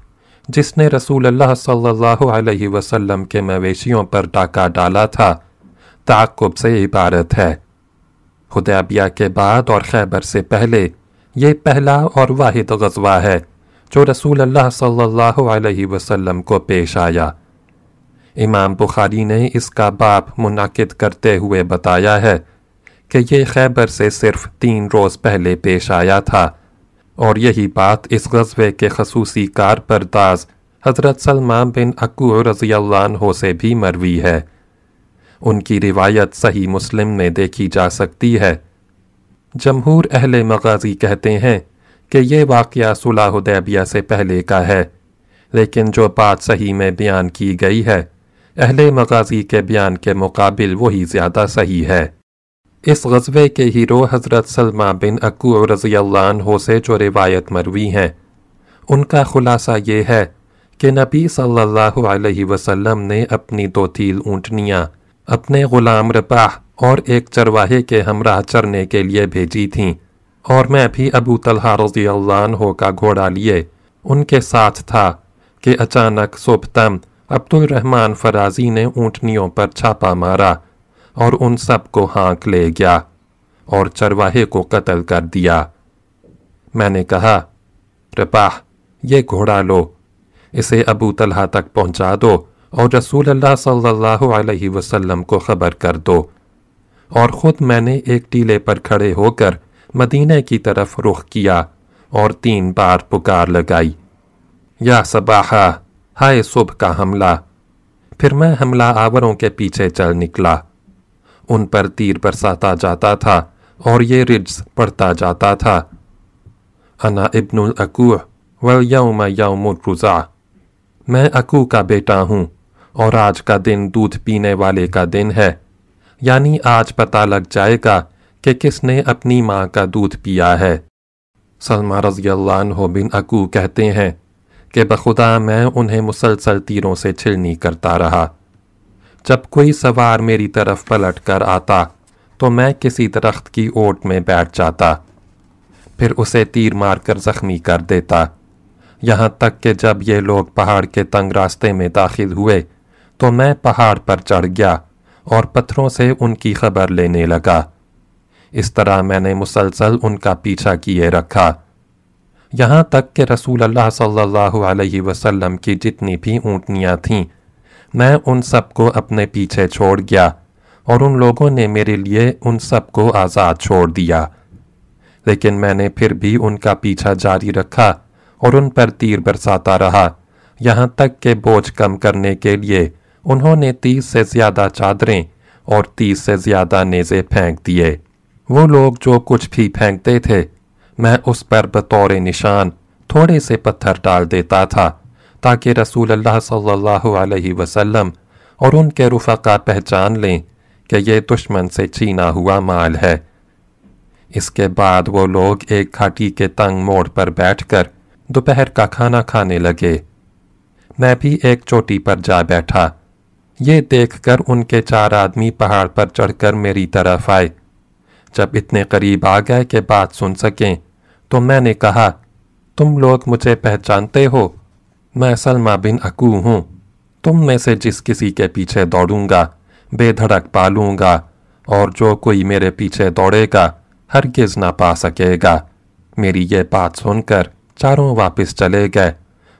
جس نے رسول اللہ صلی اللہ علیہ وسلم کے مویشیوں پر ڈاکہ ڈالا تھا، تعقب سے عبارت ہے۔ حدیبیہ کے بعد اور خیبر سے پہلے، یہ پہلا اور واحد غزوہ ہے۔ جو رسول اللہ صلی اللہ علیہ وسلم کو پیش آیا۔ امام بخاری نے اس کا باپ منعقد کرتے ہوئے بتایا ہے کہ یہ خیبر سے صرف تین روز پہلے پیش آیا تھا۔ اور یہی بات اس غزوے کے خصوصی کار پرداز حضرت سلمان بن اکو رضی اللہ عنہ سے بھی مروی ہے۔ ان کی روایت صحیح مسلم میں دیکھی جا سکتی ہے۔ جمہور اہل مغازی کہتے ہیں کہ یہ واقعہ صلح حدیبیہ سے پہلے کا ہے، لیکن جو بات صحیح میں بیان کی گئی ہے، اہل مغازی کے بیان کے مقابل وہی زیادہ صحیح ہے۔ اس غزوے کے ہیرو حضرت سلمہ بن اکو رضی اللہ عنہ سے جو روایت مروی ہیں، ان کا خلاصہ یہ ہے کہ نبی صلی اللہ علیہ وسلم نے اپنی دو تیل اونٹنیاں اپنے غلام رپاہ اور ایک چرواہے کے ہمراہ چرنے کے لیے بھیجی تھیں۔ اور میں بھی ابو طلحہ رضی اللہ عنہ کا گھوڑا لیے۔ ان کے ساتھ تھا کہ اچانک صبح عبد الرحمن فرازی نے اونٹنیوں پر چھاپا مارا اور ان سب کو ہانک لے گیا اور چرواہے کو قتل کر دیا۔ میں نے کہا رپاہ یہ گھوڑا لو، اسے ابو طلحہ تک پہنچا دو اور رسول اللہ صلی اللہ علیہ وسلم کو خبر کر دو۔ اور خود میں نے ایک ٹیلے پر کھڑے ہو کر مدینہ کی طرف رخ کیا اور تین بار پکار لگائی۔ یا صباحہ ہائے صبح کا حملہ۔ پھر میں حملہ آوروں کے پیچھے چل نکلا۔ ان پر تیر برساتا جاتا تھا اور یہ رجز پڑھتا جاتا تھا۔ انا ابن الاکوح ویوم یوم الرزا میں اکو کا بیٹا ہوں اور آج کا دن دودھ پینے والے کا دن ہے یعنی آج پتہ لگ جائے گا کہ کس نے اپنی ماں کا دودھ پیا ہے۔ سلمہ رضی اللہ عنہ بن اکو کہتے ہیں کہ بخدا میں انہیں مسلسل تیروں سے چھلنی کرتا رہا۔ جب کوئی سوار میری طرف پلٹ کر آتا تو میں کسی درخت کی اوٹ میں بیٹھ جاتا۔ پھر اسے تیر مار کر زخمی کر دیتا۔ یہاں تک کہ جب یہ لوگ پہاڑ کے تنگ راستے میں داخل ہوئے تو میں پہاڑ پر چڑھ گیا اور پتھروں سے ان کی خبر لینے لگا۔ اس طرح میں نے مسلسل ان کا پیچھا کیے رکھا۔ یہاں تک کہ رسول اللہ صلی اللہ علیہ وسلم کی جتنی بھی اونٹنیاں تھیں، میں ان سب کو اپنے پیچھے چھوڑ گیا اور ان لوگوں نے میرے لیے ان سب کو آزاد چھوڑ دیا۔ لیکن میں نے پھر بھی ان کا پیچھا جاری رکھا اور ان پر تیر برساتا رہا۔ یہاں تک کہ بوجھ کم کرنے کے لیے انہوں نے تیس سے زیادہ چادریں اور تیس سے زیادہ نیزے پھینک دیے۔ وہ لوگ جو کچھ بھی پھینکتے تھے، میں اس پر بطور نشان تھوڑے سے پتھر ڈال دیتا تھا تاکہ رسول اللہ صلی اللہ علیہ وسلم اور ان کے رفقا پہچان لیں کہ یہ دشمن سے چھینا ہوا مال ہے۔ اس کے بعد وہ لوگ ایک گھاٹی کے تنگ موڑ پر بیٹھ کر دوپہر کا کھانا کھانے لگے۔ میں بھی ایک چوٹی پر جا بیٹھا۔ یہ دیکھ کر ان کے چار آدمی پہاڑ پر چڑھ کر میری طرف آئے۔ جب اتنے قریب آ گئے کہ بات سن سکیں، تو میں نے کہا، تم لوگ مجھے پہچانتے ہو؟ میں سلمہ بن اکو ہوں۔ تم میں سے جس کسی کے پیچھے دوڑوں گا، بے دھڑک پالوں گا، اور جو کوئی میرے پیچھے دوڑے گا، ہرگز نہ پا سکے گا۔ میری یہ بات سن کر چاروں واپس چلے گئے،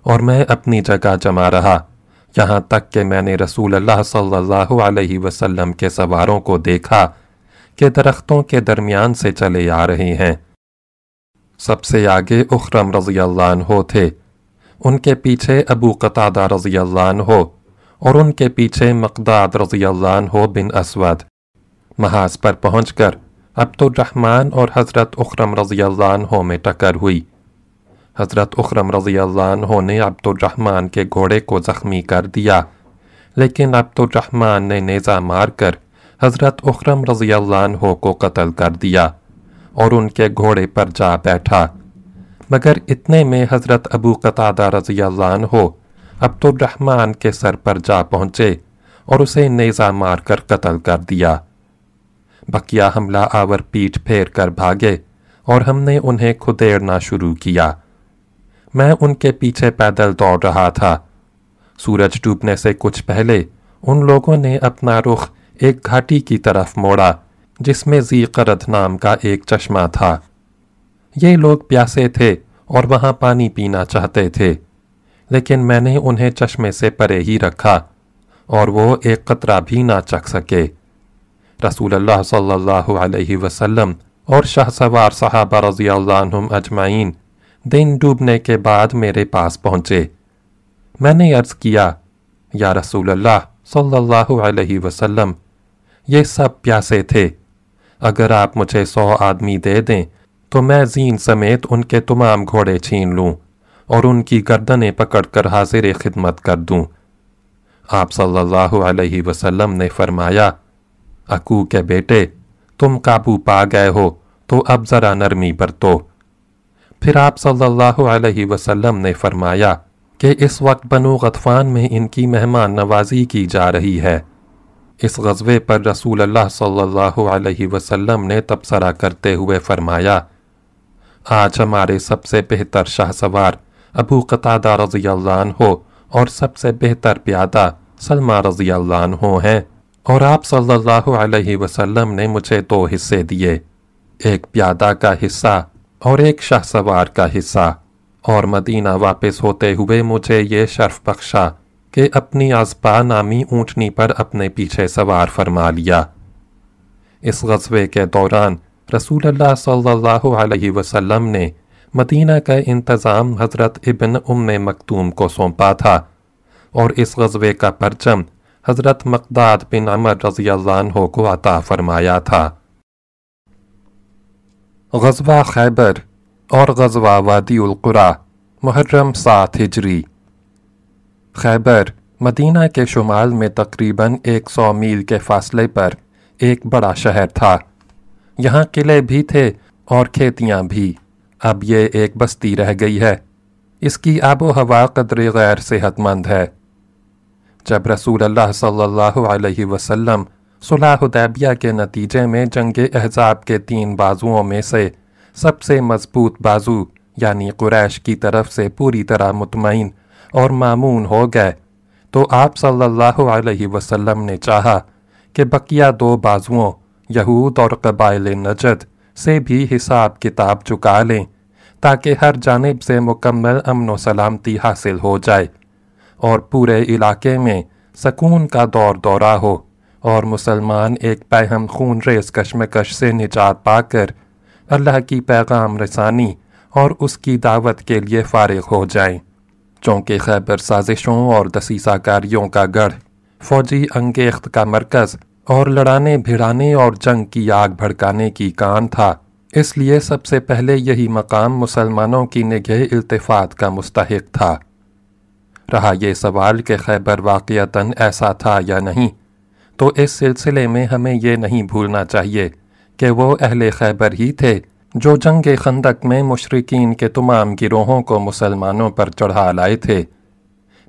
اور میں اپنی جگہ جما رہا۔ یہاں تک کہ میں نے رسول اللہ صلی اللہ علیہ وسلم کے سواروں کو دیکھا۔ کہ درختوں کے درمیان سے چلے آ رہے ہیں۔ سب سے آگے اخرم رضی اللہ عنہ تھے۔ ان کے پیچھے ابو قطادہ رضی اللہ عنہ اور ان کے پیچھے مقداد رضی اللہ عنہ بن اسود۔ محاذ پر پہنچ کر عبد الرحمن اور حضرت اخرم رضی اللہ عنہ میں ٹکر ہوئی۔ حضرت اخرم رضی اللہ عنہ نے عبد الرحمن کے گھوڑے کو زخمی کر دیا، لیکن عبد الرحمن نے نیزہ مار کر حضرت اخرم رضی اللہ عنہ کو قتل کر دیا اور ان کے گھوڑے پر جا بیٹھا۔ مگر اتنے میں حضرت ابو قطادہ رضی اللہ عنہ عبد الرحمن کے سر پر جا پہنچے اور اسے نیزہ مار کر قتل کر دیا۔ بقیہ حملہ آور پیٹ پھیر کر بھاگے اور ہم نے انہیں کھدیڑنا شروع کیا۔ میں ان کے پیچھے پیدل دوڑ رہا تھا۔ سورج ڈوبنے سے کچھ پہلے ان لوگوں نے اپنا رخ ایک گھاٹی کی طرف موڑا، جس میں زی قرد نام کا ایک چشمہ تھا۔ یہ لوگ پیاسے تھے اور وہاں پانی پینا چاہتے تھے، لیکن میں نے انہیں چشمے سے پرے ہی رکھا اور وہ ایک قطرہ بھی نہ چکھ سکے۔ رسول اللہ صلی اللہ علیہ وسلم اور شاہ سوار صحابہ رضی اللہ عنہم اجمعین دن ڈوبنے کے بعد میرے پاس پہنچے۔ میں نے عرض کیا، یا رسول اللہ صلی اللہ علیہ وسلم یہ سب پیاسے تھے۔ اگر آپ مجھے سو آدمی دے دیں، تو میں زین سمیت ان کے تمام گھوڑے چھین لوں اور ان کی گردنیں پکڑ کر حاضر خدمت کر دوں۔ آپ صلی اللہ علیہ وسلم نے فرمایا، اکو کے بیٹے، تم قابو پا گئے ہو، تو اب ذرا نرمی برتو۔ پھر آپ صلی اللہ علیہ وسلم نے فرمایا کہ اس وقت بنو غطفان میں ان کی مہمان نوازی کی جا رہی ہے۔ اس غزوے پر رسول اللہ صلی اللہ علیہ وسلم نے تبصرہ کرتے ہوئے فرمایا، آج ہمارے سب سے بہتر شاہ سوار ابو قطادہ رضی اللہ عنہ اور سب سے بہتر پیادہ سلمہ رضی اللہ عنہ ہیں اور آپ صلی اللہ علیہ وسلم نے مجھے دو حصے دیے، ایک پیادہ کا حصہ اور ایک شاہ سوار کا حصہ اور مدینہ واپس ہوتے ہوئے مجھے یہ شرف بخشا کہ اپنی ازپا نامی اونٹنی پر اپنے پیچھے سوار فرما لیا۔ اس غزوے کے دوران رسول اللہ صلی اللہ علیہ وسلم نے مدینہ کا انتظام حضرت ابن ام مکتوم کو سونپا تھا اور اس غزوے کا پرچم حضرت مقداد بن عمر رضی اللہ عنہ کو عطا فرمایا تھا۔ غزوہ خیبر اور غزوہ وادی القرا محرم سات ہجری۔ خیبر مدینہ کے شمال میں تقریباً ایک سو میل کے فاصلے پر ایک بڑا شہر تھا۔ یہاں قلعے بھی تھے اور کھیتیاں بھی۔ اب یہ ایک بستی رہ گئی ہے۔ اس کی آب و ہوا قدر غیر صحت مند ہے۔ جب رسول اللہ صلی اللہ علیہ وسلم صلح حدیبیہ کے نتیجے میں جنگ احزاب کے تین بازوؤں میں سے سب سے مضبوط بازو یعنی قریش کی طرف سے پوری طرح مطمئن اور معمون ہو گئے۔ تو آپ صلی اللہ علیہ وسلم نے چاہا کہ بقیہ دو بازوؤں، یہود اور قبائل نجد، سے بھی حساب کتاب چکا لیں، تاکہ ہر جانب سے مکمل امن و سلامتی حاصل ہو جائے اور پورے علاقے میں سکون کا دور دورہ ہو اور مسلمان ایک پہم خون ریز کشمکش سے نجات پا کر اللہ کی پیغام رسانی اور اس کی دعوت کے لیے فارغ ہو جائیں۔ چونکہ خیبر سازشوں اور دسیسہ کاریوں کا گڑھ، فوجی انگیخت کا مرکز اور لڑانے بھڑانے اور جنگ کی آگ بھڑکانے کی کان تھا۔ اس لیے سب سے پہلے یہی مقام مسلمانوں کی نگہ التفات کا مستحق تھا۔ رہا یہ سوال کہ خیبر واقعتاً ایسا تھا یا نہیں؟ تو اس سلسلے میں ہمیں یہ نہیں بھولنا چاہیے کہ وہ اہل خیبر ہی تھے۔ جو جنگ خندق میں مشرقین کے تمام گروہوں کو مسلمانوں پر چڑھا لائے تھے۔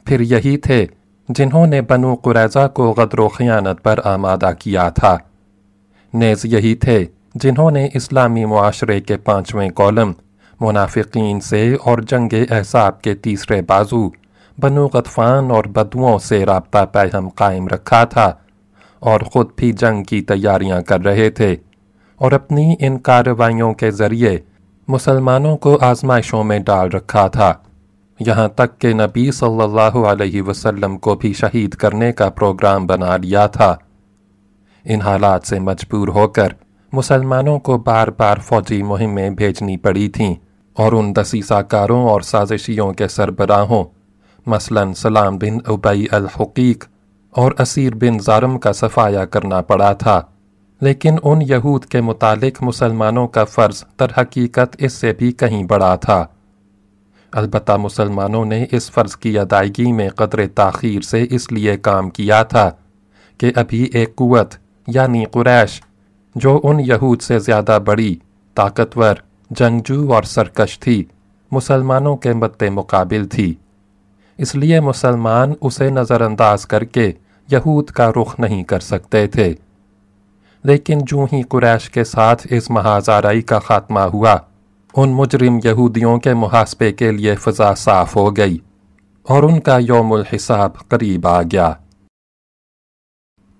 پھر یہی تھے جنہوں نے بنو قریضہ کو غدر و خیانت پر آمادہ کیا تھا۔ نیز یہی تھے جنہوں نے اسلامی معاشرے کے پانچویں کولم منافقین سے اور جنگ احساب کے تیسرے بازو، بنو غطفان اور بدوؤں سے رابطہ پہم قائم رکھا تھا اور خود بھی جنگ کی تیاریاں کر رہے تھے۔ اور اپنی ان کارروائیوں کے ذریعے مسلمانوں کو آزمائشوں میں ڈال رکھا تھا۔ یہاں تک کہ نبی صلی اللہ علیہ وسلم کو بھی شہید کرنے کا پروگرام بنا لیا تھا۔ ان حالات سے مجبور ہو کر مسلمانوں کو بار بار فوجی مہمیں بھیجنی پڑی تھیں اور ان دسیسہ کاروں اور سازشیوں کے سربراہوں، مثلا سلام بن ابئی الحقیق اور اسیر بن زارم کا صفایہ کرنا پڑا تھا۔ لیکن ان یہود کے متعلق مسلمانوں کا فرض تر حقیقت اس سے بھی کہیں بڑا تھا۔ البتہ مسلمانوں نے اس فرض کی ادائیگی میں قدر تاخیر سے اس لیے کام کیا تھا کہ ابھی ایک قوت یعنی قریش، جو ان یہود سے زیادہ بڑی، طاقتور، جنگجو اور سرکش تھی، مسلمانوں کے مد مقابل تھی۔ اس لیے مسلمان اسے نظر انداز کر کے یہود کا رخ نہیں کر سکتے تھے۔ لیکن جو ہی قریش کے ساتھ اس محاذارائی کا خاتمہ ہوا، ان مجرم یہودیوں کے محاسبے کے لیے فضا صاف ہو گئی اور ان کا یوم الحساب قریب آ گیا۔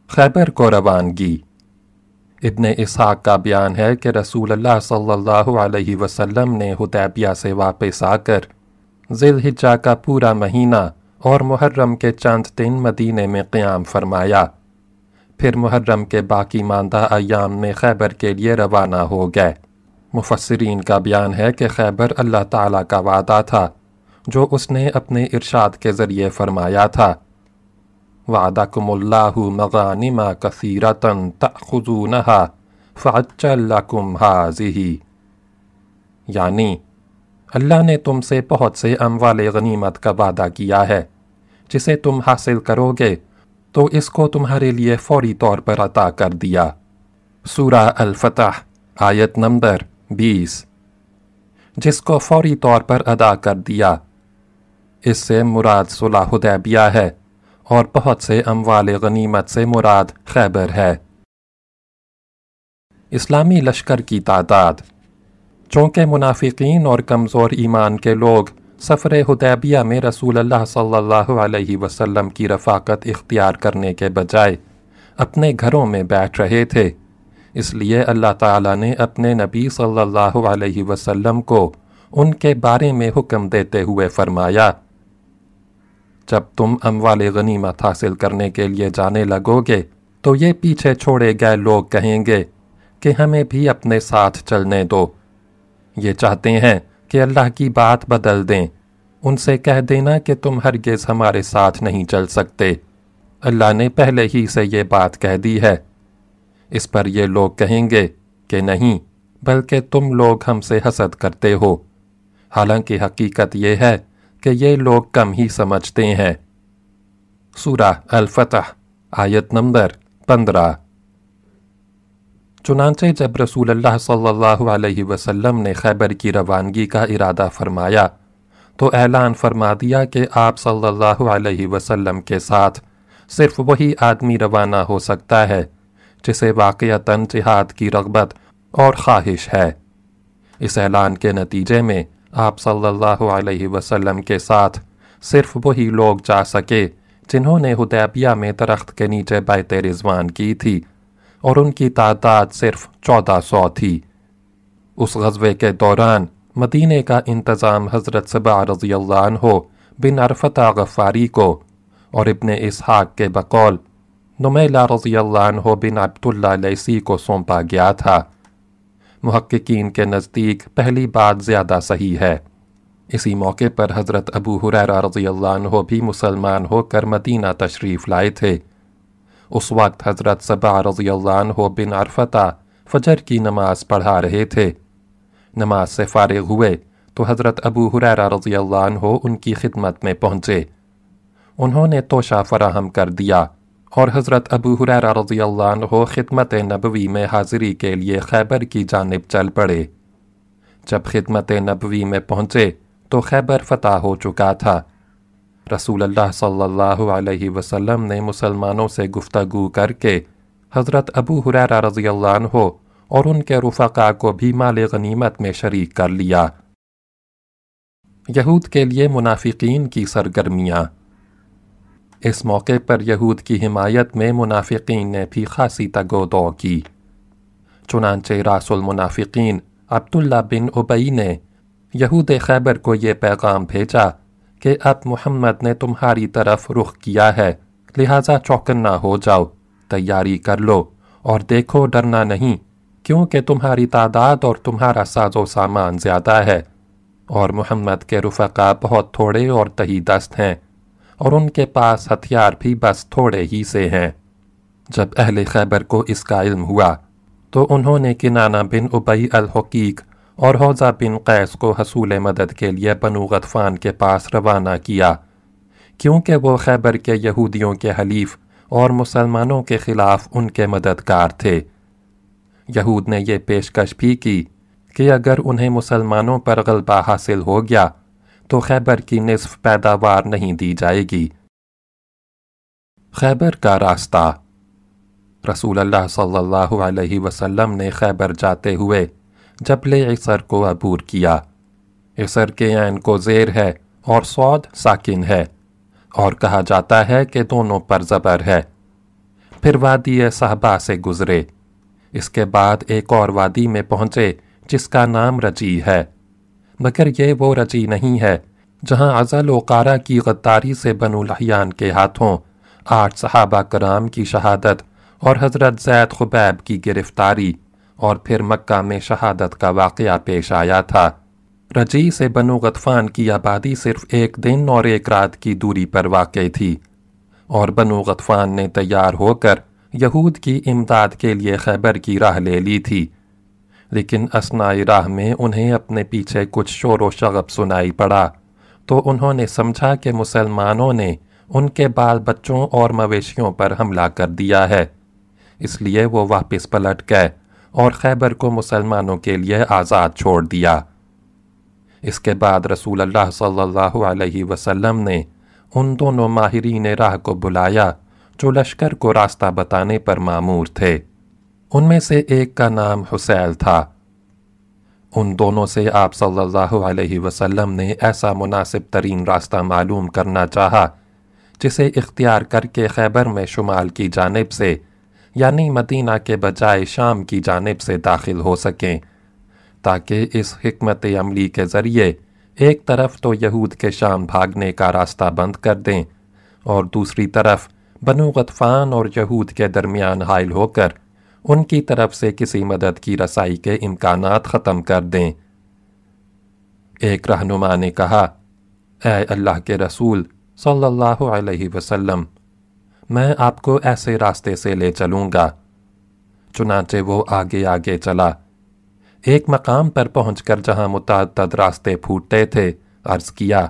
خیبر کو روانگی۔ ابن اسحاق کا بیان ہے کہ رسول اللہ صلی اللہ علیہ وسلم نے حدیبیہ سے واپس آ کر ذی الحجہ کا پورا مہینہ اور محرم کے چند دن مدینے میں قیام فرمایا۔ پھر محرم کے باقی ماندہ ایام میں خیبر کے لیے روانہ ہو گئے۔ مفسرین کا بیان ہے کہ خیبر اللہ تعالیٰ کا وعدہ تھا، جو اس نے اپنے ارشاد کے ذریعے فرمایا تھا۔ وعدکم اللہ مغانم کثیرتن تأخذونہا فعجل لکم حازہی یعنی اللہ نے تم سے بہت سے اموال غنیمت کا وعدہ کیا ہے، جسے تم حاصل کرو گے۔ تو اس کو تمہارے لیے فوری طور پر عطا کر دیا۔ سورہ الفتح، آیت نمبر بیس۔ جس کو فوری طور پر ادا کر دیا۔ اس سے مراد صلح حدیبیہ ہے اور بہت سے اموال غنیمت سے مراد خیبر ہے۔ اسلامی لشکر کی تعداد۔ چونکہ منافقین اور کمزور ایمان کے لوگ سفر حدیبیہ میں رسول اللہ صلی اللہ علیہ وسلم کی رفاقت اختیار کرنے کے بجائے اپنے گھروں میں بیٹھ رہے تھے۔ اس لیے اللہ تعالیٰ نے اپنے نبی صلی اللہ علیہ وسلم کو ان کے بارے میں حکم دیتے ہوئے فرمایا، جب تم اموال غنیمت حاصل کرنے کے لیے جانے لگو گے تو یہ پیچھے چھوڑے گئے لوگ کہیں گے کہ ہمیں بھی اپنے ساتھ چلنے دو۔ یہ چاہتے ہیں کہ اللہ کی بات بدل دیں۔ ان سے کہہ دینا کہ تم ہرگز ہمارے ساتھ نہیں چل سکتے۔ اللہ نے پہلے ہی سے یہ بات کہہ دی ہے۔ اس پر یہ لوگ کہیں گے کہ نہیں، بلکہ تم لوگ ہم سے حسد کرتے ہو۔ حالانکہ حقیقت یہ ہے کہ یہ لوگ کم ہی سمجھتے ہیں۔ سورہ الفتح، آیت نمبر پندرہ۔ چنانچہ جب رسول اللہ صلی اللہ علیہ وسلم نے خیبر کی روانگی کا ارادہ فرمایا، تو اعلان فرما دیا کہ آپ صلی اللہ علیہ وسلم کے ساتھ صرف وہی آدمی روانہ ہو سکتا ہے، جسے واقعتاً جہاد کی رغبت اور خواہش ہے۔ اس اعلان کے نتیجے میں آپ صلی اللہ علیہ وسلم کے ساتھ صرف وہی لوگ جا سکے، جنہوں نے حدیبیہ میں درخت کے نیچے بیت رضوان کی تھی۔ اور ان کی تعداد صرف چودہ سو تھی۔ اس غزوے کے دوران مدینے کا انتظام حضرت سبا رضی اللہ عنہ بن عرفتہ غفاری کو اور ابن اسحاق کے بقول نمیلہ رضی اللہ عنہ بن عبداللہ لیسی کو سونپا گیا تھا۔ محققین کے نزدیک پہلی بات زیادہ صحیح ہے۔ اسی موقع پر حضرت ابو حریرہ رضی اللہ عنہ بھی مسلمان ہو کر مدینہ تشریف لائے تھے۔ اس وقت حضرت سبا رضی اللہ عنہ بن عرفتہ فجر کی نماز پڑھا رہے تھے۔ نماز سے فارغ ہوئے تو حضرت ابو حریرہ رضی اللہ عنہ ان کی خدمت میں پہنچے۔ انہوں نے توشہ فراہم کر دیا اور حضرت ابو حریرہ رضی اللہ عنہ خدمت نبوی میں حاضری کے لیے خیبر کی جانب چل پڑے۔ جب خدمت نبوی میں پہنچے تو خیبر فتح ہو چکا تھا۔ رسول اللہ صلی اللہ علیہ وسلم نے مسلمانوں سے گفتگو کر کے حضرت ابو حریرہ رضی اللہ عنہ اور ان کے رفقا کو بھی مال غنیمت میں شریک کر لیا۔ یہود کے لیے منافقین کی سرگرمیاں۔ اس موقع پر یہود کی حمایت میں منافقین نے بھی خاصی تگو دو کی۔ چنانچہ راس المنافقین عبداللہ بن عبی نے یہود خیبر کو یہ پیغام بھیجا کہ اب محمد نے تمہاری طرف رخ کیا ہے، لہٰذا چوکنا ہو جاؤ، تیاری کر لو، اور دیکھو ڈرنا نہیں، کیونکہ تمہاری تعداد اور تمہارا ساز و سامان زیادہ ہے، اور محمد کے رفقا بہت تھوڑے اور تہی دست ہیں، اور ان کے پاس ہتھیار بھی بس تھوڑے ہی سے ہیں۔ جب اہل خیبر کو اس کا علم ہوا، تو انہوں نے کنانہ بن ابئی الحقیق اور حوضہ بن قیس کو حصول مدد کے لیے بنو غطفان کے پاس روانہ کیا، کیونکہ وہ خیبر کے یہودیوں کے حلیف اور مسلمانوں کے خلاف ان کے مددگار تھے۔ یہود نے یہ پیشکش بھی کی کہ اگر انہیں مسلمانوں پر غلبہ حاصل ہو گیا تو خیبر کی نصف پیداوار نہیں دی جائے گی۔ خیبر کا راستہ۔ رسول اللہ صلی اللہ علیہ وسلم نے خیبر جاتے ہوئے جبل عصر کو عبور کیا۔ عصر کے عین کو زیر ہے اور سعود ساکن ہے اور کہا جاتا ہے کہ دونوں پر زبر ہے۔ پھر وادی صحبہ سے گزرے۔ اس کے بعد ایک اور وادی میں پہنچے جس کا نام رجی ہے۔ مگر یہ وہ رجی نہیں ہے جہاں عزل و قارہ کی غداری سے بنو لحیان کے ہاتھوں آٹھ صحابہ کرام کی شہادت اور حضرت زید خبیب کی گرفتاری اور پھر مکہ میں شہادت کا واقعہ پیش آیا تھا۔ رجی سے بنو غطفان کی آبادی صرف ایک دن اور ایک رات کی دوری پر واقع تھی اور بنو غطفان نے تیار ہو کر یہود کی امداد کے لیے خیبر کی راہ لے لی تھی۔ لیکن اسنائی راہ میں انہیں اپنے پیچھے کچھ شور و شغب سنائی پڑا۔ تو انہوں نے سمجھا کہ مسلمانوں نے ان کے بال بچوں اور مویشیوں پر حملہ کر دیا ہے۔ اس لیے وہ واپس پلٹ گئے۔ اور خیبر کو مسلمانوں کے لیے آزاد چھوڑ دیا۔ اس کے بعد رسول اللہ صلی اللہ علیہ وسلم نے ان دونوں ماہرین راہ کو بلایا جو لشکر کو راستہ بتانے پر معمور تھے۔ ان میں سے ایک کا نام حسیل تھا۔ ان دونوں سے آپ صلی اللہ علیہ وسلم نے ایسا مناسب ترین راستہ معلوم کرنا چاہا جسے اختیار کر کے خیبر میں شمال کی جانب سے یعنی مدینہ کے بجائے شام کی جانب سے داخل ہو سکیں۔ تاکہ اس حکمت عملی کے ذریعے ایک طرف تو یہود کے شام بھاگنے کا راستہ بند کر دیں اور دوسری طرف بنو غطفان اور یہود کے درمیان حائل ہو کر ان کی طرف سے کسی مدد کی رسائی کے امکانات ختم کر دیں۔ ایک رہنما نے کہا، اے اللہ کے رسول صلی اللہ علیہ وسلم میں آپ کو ایسے راستے سے لے چلوں گا۔ چنانچہ وہ آگے آگے چلا۔ ایک مقام پر پہنچ کر جہاں متعدد راستے پھوٹتے تھے، عرض کیا،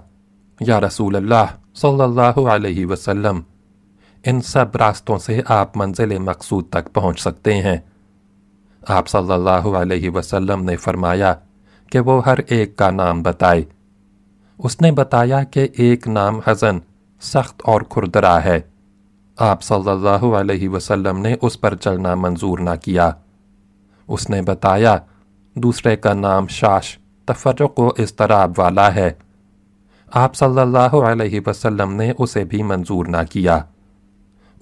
یا رسول اللہ صلی اللہ علیہ وسلم، ان سب راستوں سے آپ منزل مقصود تک پہنچ سکتے ہیں۔ آپ صلی اللہ علیہ وسلم نے فرمایا کہ وہ ہر ایک کا نام بتائے۔ اس نے بتایا کہ ایک نام حزن، سخت اور کھردرا ہے۔ آپ صلی اللہ علیہ وسلم نے اس پر چلنا منظور نہ کیا۔ اس نے بتایا، دوسرے کا نام شاش، تفرق و اضطراب والا ہے۔ آپ صلی اللہ علیہ وسلم نے اسے بھی منظور نہ کیا۔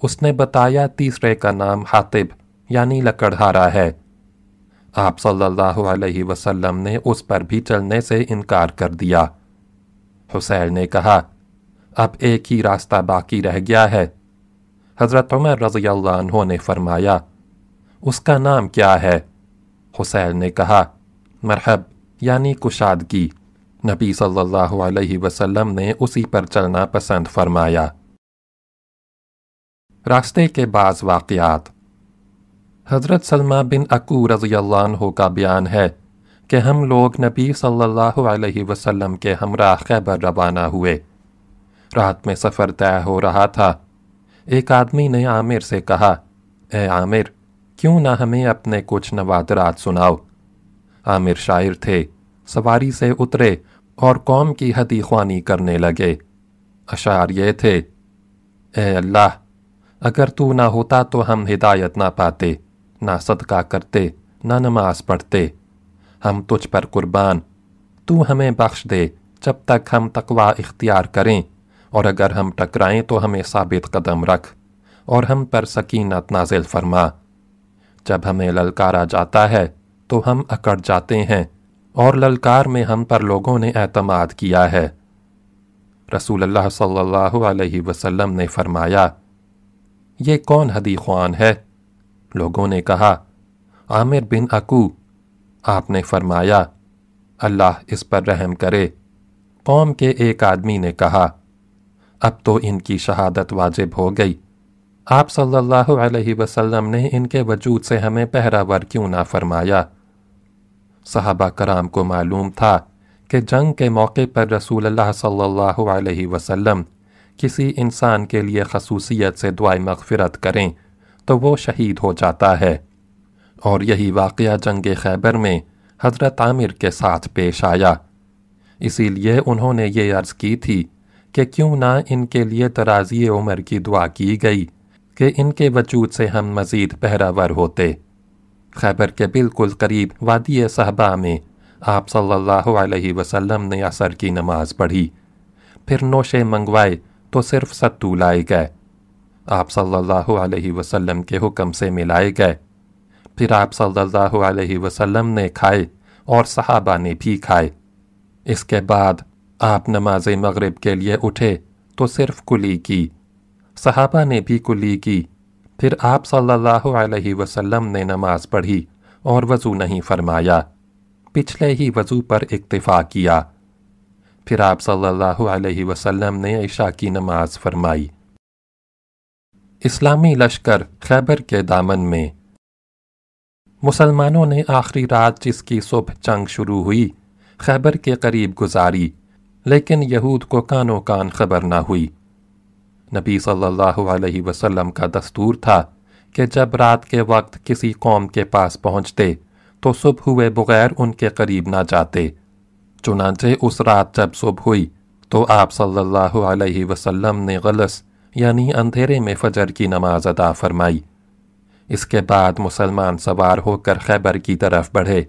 اس نے بتایا، تیسرے کا نام حاطب یعنی لکڑہارا ہے۔ آپ صلی اللہ علیہ وسلم نے اس پر بھی چلنے سے انکار کر دیا۔ حسین نے کہا، اب ایک ہی راستہ باقی رہ گیا ہے۔ حضرت عمر رضی اللہ عنہ نے فرمایا، اس کا نام کیا ہے؟ حسین نے کہا، مرحب یعنی کشادگی۔ نبی صلی اللہ علیہ وسلم نے اسی پر چلنا پسند فرمایا۔ راستے کے بعض واقعات۔ حضرت سلمہ بن اکو رضی اللہ عنہ کا بیان ہے کہ ہم لوگ نبی صلی اللہ علیہ وسلم کے ہمراہ خیبر روانہ ہوئے۔ رات میں سفر طے ہو رہا تھا۔ ایک آدمی نے عامر سے کہا، اے عامر، کیوں نہ ہمیں اپنے کچھ نوادرات سناؤ؟ عامر شاعر تھے، سواری سے اترے اور قوم کی حدی خوانی کرنے لگے۔ اشعار یہ تھے، اے اللہ، اگر تو نہ ہوتا تو ہم ہدایت نہ پاتے، نہ صدقہ کرتے، نہ نماز پڑھتے۔ ہم تجھ پر قربان، تو ہمیں بخش دے جب تک ہم تقوی اختیار کریں۔ اور اگر ہم ٹکرائیں تو ہمیں ثابت قدم رکھ اور ہم پر سکینت نازل فرما۔ جب ہمیں للکارا جاتا ہے تو ہم اکڑ جاتے ہیں اور للکار میں ہم پر لوگوں نے اعتماد کیا ہے۔ رسول اللہ صلی اللہ علیہ وسلم نے فرمایا، یہ کون حدی خوان ہے؟ لوگوں نے کہا، عامر بن اکو۔ آپ نے فرمایا، اللہ اس پر رحم کرے۔ قوم کے ایک آدمی نے کہا اب تو ان کی شہادت واجب ہو گئی۔ آپ صلی اللہ علیہ وسلم نے ان کے وجود سے ہمیں پہراور کیوں نہ فرمایا۔ صحابہ کرام کو معلوم تھا کہ جنگ کے موقع پر رسول اللہ صلی اللہ علیہ وسلم کسی انسان کے لیے خصوصیت سے دعائیں مغفرت کریں تو وہ شہید ہو جاتا ہے۔ اور یہی واقعہ جنگ خیبر میں حضرت عامر کے ساتھ پیش آیا۔ اسی لیے انہوں نے یہ عرض کی تھی کہ کیوں نہ ان کے لیے ترازی عمر کی دعا کی گئی کہ ان کے وجود سے ہم مزید پہراور ہوتے۔ خیبر کے بالکل قریب وادی صحبہ میں آپ صلی اللہ علیہ وسلم نے عصر کی نماز پڑھی۔ پھر نوشے منگوائے تو صرف ستو لائے گئے۔ آپ صلی اللہ علیہ وسلم کے حکم سے ملائے گئے۔ پھر آپ صلی اللہ علیہ وسلم نے کھائے اور صحابہ نے بھی کھائے۔ اس کے بعد آپ نماز مغرب کے لیے اٹھے تو صرف کلی کی۔ صحابہ نے بھی کلی کی۔ پھر آپ صلی اللہ علیہ وسلم نے نماز پڑھی اور وضو نہیں فرمایا۔ پچھلے ہی وضو پر اکتفا کیا۔ پھر آپ صلی اللہ علیہ وسلم نے عشاء کی نماز فرمائی۔ اسلامی لشکر خیبر کے دامن میں۔ مسلمانوں نے آخری رات جس کی صبح جنگ شروع ہوئی، خیبر کے قریب گزاری۔ لیکن یہود کو کانوں کان خبر نہ ہوئی۔ نبی صلی اللہ علیہ وسلم کا دستور تھا کہ جب رات کے وقت کسی قوم کے پاس پہنچتے تو صبح ہوئے بغیر ان کے قریب نہ جاتے۔ چنانچہ اس رات جب صبح ہوئی تو آپ صلی اللہ علیہ وسلم نے غلص یعنی اندھیرے میں فجر کی نماز ادا فرمائی۔ اس کے بعد مسلمان سوار ہو کر خیبر کی طرف بڑھے۔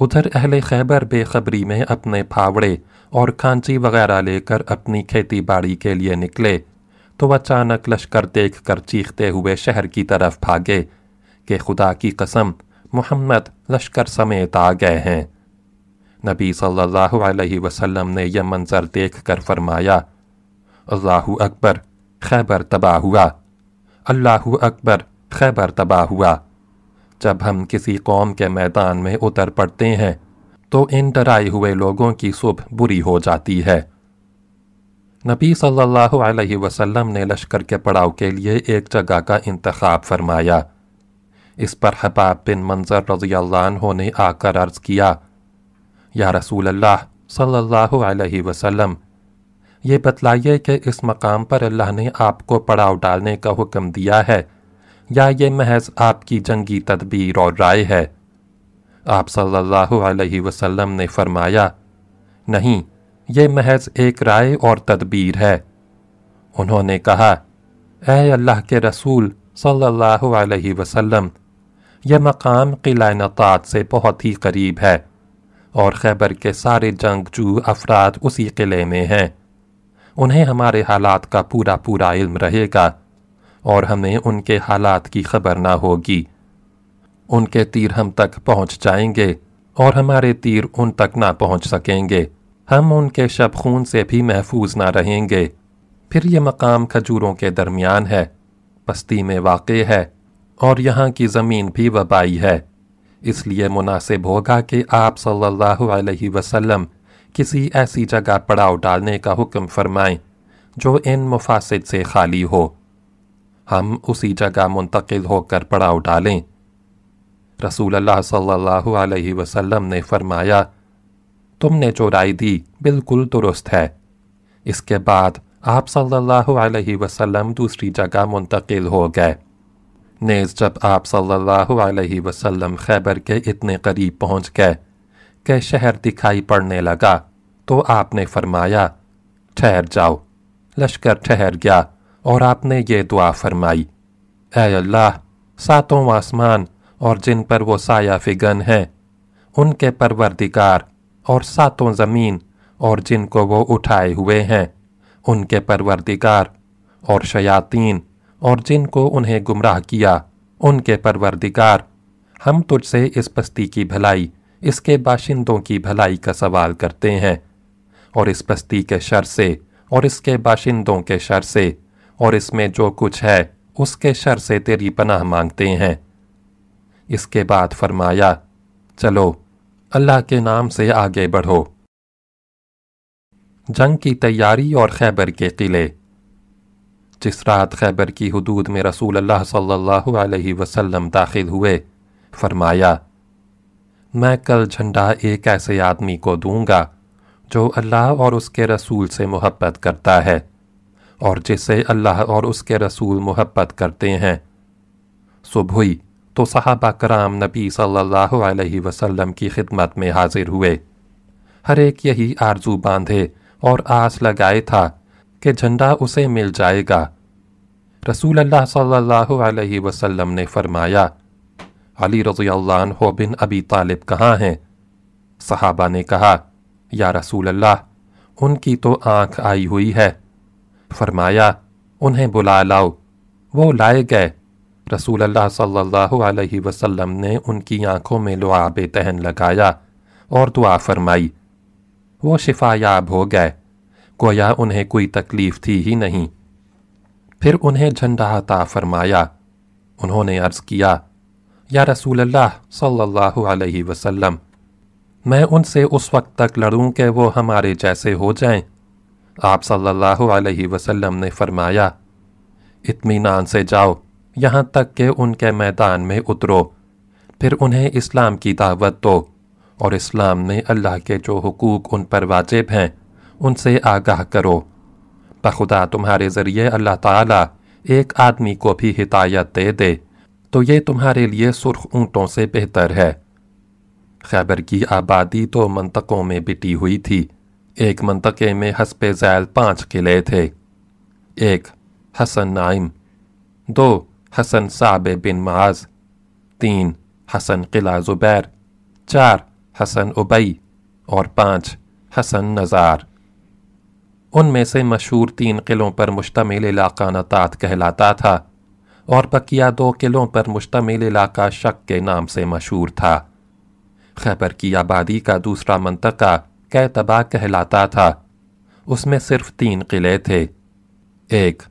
ادھر اہل خیبر بے خبری میں اپنے پھاوڑے اور کھانچی وغیرہ لے کر اپنی کھیتی باڑی کے لیے نکلے، تو اچانک لشکر دیکھ کر چیختے ہوئے شہر کی طرف بھاگے کہ خدا کی قسم محمد لشکر سمیت آ گئے ہیں۔ نبی صلی اللہ علیہ وسلم نے یہ منظر دیکھ کر فرمایا، اللہ اکبر، خیبر تباہ ہوا۔ اللہ اکبر، خیبر تباہ ہوا۔ جب ہم کسی قوم کے میدان میں اتر پڑتے ہیں تو ان ڈرائے ہوئے لوگوں کی صبح بری ہو جاتی ہے۔ نبی صلی اللہ علیہ وسلم نے لشکر کے پڑاؤ کے لیے ایک جگہ کا انتخاب فرمایا۔ اس پر حباب بن منظر رضی اللہ عنہ نے آ کر عرض کیا، یا رسول اللہ صلی اللہ علیہ وسلم، یہ بتلائیے کہ اس مقام پر اللہ نے آپ کو پڑاؤ ڈالنے کا حکم دیا ہے، یا یہ محض آپ کی جنگی تدبیر اور رائے ہے؟ آپ صلی اللہ علیہ وسلم نے فرمایا، نہیں، یہ محض ایک رائے اور تدبیر ہے۔ انہوں نے کہا، اے اللہ کے رسول صلی اللہ علیہ وسلم، یہ مقام قلعہ نطاط سے بہت ہی قریب ہے اور خیبر کے سارے جنگ جو افراد اسی قلعے میں ہیں۔ انہیں ہمارے حالات کا پورا پورا علم رہے گا اور ہمیں ان کے حالات کی خبر نہ ہوگی۔ ان کے تیر ہم تک پہنچ جائیں گے اور ہمارے تیر ان تک نہ پہنچ سکیں گے۔ ہم ان کے شب خون سے بھی محفوظ نہ رہیں گے۔ پھر یہ مقام کھجوروں کے درمیان ہے پستی میں واقع ہے اور یہاں کی زمین بھی وبائی ہے۔ اس لیے مناسب ہوگا کہ آپ صلی اللہ علیہ وسلم کسی ایسی جگہ پڑاؤ ڈالنے کا حکم فرمائیں جو ان مفاسد سے خالی ہو۔ ہم اسی جگہ منتقل ہو کر پڑاؤ ڈالیں۔ رسول اللہ صلی اللہ علیہ وسلم نے فرمایا، تم نے جو رائے دی بالکل درست ہے۔ اس کے بعد آپ صلی اللہ علیہ وسلم دوسری جگہ منتقل ہو گئے۔ نیز جب آپ صلی اللہ علیہ وسلم خیبر کے اتنے قریب پہنچ گئے کہ شہر دکھائی پڑنے لگا، تو آپ نے فرمایا، ٹھہر جاؤ۔ لشکر ٹھہر گیا اور آپ نے یہ دعا فرمائی، اے اللہ، ساتوں آسمان اور جن پر وہ سایہ فگن ہیں ان کے پروردگار اور ساتوں زمین اور جن کو وہ اٹھائے ہوئے ہیں، ان کے پروردگار اور شیاطین اور جن کو انہیں گمراہ کیا، ان کے پروردگار، ہم تجھ سے اس بستی کی بھلائی، اس کے باشندوں کی بھلائی کا سوال کرتے ہیں۔ اور اس بستی کے شر سے، اور اس کے باشندوں کے شر سے، اور اس میں جو کچھ ہے، اس کے شر سے تیری پناہ مانگتے ہیں۔ اس کے بعد فرمایا، چلو، اللہ کے نام سے آگے بڑھو۔ جنگ کی تیاری اور خیبر کے قلعے۔ جس رات خیبر کی حدود میں رسول اللہ صلی اللہ علیہ وسلم داخل ہوئے، فرمایا، میں کل جھنڈا ایک ایسے آدمی کو دوں گا جو اللہ اور اس کے رسول سے محبت کرتا ہے اور جسے اللہ اور اس کے رسول محبت کرتے ہیں۔ صبح ہوئی تو صحابہ کرام نبی صلی اللہ علیہ وسلم کی خدمت میں حاضر ہوئے۔ ہر ایک یہی آرزو باندھے اور آس لگائے تھا کہ جھنڈا اسے مل جائے گا۔ رسول اللہ صلی اللہ علیہ وسلم نے فرمایا، علی رضی اللہ عنہ بن ابی طالب کہاں ہیں؟ صحابہ نے کہا، یا رسول اللہ، ان کی تو آنکھ آئی ہوئی ہے۔ فرمایا، انہیں بلا لاؤ، وہ لائے گئے۔ رسول اللہ صلی اللہ علیہ وسلم نے ان کی آنکھوں میں لعاب تہن لگایا اور دعا فرمائی۔ وہ شفا یاب ہو گئے۔ گویا انہیں کوئی تکلیف تھی ہی نہیں۔ پھر انہیں جھنڈا عطا فرمایا۔ انہوں نے عرض کیا، یا رسول اللہ صلی اللہ علیہ وسلم، میں ان سے اس وقت تک لڑوں کہ وہ ہمارے جیسے ہو جائیں۔ آپ صلی اللہ علیہ وسلم نے فرمایا، اطمینان سے جاؤ۔ یہاں تک کہ ان کے میدان میں اترو۔ پھر انہیں اسلام کی دعوت دو۔ اور اسلام میں اللہ کے جو حقوق ان پر واجب ہیں، ان سے آگاہ کرو۔ بخدا تمہارے ذریعے اللہ تعالیٰ ایک آدمی کو بھی ہدایت دے دے۔ تو یہ تمہارے لیے سرخ اونٹوں سے بہتر ہے۔ خیبر کی آبادی دو منطقوں میں بٹی ہوئی تھی۔ ایک منطقے میں حسب ذیل پانچ قلعے تھے۔ ایک حسن نائم دو حسن صعب بن معاذ، تین حسن قلعہ زبیر، چار حسن ابئی اور پانچ حسن نظار ان میں سے مشہور تین قلعوں پر مشتمل علاقہ نتات کہلاتا تھا اور بقیہ دو قلعوں پر مشتمل علاقہ شک کے نام سے مشہور تھا۔ خیبر کی آبادی کا دوسرا منطقہ کیتبا کہلاتا تھا۔ اس میں صرف تین قلعے تھے۔ ایک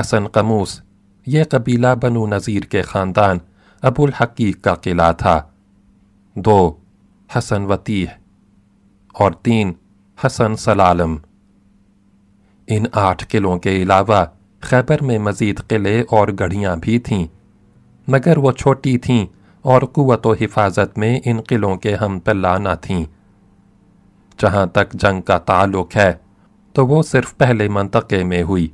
حسن قموس یہ قبیلہ بنو نذیر کے خاندان ابو الحقیق کا قلعہ تھا۔ دو، حسن وطیح اور تین، حسن سلالم۔ ان آٹھ قلعوں کے علاوہ خیبر میں مزید قلعے اور گڑھیاں بھی تھیں، مگر وہ چھوٹی تھیں اور قوت و حفاظت میں ان قلعوں کے ہم پلہ نہ تھیں۔ جہاں تک جنگ کا تعلق ہے، تو وہ صرف پہلے منطقے میں ہوئی۔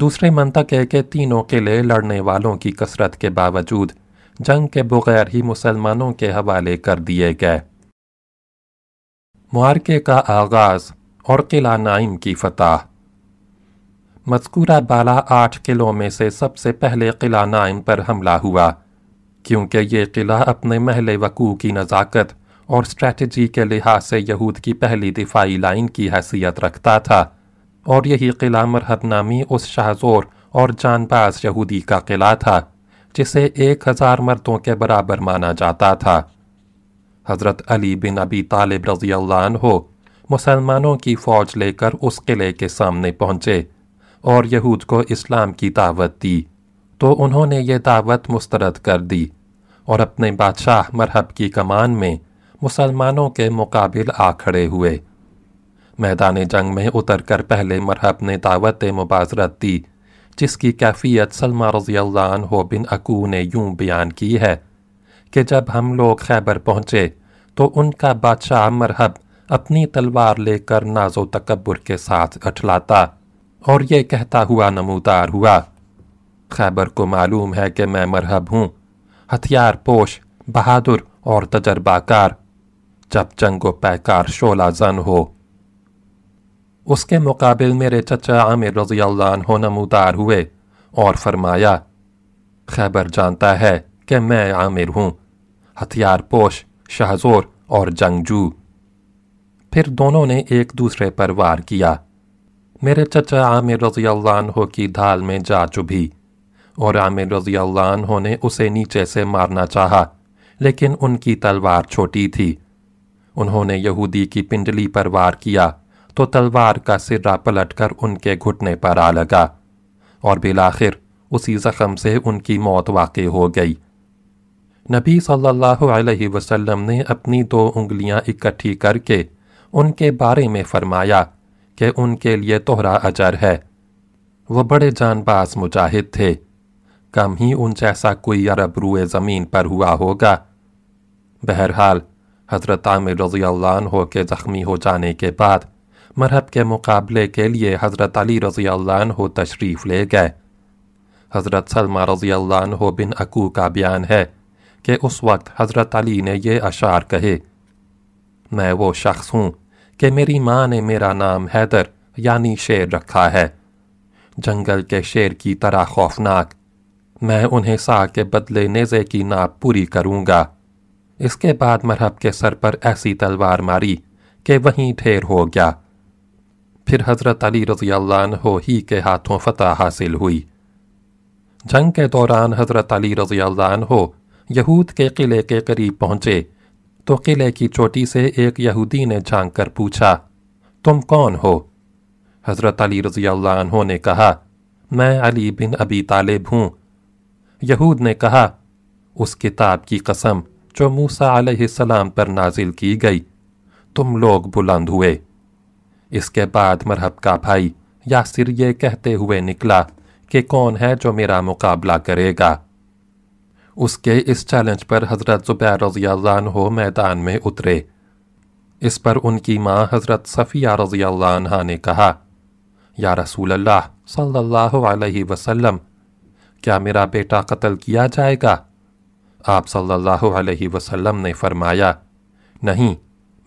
دوسرے منطقے کے تینوں قلعے لڑنے والوں کی کثرت کے باوجود جنگ کے بغیر ہی مسلمانوں کے حوالے کر دیے گئے۔ معارکے کا آغاز اور قلعہ نائم کی فتح۔ مذکورہ بالا آٹھ قلعوں میں سے سب سے پہلے قلعہ نائم پر حملہ ہوا، کیونکہ یہ قلعہ اپنے محل وقوع کی نزاکت اور اسٹریٹجی کے لحاظ سے یہود کی پہلی دفاعی لائن کی حیثیت رکھتا تھا۔ اور یہی قلعہ مرحب نامی اس شہزور اور جان باز یہودی کا قلعہ تھا، جسے ایک ہزار مردوں کے برابر مانا جاتا تھا۔ حضرت علی بن ابی طالب رضی اللہ عنہ مسلمانوں کی فوج لے کر اس قلعے کے سامنے پہنچے اور یہود کو اسلام کی دعوت دی۔ تو انہوں نے یہ دعوت مسترد کر دی اور اپنے بادشاہ مرحب کی کمان میں مسلمانوں کے مقابل آ کھڑے ہوئے۔ میدان جنگ میں اتر کر پہلے مرحب نے دعوت مبازرت دی، جس کی کیفیت سلمہ رضی اللہ عنہ بن اکو نے یوں بیان کی ہے کہ جب ہم لوگ خیبر پہنچے تو ان کا بادشاہ مرحب اپنی تلوار لے کر ناز و تکبر کے ساتھ اٹھلاتا اور یہ کہتا ہوا نمودار ہوا، خیبر کو معلوم ہے کہ میں مرحب ہوں، ہتھیار پوش، بہادر اور تجربہ کار، جب جنگ و پیکار شولہ زن ہو۔ اس کے مقابل میرے چچا عامر رضی اللہ عنہ نمودار ہوئے اور فرمایا، خیبر جانتا ہے کہ میں عامر ہوں، ہتھیار پوش، شہزور اور جنگجو۔ پھر دونوں نے ایک دوسرے پر وار کیا۔ میرے چچا عامر رضی اللہ عنہ کی دھال میں جا چبھی اور عامر رضی اللہ عنہ نے اسے نیچے سے مارنا چاہا، لیکن ان کی تلوار چھوٹی تھی۔ انہوں نے یہودی کی پنڈلی پر وار کیا۔ تو تلوار کا سرہ پلٹ کر ان کے گھٹنے پر آ لگا اور بالآخر اسی زخم سے ان کی موت واقع ہو گئی۔ نبی صلی اللہ علیہ وسلم نے اپنی دو انگلیاں اکٹھی کر کے ان کے بارے میں فرمایا کہ ان کے لیے توہرا اجر ہے۔ وہ بڑے جان باز مجاہد تھے۔ کم ہی ان جیسا کوئی عرب روئے زمین پر ہوا ہوگا۔ بہرحال، حضرت عامر رضی اللہ عنہ کے زخمی ہو جانے کے بعد مرحب کے مقابلے کے لیے حضرت علی رضی اللہ عنہ تشریف لے گئے۔ حضرت سلمہ رضی اللہ عنہ بن اکو کا بیان ہے کہ اس وقت حضرت علی نے یہ اشعار کہے، میں وہ شخص ہوں کہ میری ماں نے میرا نام حیدر یعنی شیر رکھا ہے۔ جنگل کے شیر کی طرح خوفناک، میں انہیں سا کے بدلے نیزے کی ناپ پوری کروں گا۔ اس کے بعد مرحب کے سر پر ایسی تلوار ماری کہ وہیں ٹھیر ہو گیا۔ پھر حضرت علی رضی اللہ عنہ ہی کے ہاتھوں فتح حاصل ہوئی۔ جنگ کے دوران حضرت علی رضی اللہ عنہ یہود کے قلعے کے قریب پہنچے۔ تو قلعے کی چوٹی سے ایک یہودی نے جھانک کر پوچھا، تم کون ہو؟ حضرت علی رضی اللہ عنہ نے کہا، میں علی بن ابی طالب ہوں۔ یہود نے کہا، اس کتاب کی قسم جو موسیٰ علیہ السلام پر نازل کی گئی، تم لوگ بلند ہوئے۔ اس کے بعد مرحب کا بھائی یاسر یہ کہتے ہوئے نکلا کہ کون ہے جو میرا مقابلہ کرے گا۔ اس کے اس چیلنج پر حضرت زبیر رضی اللہ عنہ میدان میں اترے۔ اس پر ان کی ماں حضرت صفیہ رضی اللہ عنہ نے کہا، یا رسول اللہ صلی اللہ علیہ وسلم، کیا میرا بیٹا قتل کیا جائے گا؟ آپ صلی اللہ علیہ وسلم نے فرمایا، نہیں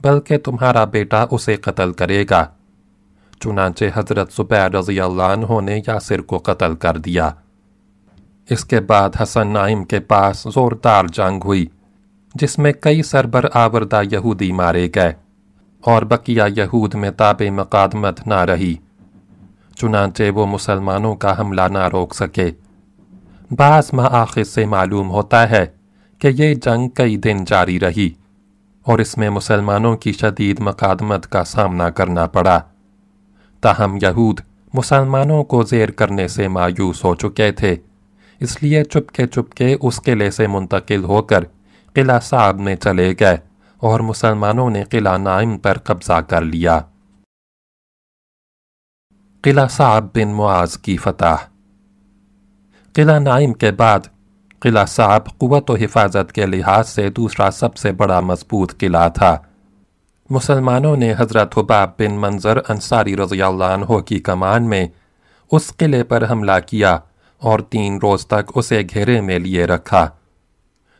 بلکہ تمہارا بیٹا اسے قتل کرے گا۔ چنانچہ حضرت زبیر رضی اللہ عنہ نے یاسر کو قتل کر دیا۔ اس کے بعد حسن نائم کے پاس زوردار جنگ ہوئی، جس میں کئی سربر آوردہ یہودی مارے گئے اور بقیہ یہود میں تاب مقادمت نہ رہی۔ چنانچہ وہ مسلمانوں کا حملہ نہ روک سکے۔ بعض مآخذ سے معلوم ہوتا ہے کہ یہ جنگ کئی دن جاری رہی۔ اور اس میں مسلمانوں کی شدید مقادمت کا سامنا کرنا پڑا۔ تاہم یہود مسلمانوں کو زیر کرنے سے مایوس ہو چکے تھے۔ اس لیے چپکے چپکے اس قلعے سے منتقل ہو کر قلعہ صاحب میں چلے گئے اور مسلمانوں نے قلعہ نائم پر قبضہ کر لیا۔ قلعہ صعب بن معاذ کی فتح۔ قلعہ نائم کے بعد قلعہ صعب قوت و حفاظت کے لحاظ سے دوسرا سب سے بڑا مضبوط قلعہ تھا۔ مسلمانوں نے حضرت حباب بن منظر انصاری رضی اللہ عنہ کی کمان میں اس قلعے پر حملہ کیا اور تین روز تک اسے گھیرے میں لیے رکھا۔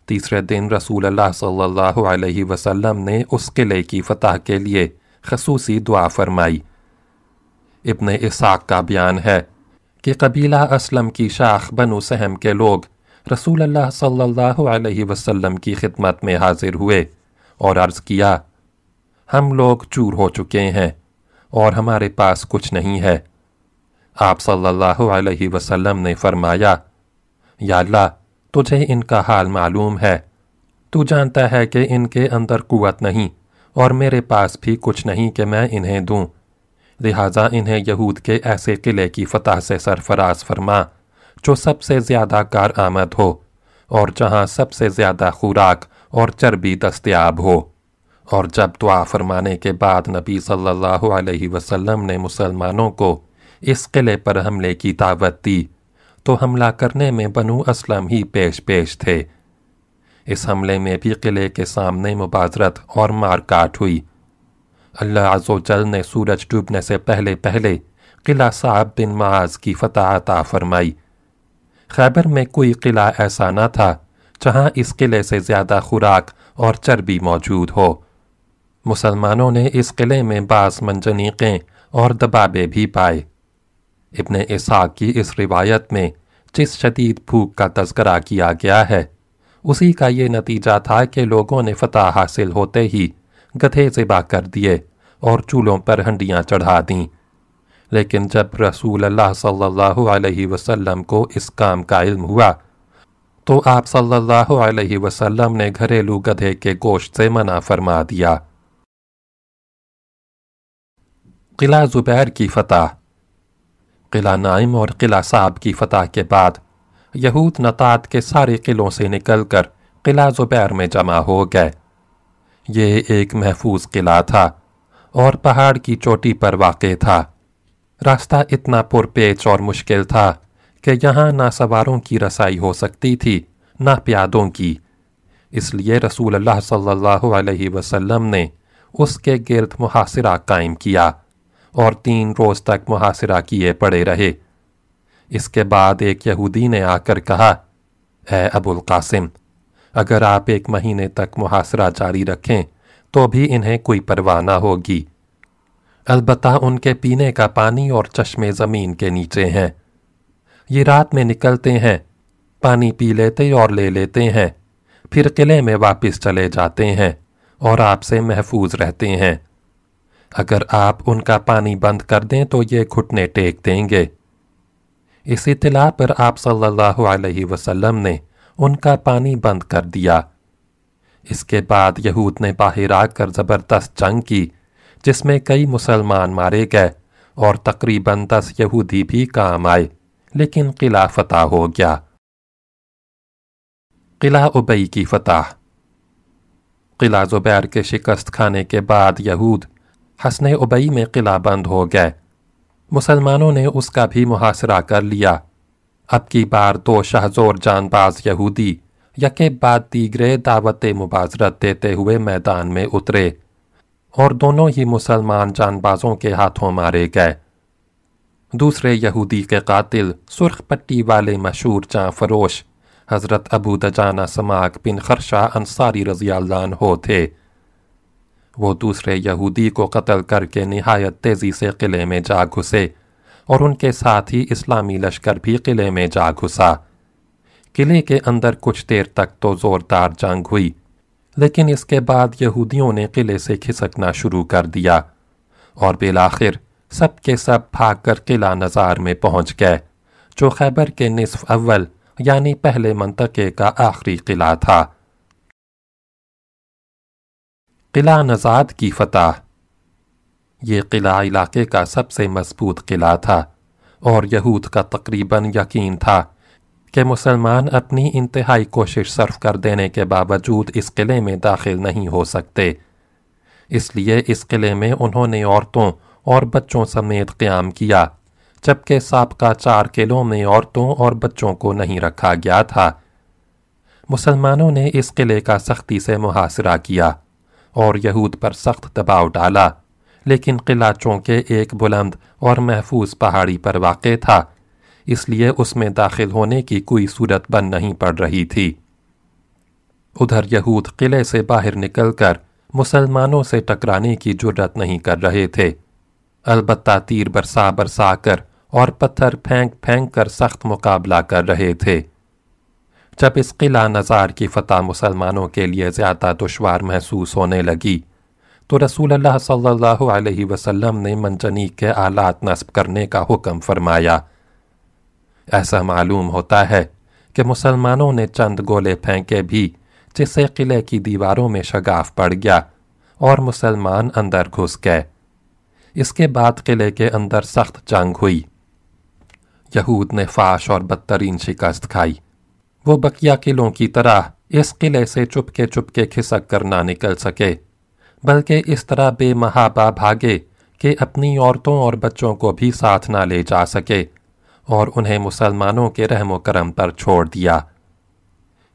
تیسرے دن رسول اللہ صلی اللہ علیہ وسلم نے اس قلعے کی فتح کے لیے خصوصی دعا فرمائی۔ ابن اساق کا بیان ہے کہ قبیلہ اسلم کی شاخ بنو سہم کے لوگ رسول اللہ صلی اللہ علیہ وسلم کی خدمت میں حاضر ہوئے اور عرض کیا، ہم لوگ چور ہو چکے ہیں اور ہمارے پاس کچھ نہیں ہے۔ آپ صلی اللہ علیہ وسلم نے فرمایا، یا اللہ، تجھے ان کا حال معلوم ہے۔ تو جانتا ہے کہ ان کے اندر قوت نہیں اور میرے پاس بھی کچھ نہیں کہ میں انہیں دوں۔ لہٰذا انہیں یہود کے ایسے قلعے کی فتح سے سرفراز فرما۔ جو سب سے زیادہ کار آمد ہو، اور جہاں سب سے زیادہ خوراک اور چربی دستیاب ہو۔ اور جب دعا فرمانے کے بعد نبی صلی اللہ علیہ وسلم نے مسلمانوں کو اس قلعے پر حملے کی دعوت دی، تو حملہ کرنے میں بنو اسلم ہی پیش پیش تھے۔ اس حملے میں بھی قلعے کے سامنے مبازرت اور مار کاٹ ہوئی۔ اللہ عز و جل نے سورج ڈوبنے سے پہلے پہلے قلعہ صاحب بن معاذ کی فتح عطا فرمائی۔ خیبر میں کوئی قلعہ ایسا نہ تھا جہاں اس قلعے سے زیادہ خوراک اور چربی موجود ہو۔ مسلمانوں نے اس قلعے میں بعض منجنیقیں اور دبابے بھی پائے۔ ابن اسحاق کی اس روایت میں جس شدید بھوک کا تذکرہ کیا گیا ہے، اسی کا یہ نتیجہ تھا کہ لوگوں نے فتح حاصل ہوتے ہی گدھے ذبح کر دیے اور چولوں پر ہنڈیاں چڑھا دیں۔ لیکن جب رسول اللہ صلی اللہ علیہ وسلم کو اس کام کا علم ہوا، تو آپ صلی اللہ علیہ وسلم نے گھریلو گدھے کے گوشت سے منع فرما دیا۔ قلعہ زبیر کی فتح۔ قلعہ نائم اور قلعہ صاحب کی فتح کے بعد یہود نتات کے سارے قلعوں سے نکل کر قلعہ زبیر میں جمع ہو گئے۔ یہ ایک محفوظ قلعہ تھا اور پہاڑ کی چوٹی پر واقع تھا۔ راستہ اتنا پرپیچ اور مشکل تھا کہ یہاں نہ سواروں کی رسائی ہو سکتی تھی، نہ پیادوں کی۔ اس لیے رسول اللہ صلی اللہ علیہ وسلم نے اس کے گرد محاصرہ قائم کیا اور تین روز تک محاصرہ کیے پڑے رہے۔ اس کے بعد ایک یہودی نے آ کر کہا، اے ابو القاسم، اگر آپ ایک مہینے تک محاصرہ جاری رکھیں تو بھی انہیں کوئی پرواہ نہ ہوگی۔ البتہ ان کے پینے کا پانی اور چشمے زمین کے نیچے ہیں۔ یہ رات میں نکلتے ہیں، پانی پی لیتے اور لے لیتے ہیں، پھر قلعے میں واپس چلے جاتے ہیں اور آپ سے محفوظ رہتے ہیں۔ اگر آپ ان کا پانی بند کر دیں تو یہ گھٹنے ٹیک دیں گے۔ اس اطلاع پر آپ صلی اللہ علیہ وسلم نے ان کا پانی بند کر دیا۔ اس کے بعد یہود نے باہر آ کر زبردست جنگ کی۔ جس میں کئی مسلمان مارے گئے اور تقریباً دس یہودی بھی کام آئے، لیکن قلعہ فتح ہو گیا۔ قلعہ ابئی کی فتح۔ قلعہ زبیر کے شکست کھانے کے بعد یہود حسن ابئی میں قلعہ بند ہو گئے۔ مسلمانوں نے اس کا بھی محاصرہ کر لیا۔ اب کی بار دو شہزور جان باز یہودی یکے بعد دیگرے دعوت مبازرت دیتے ہوئے میدان میں اترے۔ اور دونوں ہی مسلمان جان بازوں کے ہاتھوں مارے گئے۔ دوسرے یہودی کے قاتل سرخ پٹی والے مشہور جاں فروش، حضرت ابو دجانہ سماک بن خرشہ انصاری رضی اللہ عنہ تھے۔ وہ دوسرے یہودی کو قتل کر کے نہایت تیزی سے قلعے میں جا گھسے اور ان کے ساتھ ہی اسلامی لشکر بھی قلعے میں جا گھسا۔ قلعے کے اندر کچھ دیر تک تو زوردار جنگ ہوئی۔ لیکن اس کے بعد یہودیوں نے قلعے سے کھسکنا شروع کر دیا اور بالآخر سب کے سب بھاگ کر قلعہ نظار میں پہنچ گئے، جو خیبر کے نصف اول یعنی پہلے منطقے کا آخری قلعہ تھا۔ قلعہ نزاد کی فتح۔ یہ قلعہ علاقے کا سب سے مضبوط قلعہ تھا اور یہود کا تقریباً یقین تھا کہ مسلمان اپنی انتہائی کوشش صرف کر دینے کے باوجود اس قلعے میں داخل نہیں ہو سکتے۔ اس لیے اس قلعے میں انہوں نے عورتوں اور بچوں سمیت قیام کیا، جبکہ سابقہ چار قلعوں میں عورتوں اور بچوں کو نہیں رکھا گیا تھا۔ مسلمانوں نے اس قلعے کا سختی سے محاصرہ کیا اور یہود پر سخت دباؤ ڈالا، لیکن قلعہ چونکہ ایک بلند اور محفوظ پہاڑی پر واقع تھا۔ اس لیے اس میں داخل ہونے کی کوئی صورت بن نہیں پڑ رہی تھی۔ ادھر یہود قلعے سے باہر نکل کر مسلمانوں سے ٹکرانے کی جرت نہیں کر رہے تھے۔ البتہ تیر برسا برسا کر اور پتھر پھینک پھینک کر سخت مقابلہ کر رہے تھے۔ جب اس قلعہ نظار کی فتح مسلمانوں کے لیے زیادہ دشوار محسوس ہونے لگی، تو رسول اللہ صلی اللہ علیہ وسلم نے منجنیق کے آلات نصب کرنے کا حکم فرمایا۔ ایسا معلوم ہوتا ہے کہ مسلمانوں نے چند گولے پھینکے بھی جس سے قلعے کی دیواروں میں شگاف پڑ گیا اور مسلمان اندر گھس گئے۔ اس کے بعد قلعے کے اندر سخت جنگ ہوئی۔ یہود نے فاش اور بدترین شکست کھائی۔ وہ بقیہ قلعوں کی طرح اس قلعے سے چپ کے چپ کے کھسک کر نہ نکل سکے، بلکہ اس طرح بے محابہ بھاگے کہ اپنی عورتوں اور بچوں کو بھی ساتھ نہ لے جا سکے۔ اور انہیں مسلمانوں کے رحم و کرم پر چھوڑ دیا۔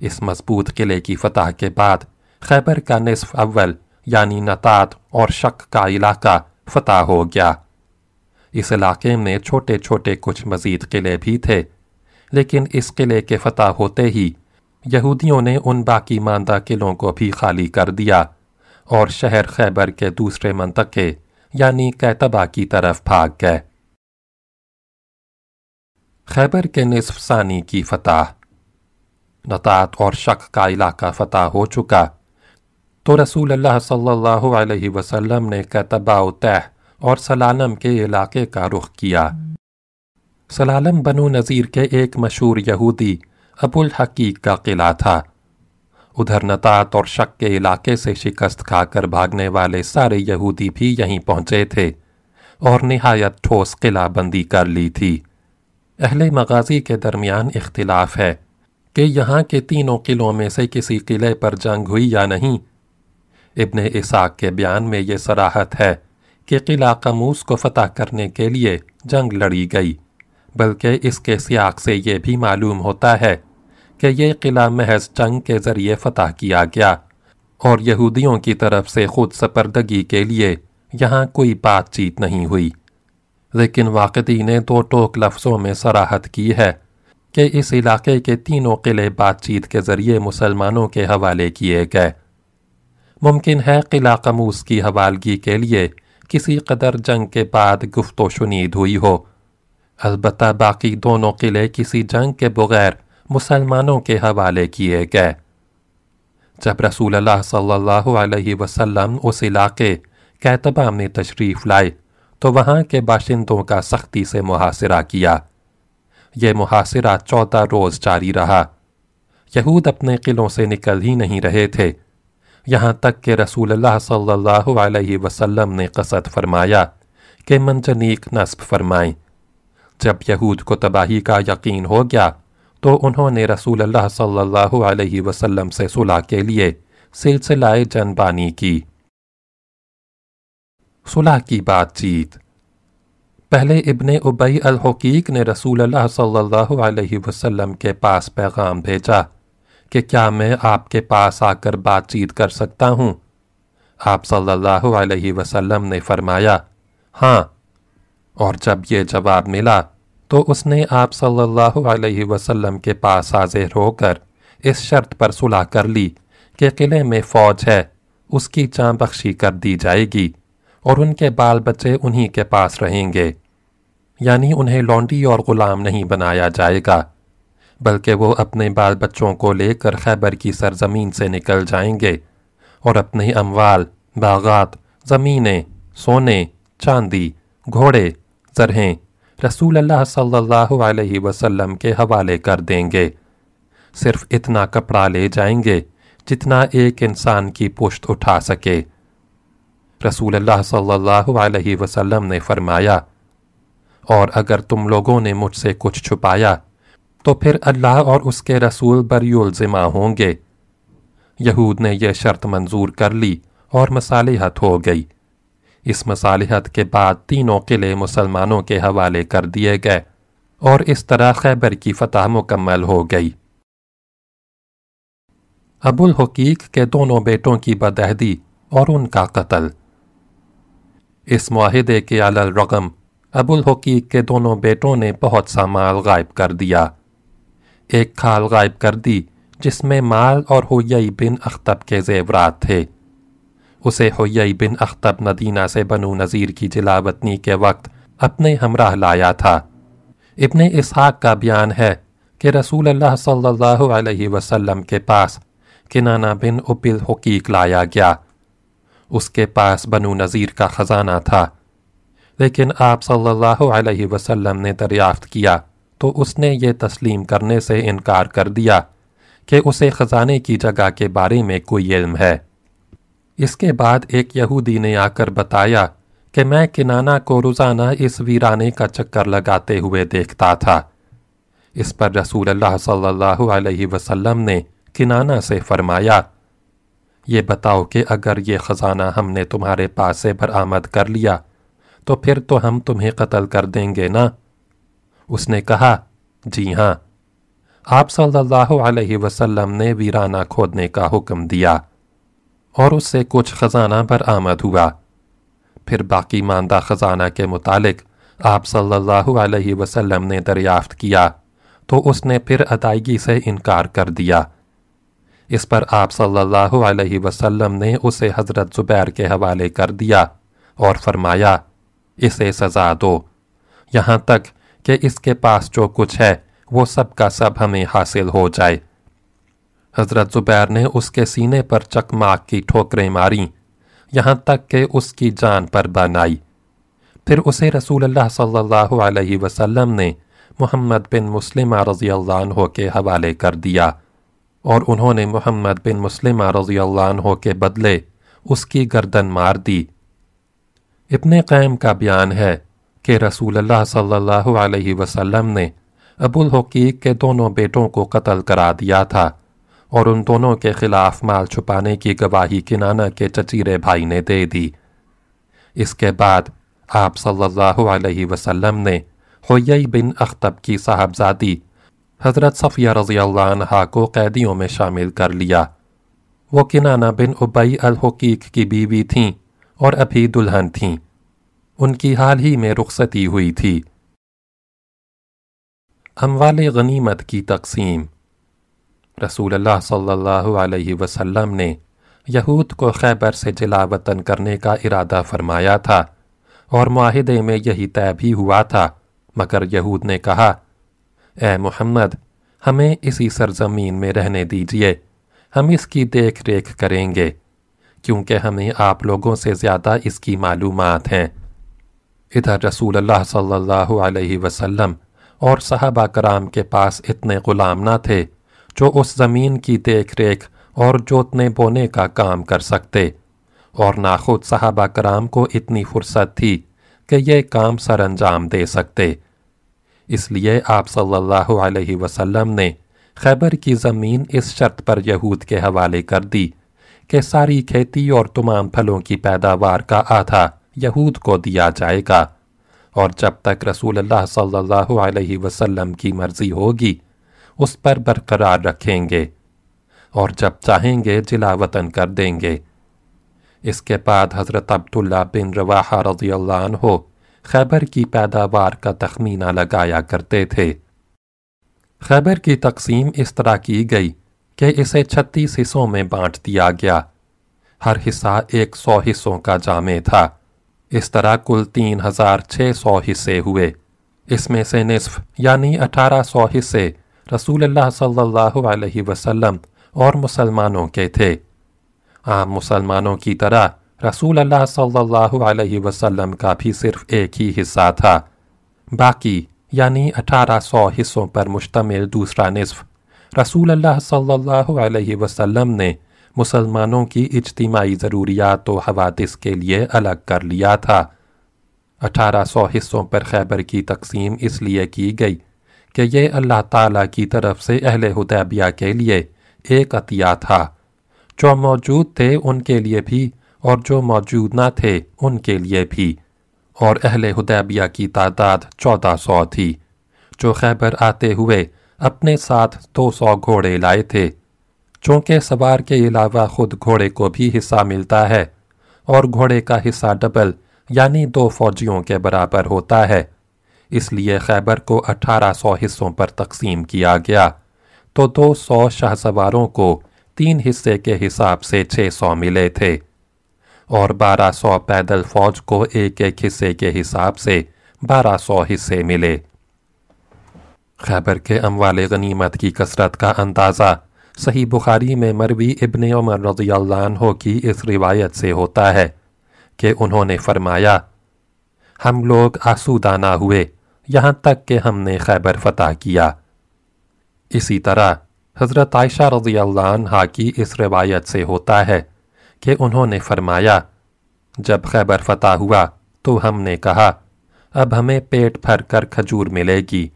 اس مضبوط قلعے کی فتح کے بعد خیبر کا نصف اول یعنی نتات اور شک کا علاقہ فتح ہو گیا۔ اس علاقے میں چھوٹے چھوٹے کچھ مزید قلعے بھی تھے، لیکن اس قلعے کے فتح ہوتے ہی یہودیوں نے ان باقی ماندہ قلعوں کو بھی خالی کر دیا اور شہر خیبر کے دوسرے منطقے یعنی کیتبہ کی طرف بھاگ گئے۔ خیبر کے نصف ثانی کی فتح۔ نطات اور شک کا علاقہ فتح ہو چکا۔ تو رسول اللہ صلی اللہ علیہ وسلم نے کیتبہ و تہ اور سلانم کے علاقے کا رخ کیا۔ سلالم بنو نذیر کے ایک مشہور یہودی ابو الحقیق کا قلعہ تھا۔ ادھر نتات اور شک کے علاقے سے شکست کھا کر بھاگنے والے سارے یہودی بھی یہیں پہنچے تھے اور نہایت ٹھوس قلعہ بندی کر لی تھی۔ اہل مغازی کے درمیان اختلاف ہے کہ یہاں کے تینوں قلعوں میں سے کسی قلعے پر جنگ ہوئی یا نہیں۔ ابن اساق کے بیان میں یہ سراحت ہے کہ قلعہ قموس کو فتح کرنے کے لیے جنگ لڑی گئی، بلکہ اس کے سیاق سے یہ بھی معلوم ہوتا ہے کہ یہ قلعہ محض جنگ کے ذریعے فتح کیا گیا اور یہودیوں کی طرف سے خود سپردگی کے لیے یہاں کوئی بات چیت نہیں ہوئی۔ لیکن واقعی نے دو ٹوک لفظوں میں سراحت کی ہے کہ اس علاقے کے تینوں قلعے بات چیت کے ذریعے مسلمانوں کے حوالے کیے گئے۔ ممکن ہے قلعہ قموس کی حوالگی کے لیے کسی قدر جنگ کے بعد گفت و شنید ہوئی ہو۔ البتہ باقی دونوں قلعے کسی جنگ کے بغیر مسلمانوں کے حوالے کیے گئے۔ جب رسول اللہ صلی اللہ علیہ وسلم اس علاقے کیتبہ میں تشریف لائے تو وہاں کے باشندوں کا سختی سے محاصرہ کیا۔ یہ محاصرہ چودہ روز جاری رہا۔ یہود اپنے قلعوں سے نکل ہی نہیں رہے تھے۔ یہاں تک کہ رسول اللہ صلی اللہ علیہ وسلم نے قصد فرمایا کہ منجنیک نصب فرمائیں۔ جب یہود کو تباہی کا یقین ہو گیا تو انہوں نے رسول اللہ صلی اللہ علیہ وسلم سے صلح کے لیے سلسلہ جنبانی کی۔ صلح کی بات چیت۔ پہلے ابن ابئی الحقیق نے رسول اللہ صلی اللہ علیہ وسلم کے پاس پیغام بھیجا کہ کیا میں آپ کے پاس آ کر بات چیت کر سکتا ہوں؟ آپ صلی اللہ علیہ وسلم نے فرمایا ہاں۔ اور جب یہ جواب ملا تو اس نے آپ صلی اللہ علیہ وسلم کے پاس حاضر ہو کر اس شرط پر صلح کر لی کہ قلعے میں فوج ہے، اس کی چاں بخشی کر دی جائے گی۔ اور ان کے بال بچے انہی کے پاس رہیں گے۔ یعنی انہیں لونڈی اور غلام نہیں بنایا جائے گا، بلکہ وہ اپنے بال بچوں کو لے کر خیبر کی سرزمین سے نکل جائیں گے اور اپنے اموال، باغات، زمینیں، سونے، چاندی، گھوڑے، زرہیں رسول اللہ صلی اللہ علیہ وسلم کے حوالے کر دیں گے۔ صرف اتنا کپڑا لے جائیں گے جتنا ایک انسان کی پشت اٹھا سکے۔ رسول اللہ صلی اللہ علیہ وسلم نے فرمایا، اور اگر تم لوگوں نے مجھ سے کچھ چھپایا، تو پھر اللہ اور اس کے رسول بریول ذمہ ہوں گے. یہود نے یہ شرط منظور کر لی اور مصالحت ہو گئی۔ اس مصالحت کے بعد تینوں قلعے مسلمانوں کے حوالے کر دیے گئے اور اس طرح خیبر کی فتح مکمل ہو گئی۔ ابو الحقیق کے دونوں بیٹوں کی بدہدی اور ان کا قتل۔ اس معاہدے کے الرغم ابو الحقیق کے دونوں بیٹوں نے بہت سا مال غائب کر دیا۔ ایک کھال غائب کر دی جس میں مال اور ہوئی بن اختب کے زیورات تھے۔ اسے ہوئی بن اختب مدینہ سے بنو نذیر کی جلاوطنی کے وقت اپنے ہمراہ لایا تھا۔ ابن اسحاق کا بیان ہے کہ رسول اللہ صلی اللہ علیہ وسلم کے پاس کنانہ بن ابل حقیق لایا گیا۔ اس کے پاس بنو نذیر کا خزانہ تھا۔ لیکن آپ صلی اللہ علیہ وسلم نے دریافت کیا تو اس نے یہ تسلیم کرنے سے انکار کر دیا کہ اسے خزانے کی جگہ کے بارے میں کوئی علم ہے۔ اس کے بعد ایک یہودی نے آ کر بتایا کہ میں کنانا کو روزانہ اس ویرانے کا چکر لگاتے ہوئے دیکھتا تھا۔ اس پر رسول اللہ صلی اللہ علیہ وسلم نے کنانا سے فرمایا یہ بتاؤ کہ اگر یہ خزانہ ہم نے تمہارے پاس سے برآمد کر لیا، تو پھر تو ہم تمہیں قتل کر دیں گے نا؟ اس نے کہا جی ہاں۔ آپ صلی اللہ علیہ وسلم نے ویرانہ کھودنے کا حکم دیا اور اس سے کچھ خزانہ پر آمد ہوا۔ پھر باقی ماندہ خزانہ کے متعلق آپ صلی اللہ علیہ وسلم نے دریافت کیا، تو اس نے پھر ادائیگی سے انکار کر دیا۔ اس پر آپ صلی اللہ علیہ وسلم نے اسے حضرت زبیر کے حوالے کر دیا اور فرمایا، اسے سزا دو۔ یہاں تک کہ اس کے پاس جو کچھ ہے، وہ سب کا سب ہمیں حاصل ہو جائے۔ حضرت زبیر نے اس کے سینے پر چکماک کی ٹھوکریں ماریں یہاں تک کہ اس کی جان پر بنائی۔ پھر اسے رسول اللہ صلی اللہ علیہ وسلم نے محمد بن مسلمہ رضی اللہ عنہ کے حوالے کر دیا۔ اور انہوں نے محمد بن مسلمہ رضی اللہ عنہ کے بدلے اس کی گردن مار دی۔ ابن قیم کا بیان ہے کہ رسول اللہ صلی اللہ علیہ وسلم نے ابو الحقیق کے دونوں بیٹوں کو قتل کرا دیا تھا اور ان دونوں کے خلاف مال چھپانے کی گواہی کنانہ کے چچیرے بھائی نے دے دی۔ اس کے بعد آپ صلی اللہ علیہ وسلم نے ہوئی بن اختب کی صاحبزادی حضرت صفیہ رضی اللہ عنہ کو قیدیوں میں شامل کر لیا۔ وہ کنانہ بن عبی الحقیق کی بیوی تھیں اور ابھی دلہن تھیں۔ ان کی حال ہی میں رخصتی ہوئی تھی۔ اموال غنیمت کی تقسیم۔ رسول اللہ صلی اللہ علیہ وسلم نے یہود کو خیبر سے جلا وطن کرنے کا ارادہ فرمایا تھا اور معاہدے میں یہی طے بھی ہوا تھا، مگر یہود نے کہا اے محمد، ہمیں اسی سرزمین میں رہنے دیجیے، ہم اس کی دیکھ ریکھ کریں گے، کیونکہ ہمیں آپ لوگوں سے زیادہ اس کی معلومات ہیں۔ ادھر رسول اللہ صلی اللہ علیہ وسلم اور صحابہ کرام کے پاس اتنے غلام نہ تھے جو اس زمین کی دیکھ ریکھ اور جوتنے بونے کا کام کر سکتے، اور نہ خود صحابہ کرام کو اتنی فرصت تھی کہ یہ کام سر انجام دے سکتے۔ اس لیے آپ صلی اللہ علیہ وسلم نے خیبر کی زمین اس شرط پر یہود کے حوالے کر دی کہ ساری کھیتی اور تمام پھلوں کی پیداوار کا آدھا یہود کو دیا جائے گا اور جب تک رسول اللہ صلی اللہ علیہ وسلم کی مرضی ہوگی، اس پر برقرار رکھیں گے اور جب چاہیں گے جلا وطن کر دیں گے۔ اس کے بعد حضرت عبداللہ بن رواحہ رضی اللہ عنہ خیبر کی پیداوار کا تخمینہ لگایا کرتے تھے۔ خیبر کی تقسیم اس طرح کی گئی کہ اسے چھتیس حصوں میں بانٹ دیا گیا۔ ہر حصہ ایک سو حصوں کا جامع تھا۔ اس طرح کل تین ہزار چھ سو حصے ہوئے۔ اس میں سے نصف یعنی اٹھارہ سو حصے رسول اللہ صلی اللہ علیہ وسلم اور مسلمانوں کے تھے۔ عام مسلمانوں کی طرح رسول اللہ صلی اللہ علیہ وسلم کا بھی صرف ایک ہی حصہ تھا۔ باقی یعنی اٹھارہ سو حصوں پر مشتمل دوسرا نصف۔ رسول اللہ صلی اللہ علیہ وسلم نے مسلمانوں کی اجتماعی ضروریات و حوادث کے لیے الگ کر لیا تھا۔ اٹھارہ سو حصوں پر خیبر کی تقسیم اس لیے کی گئی کہ یہ اللہ تعالیٰ کی طرف سے اہل حدیبیہ کے لیے ایک عطیہ تھا۔ جو موجود تھے ان کے لیے بھی اور جو موجود نہ تھے، ان کے لیے بھی۔ اور اہل حدیبیہ کی تعداد چودہ سو تھی۔ جو خیبر آتے ہوئے اپنے ساتھ دو سو گھوڑے لائے تھے۔ چونکہ سوار کے علاوہ خود گھوڑے کو بھی حصہ ملتا ہے، اور گھوڑے کا حصہ ڈبل یعنی دو فوجیوں کے برابر ہوتا ہے۔ اس لیے خیبر کو اٹھارہ سو حصوں پر تقسیم کیا گیا۔ تو دو سو شاہ سواروں کو تین حصے کے حساب سے چھ سو ملے تھے۔ اور بارہ سو پیدل فوج کو ایک ایک حصے کے حساب سے بارہ سو حصے ملے۔ خیبر کے اموال غنیمت کی کثرت کا اندازہ صحیح بخاری میں مروی ابن عمر رضی اللہ عنہ کی اس روایت سے ہوتا ہے کہ انہوں نے فرمایا، ہم لوگ آسودہ نہ ہوئے، یہاں تک کہ ہم نے خیبر فتح کیا۔ اسی طرح حضرت عائشہ رضی اللہ عنہ کی اس روایت سے ہوتا ہے کہ انہوں نے فرمایا، جب خیبر فتح ہوا تو ہم نے کہا، اب ہمیں پیٹ بھر کر کھجور ملے گی۔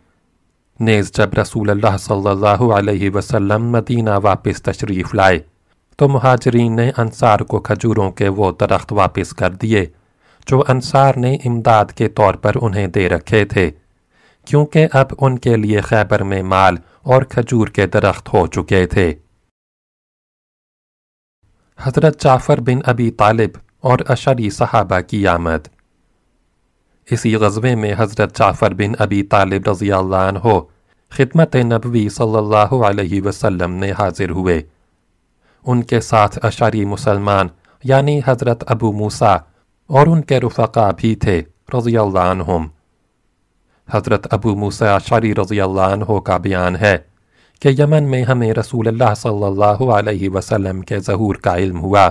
نیز جب رسول اللہ صلی اللہ علیہ وسلم مدینہ واپس تشریف لائے، تو مہاجرین نے انصار کو کھجوروں کے وہ درخت واپس کر دیے، جو انصار نے امداد کے طور پر انہیں دے رکھے تھے، کیونکہ اب ان کے لیے خیبر میں مال اور کھجور کے درخت ہو چکے تھے۔ حضرت جعفر بن ابی طالب اور اشری صحابہ کی آمد۔ اسی غزوے میں حضرت جعفر بن ابی طالب رضی اللہ عنہ خدمت نبوی صلی اللہ علیہ وسلم نے حاضر ہوئے۔ ان کے ساتھ اشاری مسلمان یعنی حضرت ابو موسیٰ اور ان کے رفقا بھی تھے رضی اللہ عنہم۔ حضرت ابو موسیٰ اشاری رضی اللہ عنہ کا بیان ہے کہ یمن میں ہمیں رسول اللہ صلی اللہ علیہ وسلم کے ظہور کا علم ہوا۔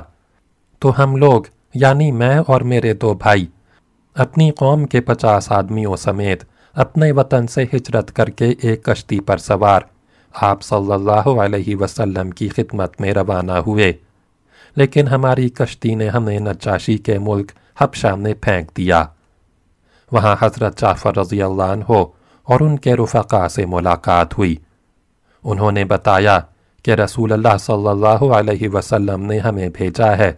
تو ہم لوگ یعنی میں اور میرے دو بھائی، اپنی قوم کے پچاس آدمیوں سمیت اپنے وطن سے ہجرت کر کے ایک کشتی پر سوار آپ صلی اللہ علیہ وسلم کی خدمت میں روانہ ہوئے۔ لیکن ہماری کشتی نے ہمیں نجاشی کے ملک حبشہ میں پھینک دیا۔ وہاں حضرت جعفر رضی اللہ عنہ اور ان کے رفقا سے ملاقات ہوئی۔ انہوں نے بتایا کہ رسول اللہ صلی اللہ علیہ وسلم نے ہمیں بھیجا ہے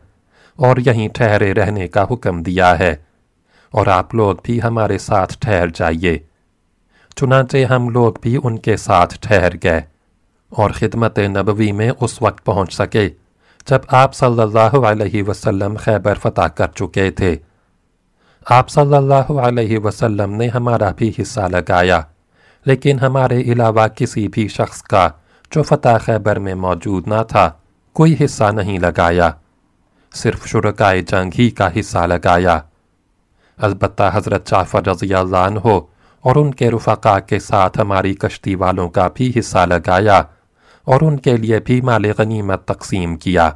اور یہیں ٹھہرے رہنے کا حکم دیا ہے اور آپ لوگ بھی ہمارے ساتھ ٹھہر جائیے۔ چنانچہ ہم لوگ بھی ان کے ساتھ ٹھہر گئے اور خدمت نبوی میں اس وقت پہنچ سکے جب آپ صلی اللہ علیہ وسلم خیبر فتح کر چکے تھے۔ آپ صلی اللہ علیہ وسلم نے ہمارا بھی حصہ لگایا۔ لیکن ہمارے علاوہ کسی بھی شخص کا جو فتح خیبر میں موجود نہ تھا، کوئی حصہ نہیں لگایا۔ صرف شرکائے جنگ ہی کا حصہ لگایا۔ البتہ حضرت جعفر رضی اللہ عنہ اور ان کے رفقا کے ساتھ ہماری کشتی والوں کا بھی حصہ لگایا اور ان کے لیے بھی مال غنیمت تقسیم کیا۔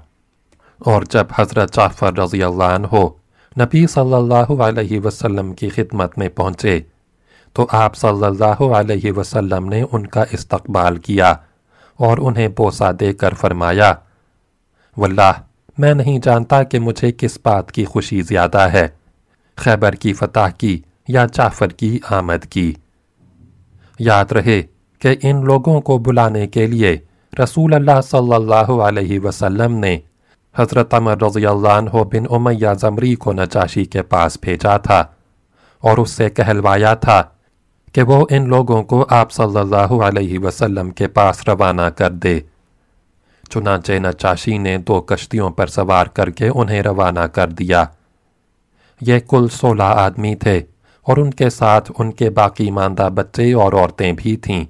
اور جب حضرت جعفر رضی اللہ عنہ نبی صلی اللہ علیہ وسلم کی خدمت میں پہنچے تو آپ صلی اللہ علیہ وسلم نے ان کا استقبال کیا اور انہیں بوسہ دے کر فرمایا، واللہ، میں نہیں جانتا کہ مجھے کس بات کی خوشی زیادہ ہے، خیبر کی فتح کی یا جعفر کی آمد کی۔ یاد رہے کہ ان لوگوں کو بلانے کے لیے رسول اللہ صلی اللہ علیہ وسلم نے حضرت عمر رضی اللہ عنہ بن امیہ زمری کو نجاشی کے پاس بھیجا تھا اور اس سے کہلوایا تھا کہ وہ ان لوگوں کو آپ صلی اللہ علیہ وسلم کے پاس روانہ کر دے۔ چنانچہ نچاشی نے دو کشتیوں پر سوار کر کے انہیں روانہ کر دیا۔ یہ کل سولہ آدمی تھے اور ان کے ساتھ ان کے باقی ماندہ بچے اور عورتیں بھی تھیں۔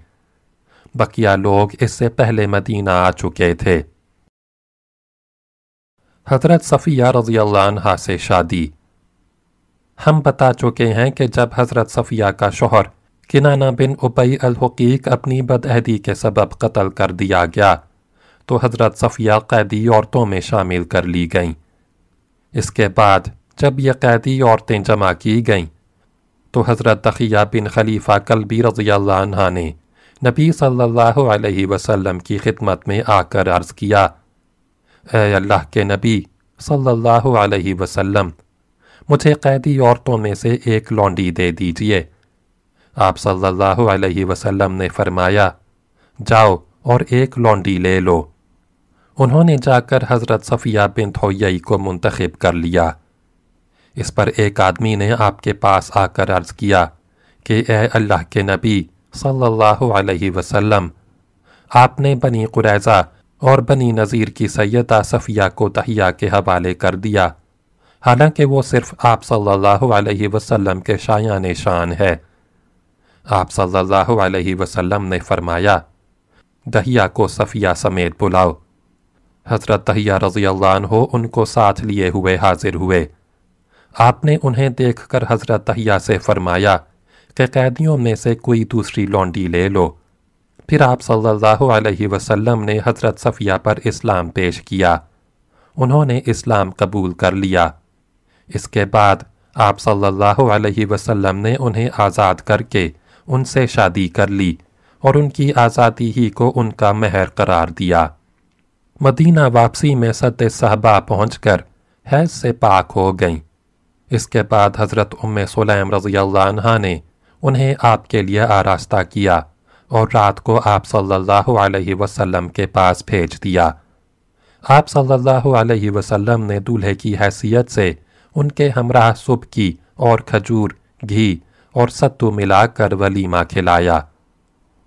بقیہ لوگ اس سے پہلے مدینہ آ چکے تھے۔ حضرت صفیہ رضی اللہ عنہ سے شادی۔ ہم بتا چکے ہیں کہ جب حضرت صفیہ کا شوہر کنانہ بن عبی الحقیق اپنی بدعہدی کے سبب قتل کر دیا گیا، تو حضرت صفیہ قیدی عورتوں میں شامل کر لی گئیں۔ اس کے بعد جب یہ قیدی عورتیں جمع کی گئیں، تو حضرت تخیہ بن خلیفہ قلبی رضی اللہ عنہ نے نبی صلی اللہ علیہ وسلم کی خدمت میں آ کر عرض کیا، اے اللہ کے نبی صلی اللہ علیہ وسلم، مجھے قیدی عورتوں میں سے ایک لونڈی دے دیجیے۔ آپ صلی اللہ علیہ وسلم نے فرمایا، جاؤ اور ایک لونڈی لے لو۔ انہوں نے جا کر حضرت صفیہ بن تھوئی کو منتخب کر لیا۔ اس پر ایک آدمی نے آپ کے پاس آ کر عرض کیا کہ، اے اللہ کے نبی صلی اللہ علیہ وسلم، آپ نے بنی قریضہ اور بنی نذیر کی سیدہ صفیہ کو تحیہ کے حوالے کر دیا۔ حالانکہ وہ صرف آپ صلی اللہ علیہ وسلم کے شایان شان ہے۔ آپ صلی اللہ علیہ وسلم نے فرمایا دہیہ کو صفیہ سمیت بلاؤ۔ حضرت دہیہ رضی اللہ عنہ ان کو ساتھ لیے ہوئے حاضر ہوئے۔ آپ نے انہیں دیکھ کر حضرت دہیہ سے فرمایا کہ قیدیوں میں سے کوئی دوسری لونڈی لے لو۔ پھر آپ صلی اللہ علیہ وسلم نے حضرت صفیہ پر اسلام پیش کیا۔ انہوں نے اسلام قبول کر لیا۔ اس کے بعد آپ صلی اللہ علیہ وسلم نے انہیں آزاد کر کے ان سے شادی کر لی اور ان کی آزادی ہی کو ان کا مہر قرار دیا۔ مدینہ واپسی میں صد صحبہ پہنچ کر حیض سے پاک ہو گئیں۔ اس کے بعد حضرت ام سلیم رضی اللہ عنہ نے انہیں آپ کے لیے آراستہ کیا اور رات کو آپ صلی اللہ علیہ وسلم کے پاس بھیج دیا۔ آپ صلی اللہ علیہ وسلم نے دولہے کی حیثیت سے ان کے ہمراہ صبح کی اور کھجور، گھی اور ستو ملا کر ولیمہ کھلایا۔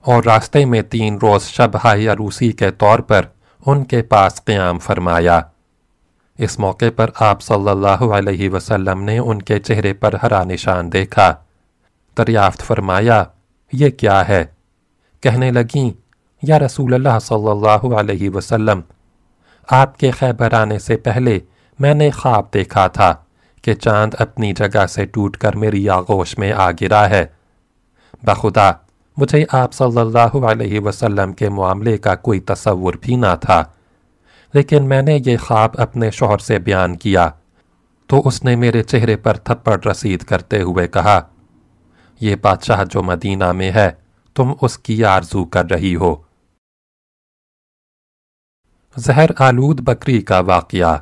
اور راستے میں تین روز شبہ عروسی کے طور پر ان کے پاس قیام فرمایا۔ اس موقع پر آپ صلی اللہ علیہ وسلم نے ان کے چہرے پر ہرا نشان دیکھا۔ دریافت فرمایا، یہ کیا ہے؟ کہنے لگیں، یا رسول اللہ صلی اللہ علیہ وسلم، آپ کے خیبر آنے سے پہلے میں نے خواب دیکھا تھا۔ کہ چاند اپنی جگہ سے ٹوٹ کر میری آغوش میں آ گرا ہے۔ بخدا، مجھے آپ صلی اللہ علیہ وسلم کے معاملے کا کوئی تصور بھی نہ تھا، لیکن میں نے یہ خواب اپنے شوہر سے بیان کیا۔ تو اس نے میرے چہرے پر تھپڑ رسید کرتے ہوئے کہا، یہ بادشاہ جو مدینہ میں ہے، تم اس کی آرزو کر رہی ہو۔ زہر آلود بکری کا واقعہ۔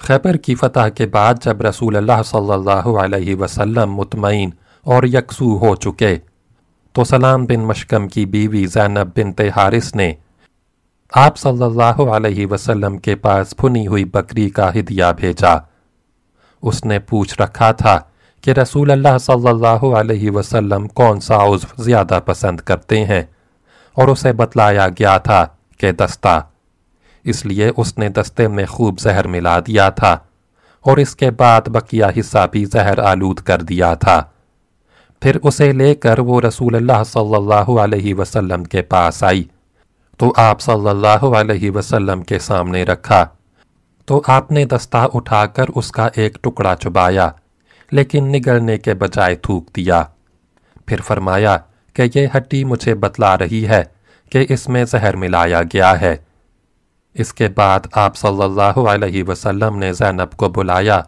خیبر کی فتح کے بعد جب رسول اللہ صلی اللہ علیہ وسلم مطمئن اور یکسو ہو چکے، تو سلام بن مشکم کی بیوی زینب بنت حارث نے آپ صلی اللہ علیہ وسلم کے پاس پھنی ہوئی بکری کا ہدیہ بھیجا۔ اس نے پوچھ رکھا تھا کہ رسول اللہ صلی اللہ علیہ وسلم کون سا عضو زیادہ پسند کرتے ہیں، اور اسے بتلایا گیا تھا کہ دستہ۔ اس لیے اس نے دستے میں خوب زہر ملا دیا تھا اور اس کے بعد بقیہ حصہ بھی زہر آلود کر دیا تھا۔ پھر اسے لے کر وہ رسول اللہ صلی اللہ علیہ وسلم کے پاس آئی۔ تو آپ صلی اللہ علیہ وسلم کے سامنے رکھا۔ تو آپ نے دستہ اٹھا کر اس کا ایک ٹکڑا چبایا، لیکن نگلنے کے بجائے تھوک دیا۔ پھر فرمایا کہ یہ ہڈی مجھے بتلا رہی ہے کہ اس میں زہر ملایا گیا ہے۔ اس کے بعد آپ صلی اللہ علیہ وسلم نے زینب کو بلایا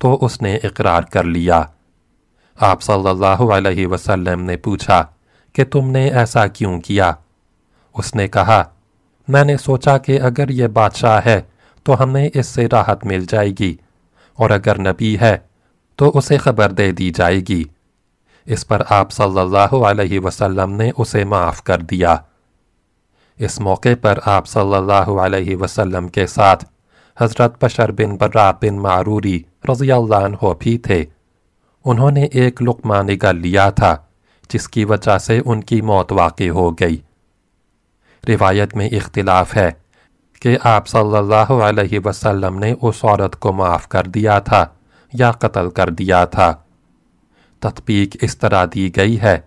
تو اس نے اقرار کر لیا۔ آپ صلی اللہ علیہ وسلم نے پوچھا کہ تم نے ایسا کیوں کیا؟ اس نے کہا، میں نے سوچا کہ اگر یہ بادشاہ ہے تو ہمیں اس سے راحت مل جائے گی، اور اگر نبی ہے تو اسے خبر دے دی جائے گی۔ اس پر آپ صلی اللہ علیہ وسلم نے اسے معاف کر دیا۔ اس موقع پر آپ صلی اللہ علیہ وسلم کے ساتھ حضرت بشر بن برا بن معروری رضی اللہ عنہ بھی تھے۔ انہوں نے ایک لقمہ نگل لیا تھا، جس کی وجہ سے ان کی موت واقع ہو گئی۔ روایت میں اختلاف ہے کہ آپ صلی اللہ علیہ وسلم نے اس عورت کو معاف کر دیا تھا یا قتل کر دیا تھا۔ تطبیق اس طرح دی گئی ہے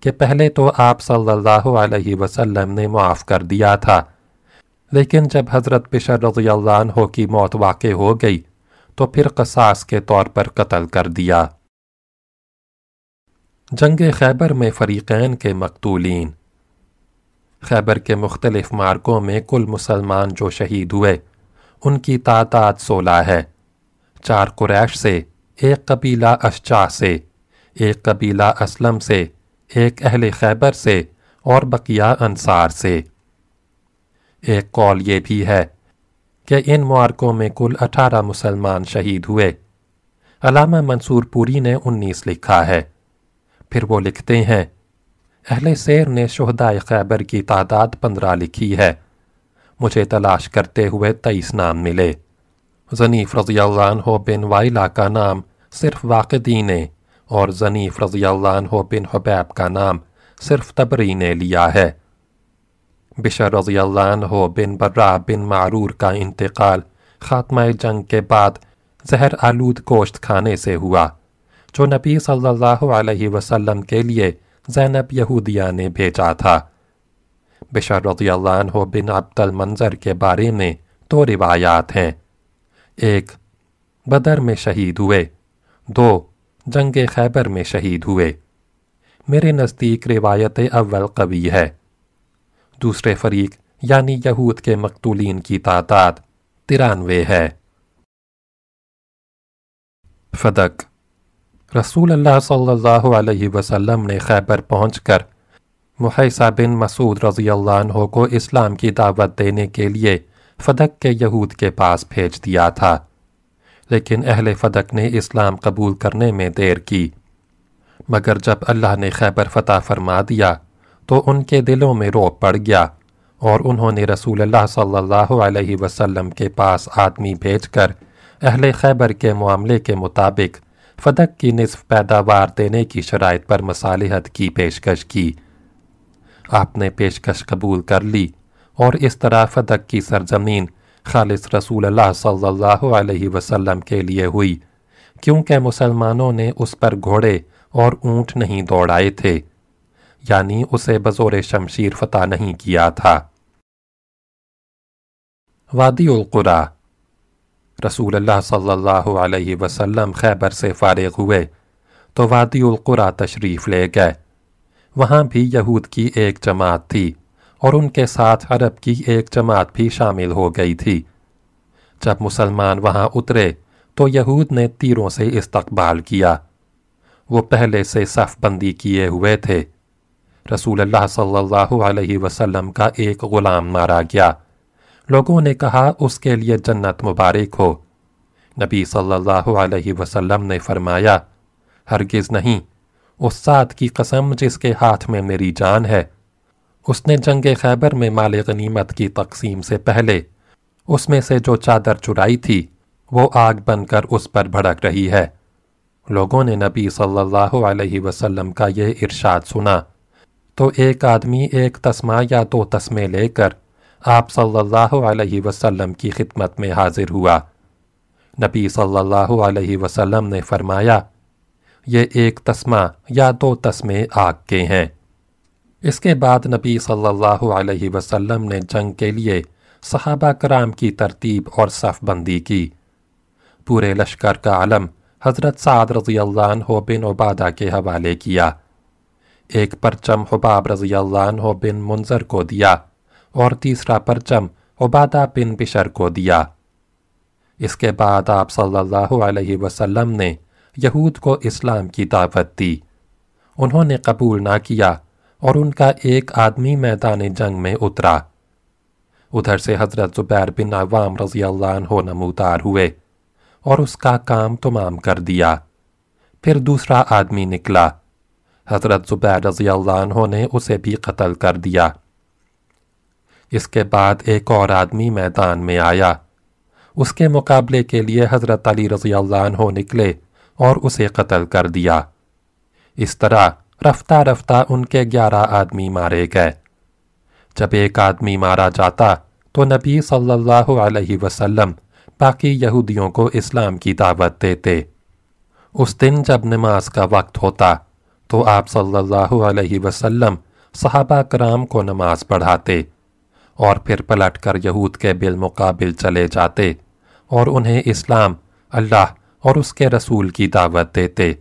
کہ پہلے تو آپ صلی اللہ علیہ وسلم نے معاف کر دیا تھا۔ لیکن جب حضرت بشر رضی اللہ عنہ کی موت واقع ہو گئی، تو پھر قصاص کے طور پر قتل کر دیا۔ جنگ خیبر میں فریقین کے مقتولین۔ خیبر کے مختلف مارکوں میں کل مسلمان جو شہید ہوئے، ان کی تعداد سولہ ہے۔ چار قریش سے، ایک قبیلہ اشچا سے، ایک قبیلہ اسلم سے ایک اہل خیبر سے اور بقیہ انصار سے۔ ایک قول یہ بھی ہے کہ ان معارکوں میں کل اٹھارہ مسلمان شہید ہوئے۔ علامہ منصور پوری نے انیس لکھا ہے۔ پھر وہ لکھتے ہیں، اہل سیر نے شہدائے خیبر کی تعداد پندرہ لکھی ہے۔ مجھے تلاش کرتے ہوئے تیئیس نام ملے۔ زنیف رضی اللہ عنہ بن وائلہ کا نام صرف واقعی نے اور زنیف رضی اللہ عنہ بن حبیب کا نام صرف تبری نے لیا ہے۔ بشر رضی اللہ عنہ بن برا بن معرور کا انتقال خاتمہ جنگ کے بعد زہر آلود گوشت کھانے سے ہوا، جو نبی صلی اللہ علیہ وسلم کے لیے زینب یہودیہ نے بھیجا تھا۔ بشر رضی اللہ عنہ بن عبد المنظر کے بارے میں دو روایات ہیں۔ ایک، بدر میں شہید ہوئے۔ دو جنگ خیبر میں شہید ہوئے۔ میرے نزدیک روایت اول قوی ہے۔ دوسرے فریق یعنی یہود کے مقتولین کی تعداد ترانوے ہے۔ فدق۔ رسول اللہ صلی اللہ علیہ وسلم نے خیبر پہنچ کر محیصہ بن مسعود رضی اللہ عنہ کو اسلام کی دعوت دینے کے لیے فدق کے یہود کے پاس بھیج دیا تھا۔ لیکن اہل فدق نے اسلام قبول کرنے میں دیر کی۔ مگر جب اللہ نے خیبر فتح فرما دیا، تو ان کے دلوں میں روپ پڑ گیا اور انہوں نے رسول اللہ صلی اللہ علیہ وسلم کے پاس آدمی بھیج کر اہل خیبر کے معاملے کے مطابق فدق کی نصف پیداوار دینے کی شرائط پر مصالحت کی پیشکش کی۔ آپ نے پیشکش قبول کر لی اور اس طرح فدق کی سرزمین خالص رسول اللہ صلی اللہ علیہ وسلم کے لیے ہوئی۔ کیونکہ مسلمانوں نے اس پر گھوڑے اور اونٹ نہیں دوڑائے تھے یعنی اسے بزور شمشیر فتح نہیں کیا تھا۔ وادی القرا۔ رسول اللہ صلی اللہ علیہ وسلم خیبر سے فارغ ہوئے تو وادی القرا تشریف لے گئے۔ وہاں بھی یہود کی ایک جماعت تھی۔ اور ان کے ساتھ عرب کی ایک جماعت بھی شامل ہو گئی تھی جب مسلمان وہاں اترے تو یہود نے تیروں سے استقبال کیا وہ پہلے سے صف بندی کیے ہوئے تھے رسول اللہ صلی اللہ علیہ وسلم کا ایک غلام مارا گیا لوگوں نے کہا اس کے لیے جنت مبارک ہو نبی صلی اللہ علیہ وسلم نے فرمایا ہرگز نہیں اس ساتھ کی قسم جس کے ہاتھ میں میری جان ہے اس نے جنگ خیبر میں مال غنیمت کی تقسیم سے پہلے، اس میں سے جو چادر چرائی تھی، وہ آگ بن کر اس پر بھڑک رہی ہے۔ لوگوں نے نبی صلی اللہ علیہ وسلم کا یہ ارشاد سنا۔ تو ایک آدمی ایک تسمہ یا دو تسمے لے کر آپ صلی اللہ علیہ وسلم کی خدمت میں حاضر ہوا۔ نبی صلی اللہ علیہ وسلم نے فرمایا، یہ ایک تسمہ یا دو تسمے آگ کے ہیں۔ اس کے بعد نبی صلی اللہ علیہ وسلم نے جنگ کے لیے صحابہ کرام کی ترتیب اور صف بندی کی۔ پورے لشکر کا علم حضرت سعد رضی اللہ عنہ بن عبادہ کے حوالے کیا۔ ایک پرچم حباب رضی اللہ عنہ بن منظر کو دیا اور تیسرا پرچم عبادہ بن بشر کو دیا۔ اس کے بعد آپ صلی اللہ علیہ وسلم نے یہود کو اسلام کی دعوت دی۔ انہوں نے قبول نہ کیا اور ان کا ایک آدمی میدان جنگ میں اترا۔ ادھر سے حضرت زبیر بن عوام رضی اللہ عنہ نمودار ہوئے اور اس کا کام تمام کر دیا۔ پھر دوسرا آدمی نکلا۔ حضرت زبیر رضی اللہ عنہ نے اسے بھی قتل کر دیا۔ اس کے بعد ایک اور آدمی میدان میں آیا۔ اس کے مقابلے کے لیے حضرت علی رضی اللہ عنہ نکلے اور اسے قتل کر دیا۔ اس طرح رفتہ رفتہ ان کے گیارہ آدمی مارے گئے۔ جب ایک آدمی مارا جاتا تو نبی صلی اللہ علیہ وسلم باقی یہودیوں کو اسلام کی دعوت دیتے۔ اس دن جب نماز کا وقت ہوتا تو آپ صلی اللہ علیہ وسلم صحابہ کرام کو نماز پڑھاتے اور پھر پلٹ کر یہود کے بالمقابل چلے جاتے اور انہیں اسلام، اللہ اور اس کے رسول کی دعوت دیتے۔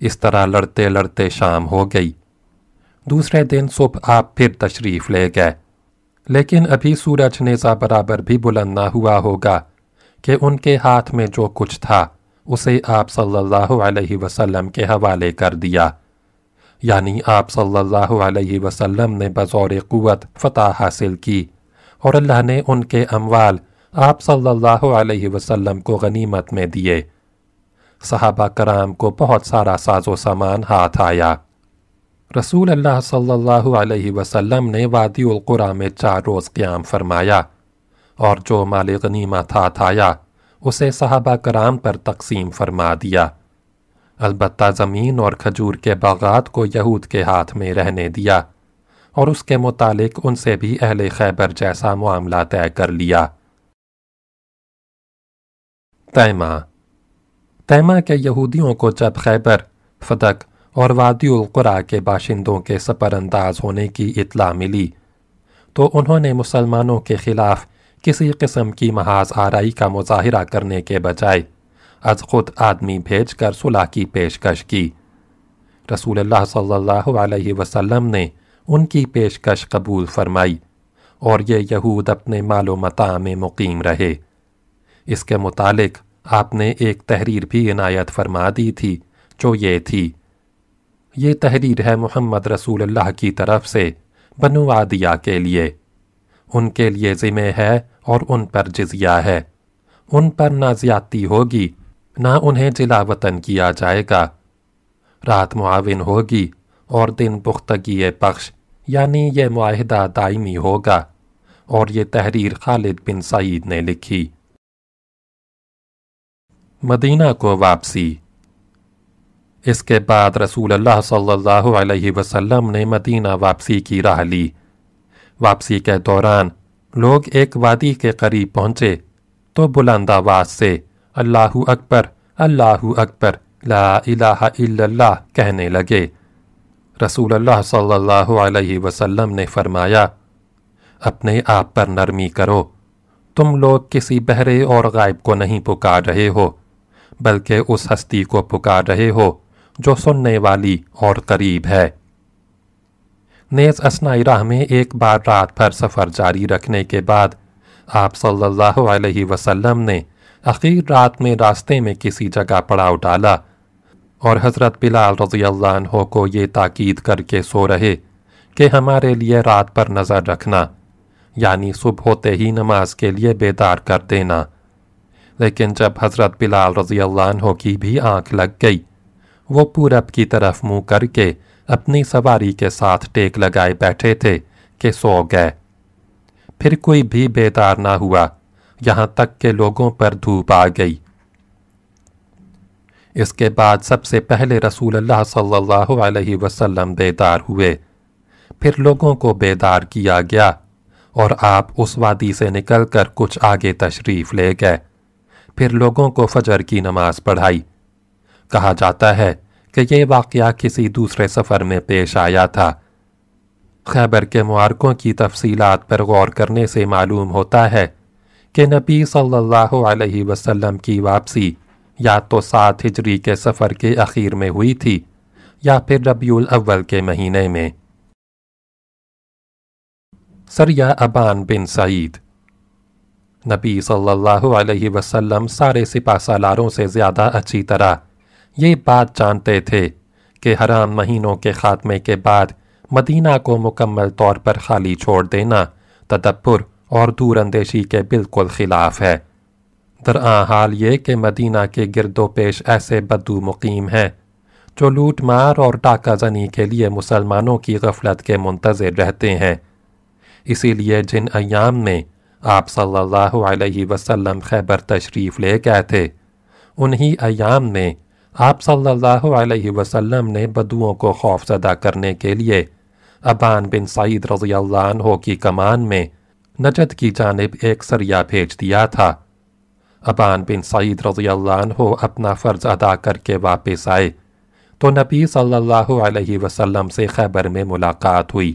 اس طرح لڑتے لڑتے شام ہو گئی۔ دوسرے دن صبح آپ پھر تشریف لے گئے۔ لیکن ابھی سورج نیزہ برابر بھی بلند نہ ہوا ہوگا کہ ان کے ہاتھ میں جو کچھ تھا، اسے آپ صلی اللہ علیہ وسلم کے حوالے کر دیا۔ یعنی آپ صلی اللہ علیہ وسلم نے بزور قوت فتح حاصل کی اور اللہ نے ان کے اموال آپ صلی اللہ علیہ وسلم کو غنیمت میں دیے۔ صحابہ کرام کو بہت سارا ساز و سامان ہاتھ آیا۔ رسول اللہ صلی اللہ علیہ وسلم نے وادی القرآ میں چار روز قیام فرمایا اور جو مال غنیمت ہاتھ آیا، اسے صحابہ کرام پر تقسیم فرما دیا۔ البتہ زمین اور کھجور کے باغات کو یہود کے ہاتھ میں رہنے دیا اور اس کے متعلق ان سے بھی اہل خیبر جیسا معاملہ طے کر لیا۔ تیمہ تیمہ کے یہودیوں کو جب خیبر فدق اور وادی القرا کے باشندوں کے سپر انداز ہونے کی اطلاع ملی، تو انہوں نے مسلمانوں کے خلاف کسی قسم کی محاذ آرائی کا مظاہرہ کرنے کے بجائے از خود آدمی بھیج کر صلح کی پیشکش کی۔ رسول اللہ صلی اللہ علیہ وسلم نے ان کی پیشکش قبول فرمائی اور یہ یہود اپنے مال و متاع میں مقیم رہے۔ اس کے متعلق آپ نے ایک تحریر بھی عنایت فرما دی تھی، جو یہ تھی، یہ تحریر ہے محمد رسول اللہ کی طرف سے بنو عادیہ کے لیے۔ ان کے لیے ذمہ ہے اور ان پر جزیہ ہے۔ ان پر نہ زیادتی ہوگی، نہ انہیں جلا وطن کیا جائے گا۔ رات معاون ہوگی اور دن پختگی بخش یعنی یہ معاہدہ دائمی ہوگا۔ اور یہ تحریر خالد بن سعید نے لکھی۔ مدینہ کو واپسی۔ اس کے بعد رسول اللہ صلی اللہ علیہ وسلم نے مدینہ واپسی کی راہ لی۔ واپسی کے دوران لوگ ایک وادی کے قریب پہنچے تو بلند آواز سے اللہ اکبر اللہ اکبر، لا الہ الا اللہ کہنے لگے۔ رسول اللہ صلی اللہ علیہ وسلم نے فرمایا، اپنے آپ پر نرمی کرو۔ تم لوگ کسی بہرے اور غائب کو نہیں پکار رہے ہو۔ بلکہ اس ہستی کو پکار رہے ہو جو سننے والی اور قریب ہے۔ نیز اسنائی راہ میں ایک بار رات بھر سفر جاری رکھنے کے بعد آپ صلی اللہ علیہ وسلم نے اخیر رات میں راستے میں کسی جگہ پڑاؤ ڈالا اور حضرت بلال رضی اللہ عنہ کو یہ تاکید کر کے سو رہے کہ ہمارے لیے رات پر نظر رکھنا یعنی صبح ہوتے ہی نماز کے لیے بیدار کر دینا۔ لیکن جب حضرت بلال رضی اللہ عنہ کی بھی آنکھ لگ گئی، وہ پورب کی طرف منہ کر کے اپنی سواری کے ساتھ ٹیک لگائے بیٹھے تھے کہ سو گئے۔ پھر کوئی بھی بیدار نہ ہوا، یہاں تک کہ لوگوں پر دھوپ آ گئی۔ اس کے بعد سب سے پہلے رسول اللہ صلی اللہ علیہ وسلم بیدار ہوئے۔ پھر لوگوں کو بیدار کیا گیا اور آپ اس وادی سے نکل کر کچھ آگے تشریف لے گئے۔ پھر لوگوں کو فجر کی نماز پڑھائی۔ کہا جاتا ہے کہ یہ واقعہ کسی دوسرے سفر میں پیش آیا تھا۔ خیبر کے معارکوں کی تفصیلات پر غور کرنے سے معلوم ہوتا ہے کہ نبی صلی اللہ علیہ وسلم کی واپسی یا تو سات ہجری کے سفر کے اخیر میں ہوئی تھی یا پھر ربیع الاول کے مہینے میں۔ سریہ ابان بن سعید نبی صلی اللہ علیہ وسلم سارے سپا سالاروں سے زیادہ اچھی طرح۔ یہ بات جانتے تھے کہ حرام مہینوں کے خاتمے کے بعد مدینہ کو مکمل طور پر خالی چھوڑ دینا تدبر اور دور اندیشی کے بالکل خلاف ہے۔ درآں حال یہ کہ مدینہ کے گرد و پیش ایسے بدو مقیم ہیں جو لوٹ مار اور ٹاکہ زنی کے لیے مسلمانوں کی غفلت کے منتظر رہتے ہیں۔ اسی لیے جن ایام میں آپ صلی اللہ علیہ وسلم خیبر تشریف لے گئے تھے۔ انہی ایام میں آپ صلی اللہ علیہ وسلم نے بدوؤں کو خوف زدہ کرنے کے لیے ابان بن سعید رضی اللہ عنہ کی کمان میں نجد کی جانب ایک سریہ بھیج دیا تھا۔ ابان بن سعید رضی اللہ عنہ اپنا فرض ادا کر کے واپس آئے۔ تو نبی صلی اللہ علیہ وسلم سے خیبر میں ملاقات ہوئی۔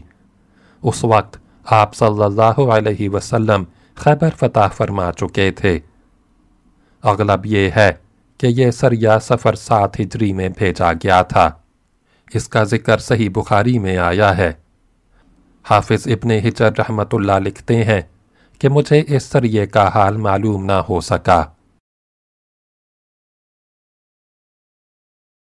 اس وقت آپ صلی اللہ علیہ وسلم خیبر فتح فرما چکے تھے۔ اغلب یہ ہے کہ یہ سریہ سفر سات ہجری میں بھیجا گیا تھا۔ اس کا ذکر صحیح بخاری میں آیا ہے۔ حافظ ابن ہجر رحمت اللہ لکھتے ہیں کہ مجھے اس سریے کا حال معلوم نہ ہو سکا۔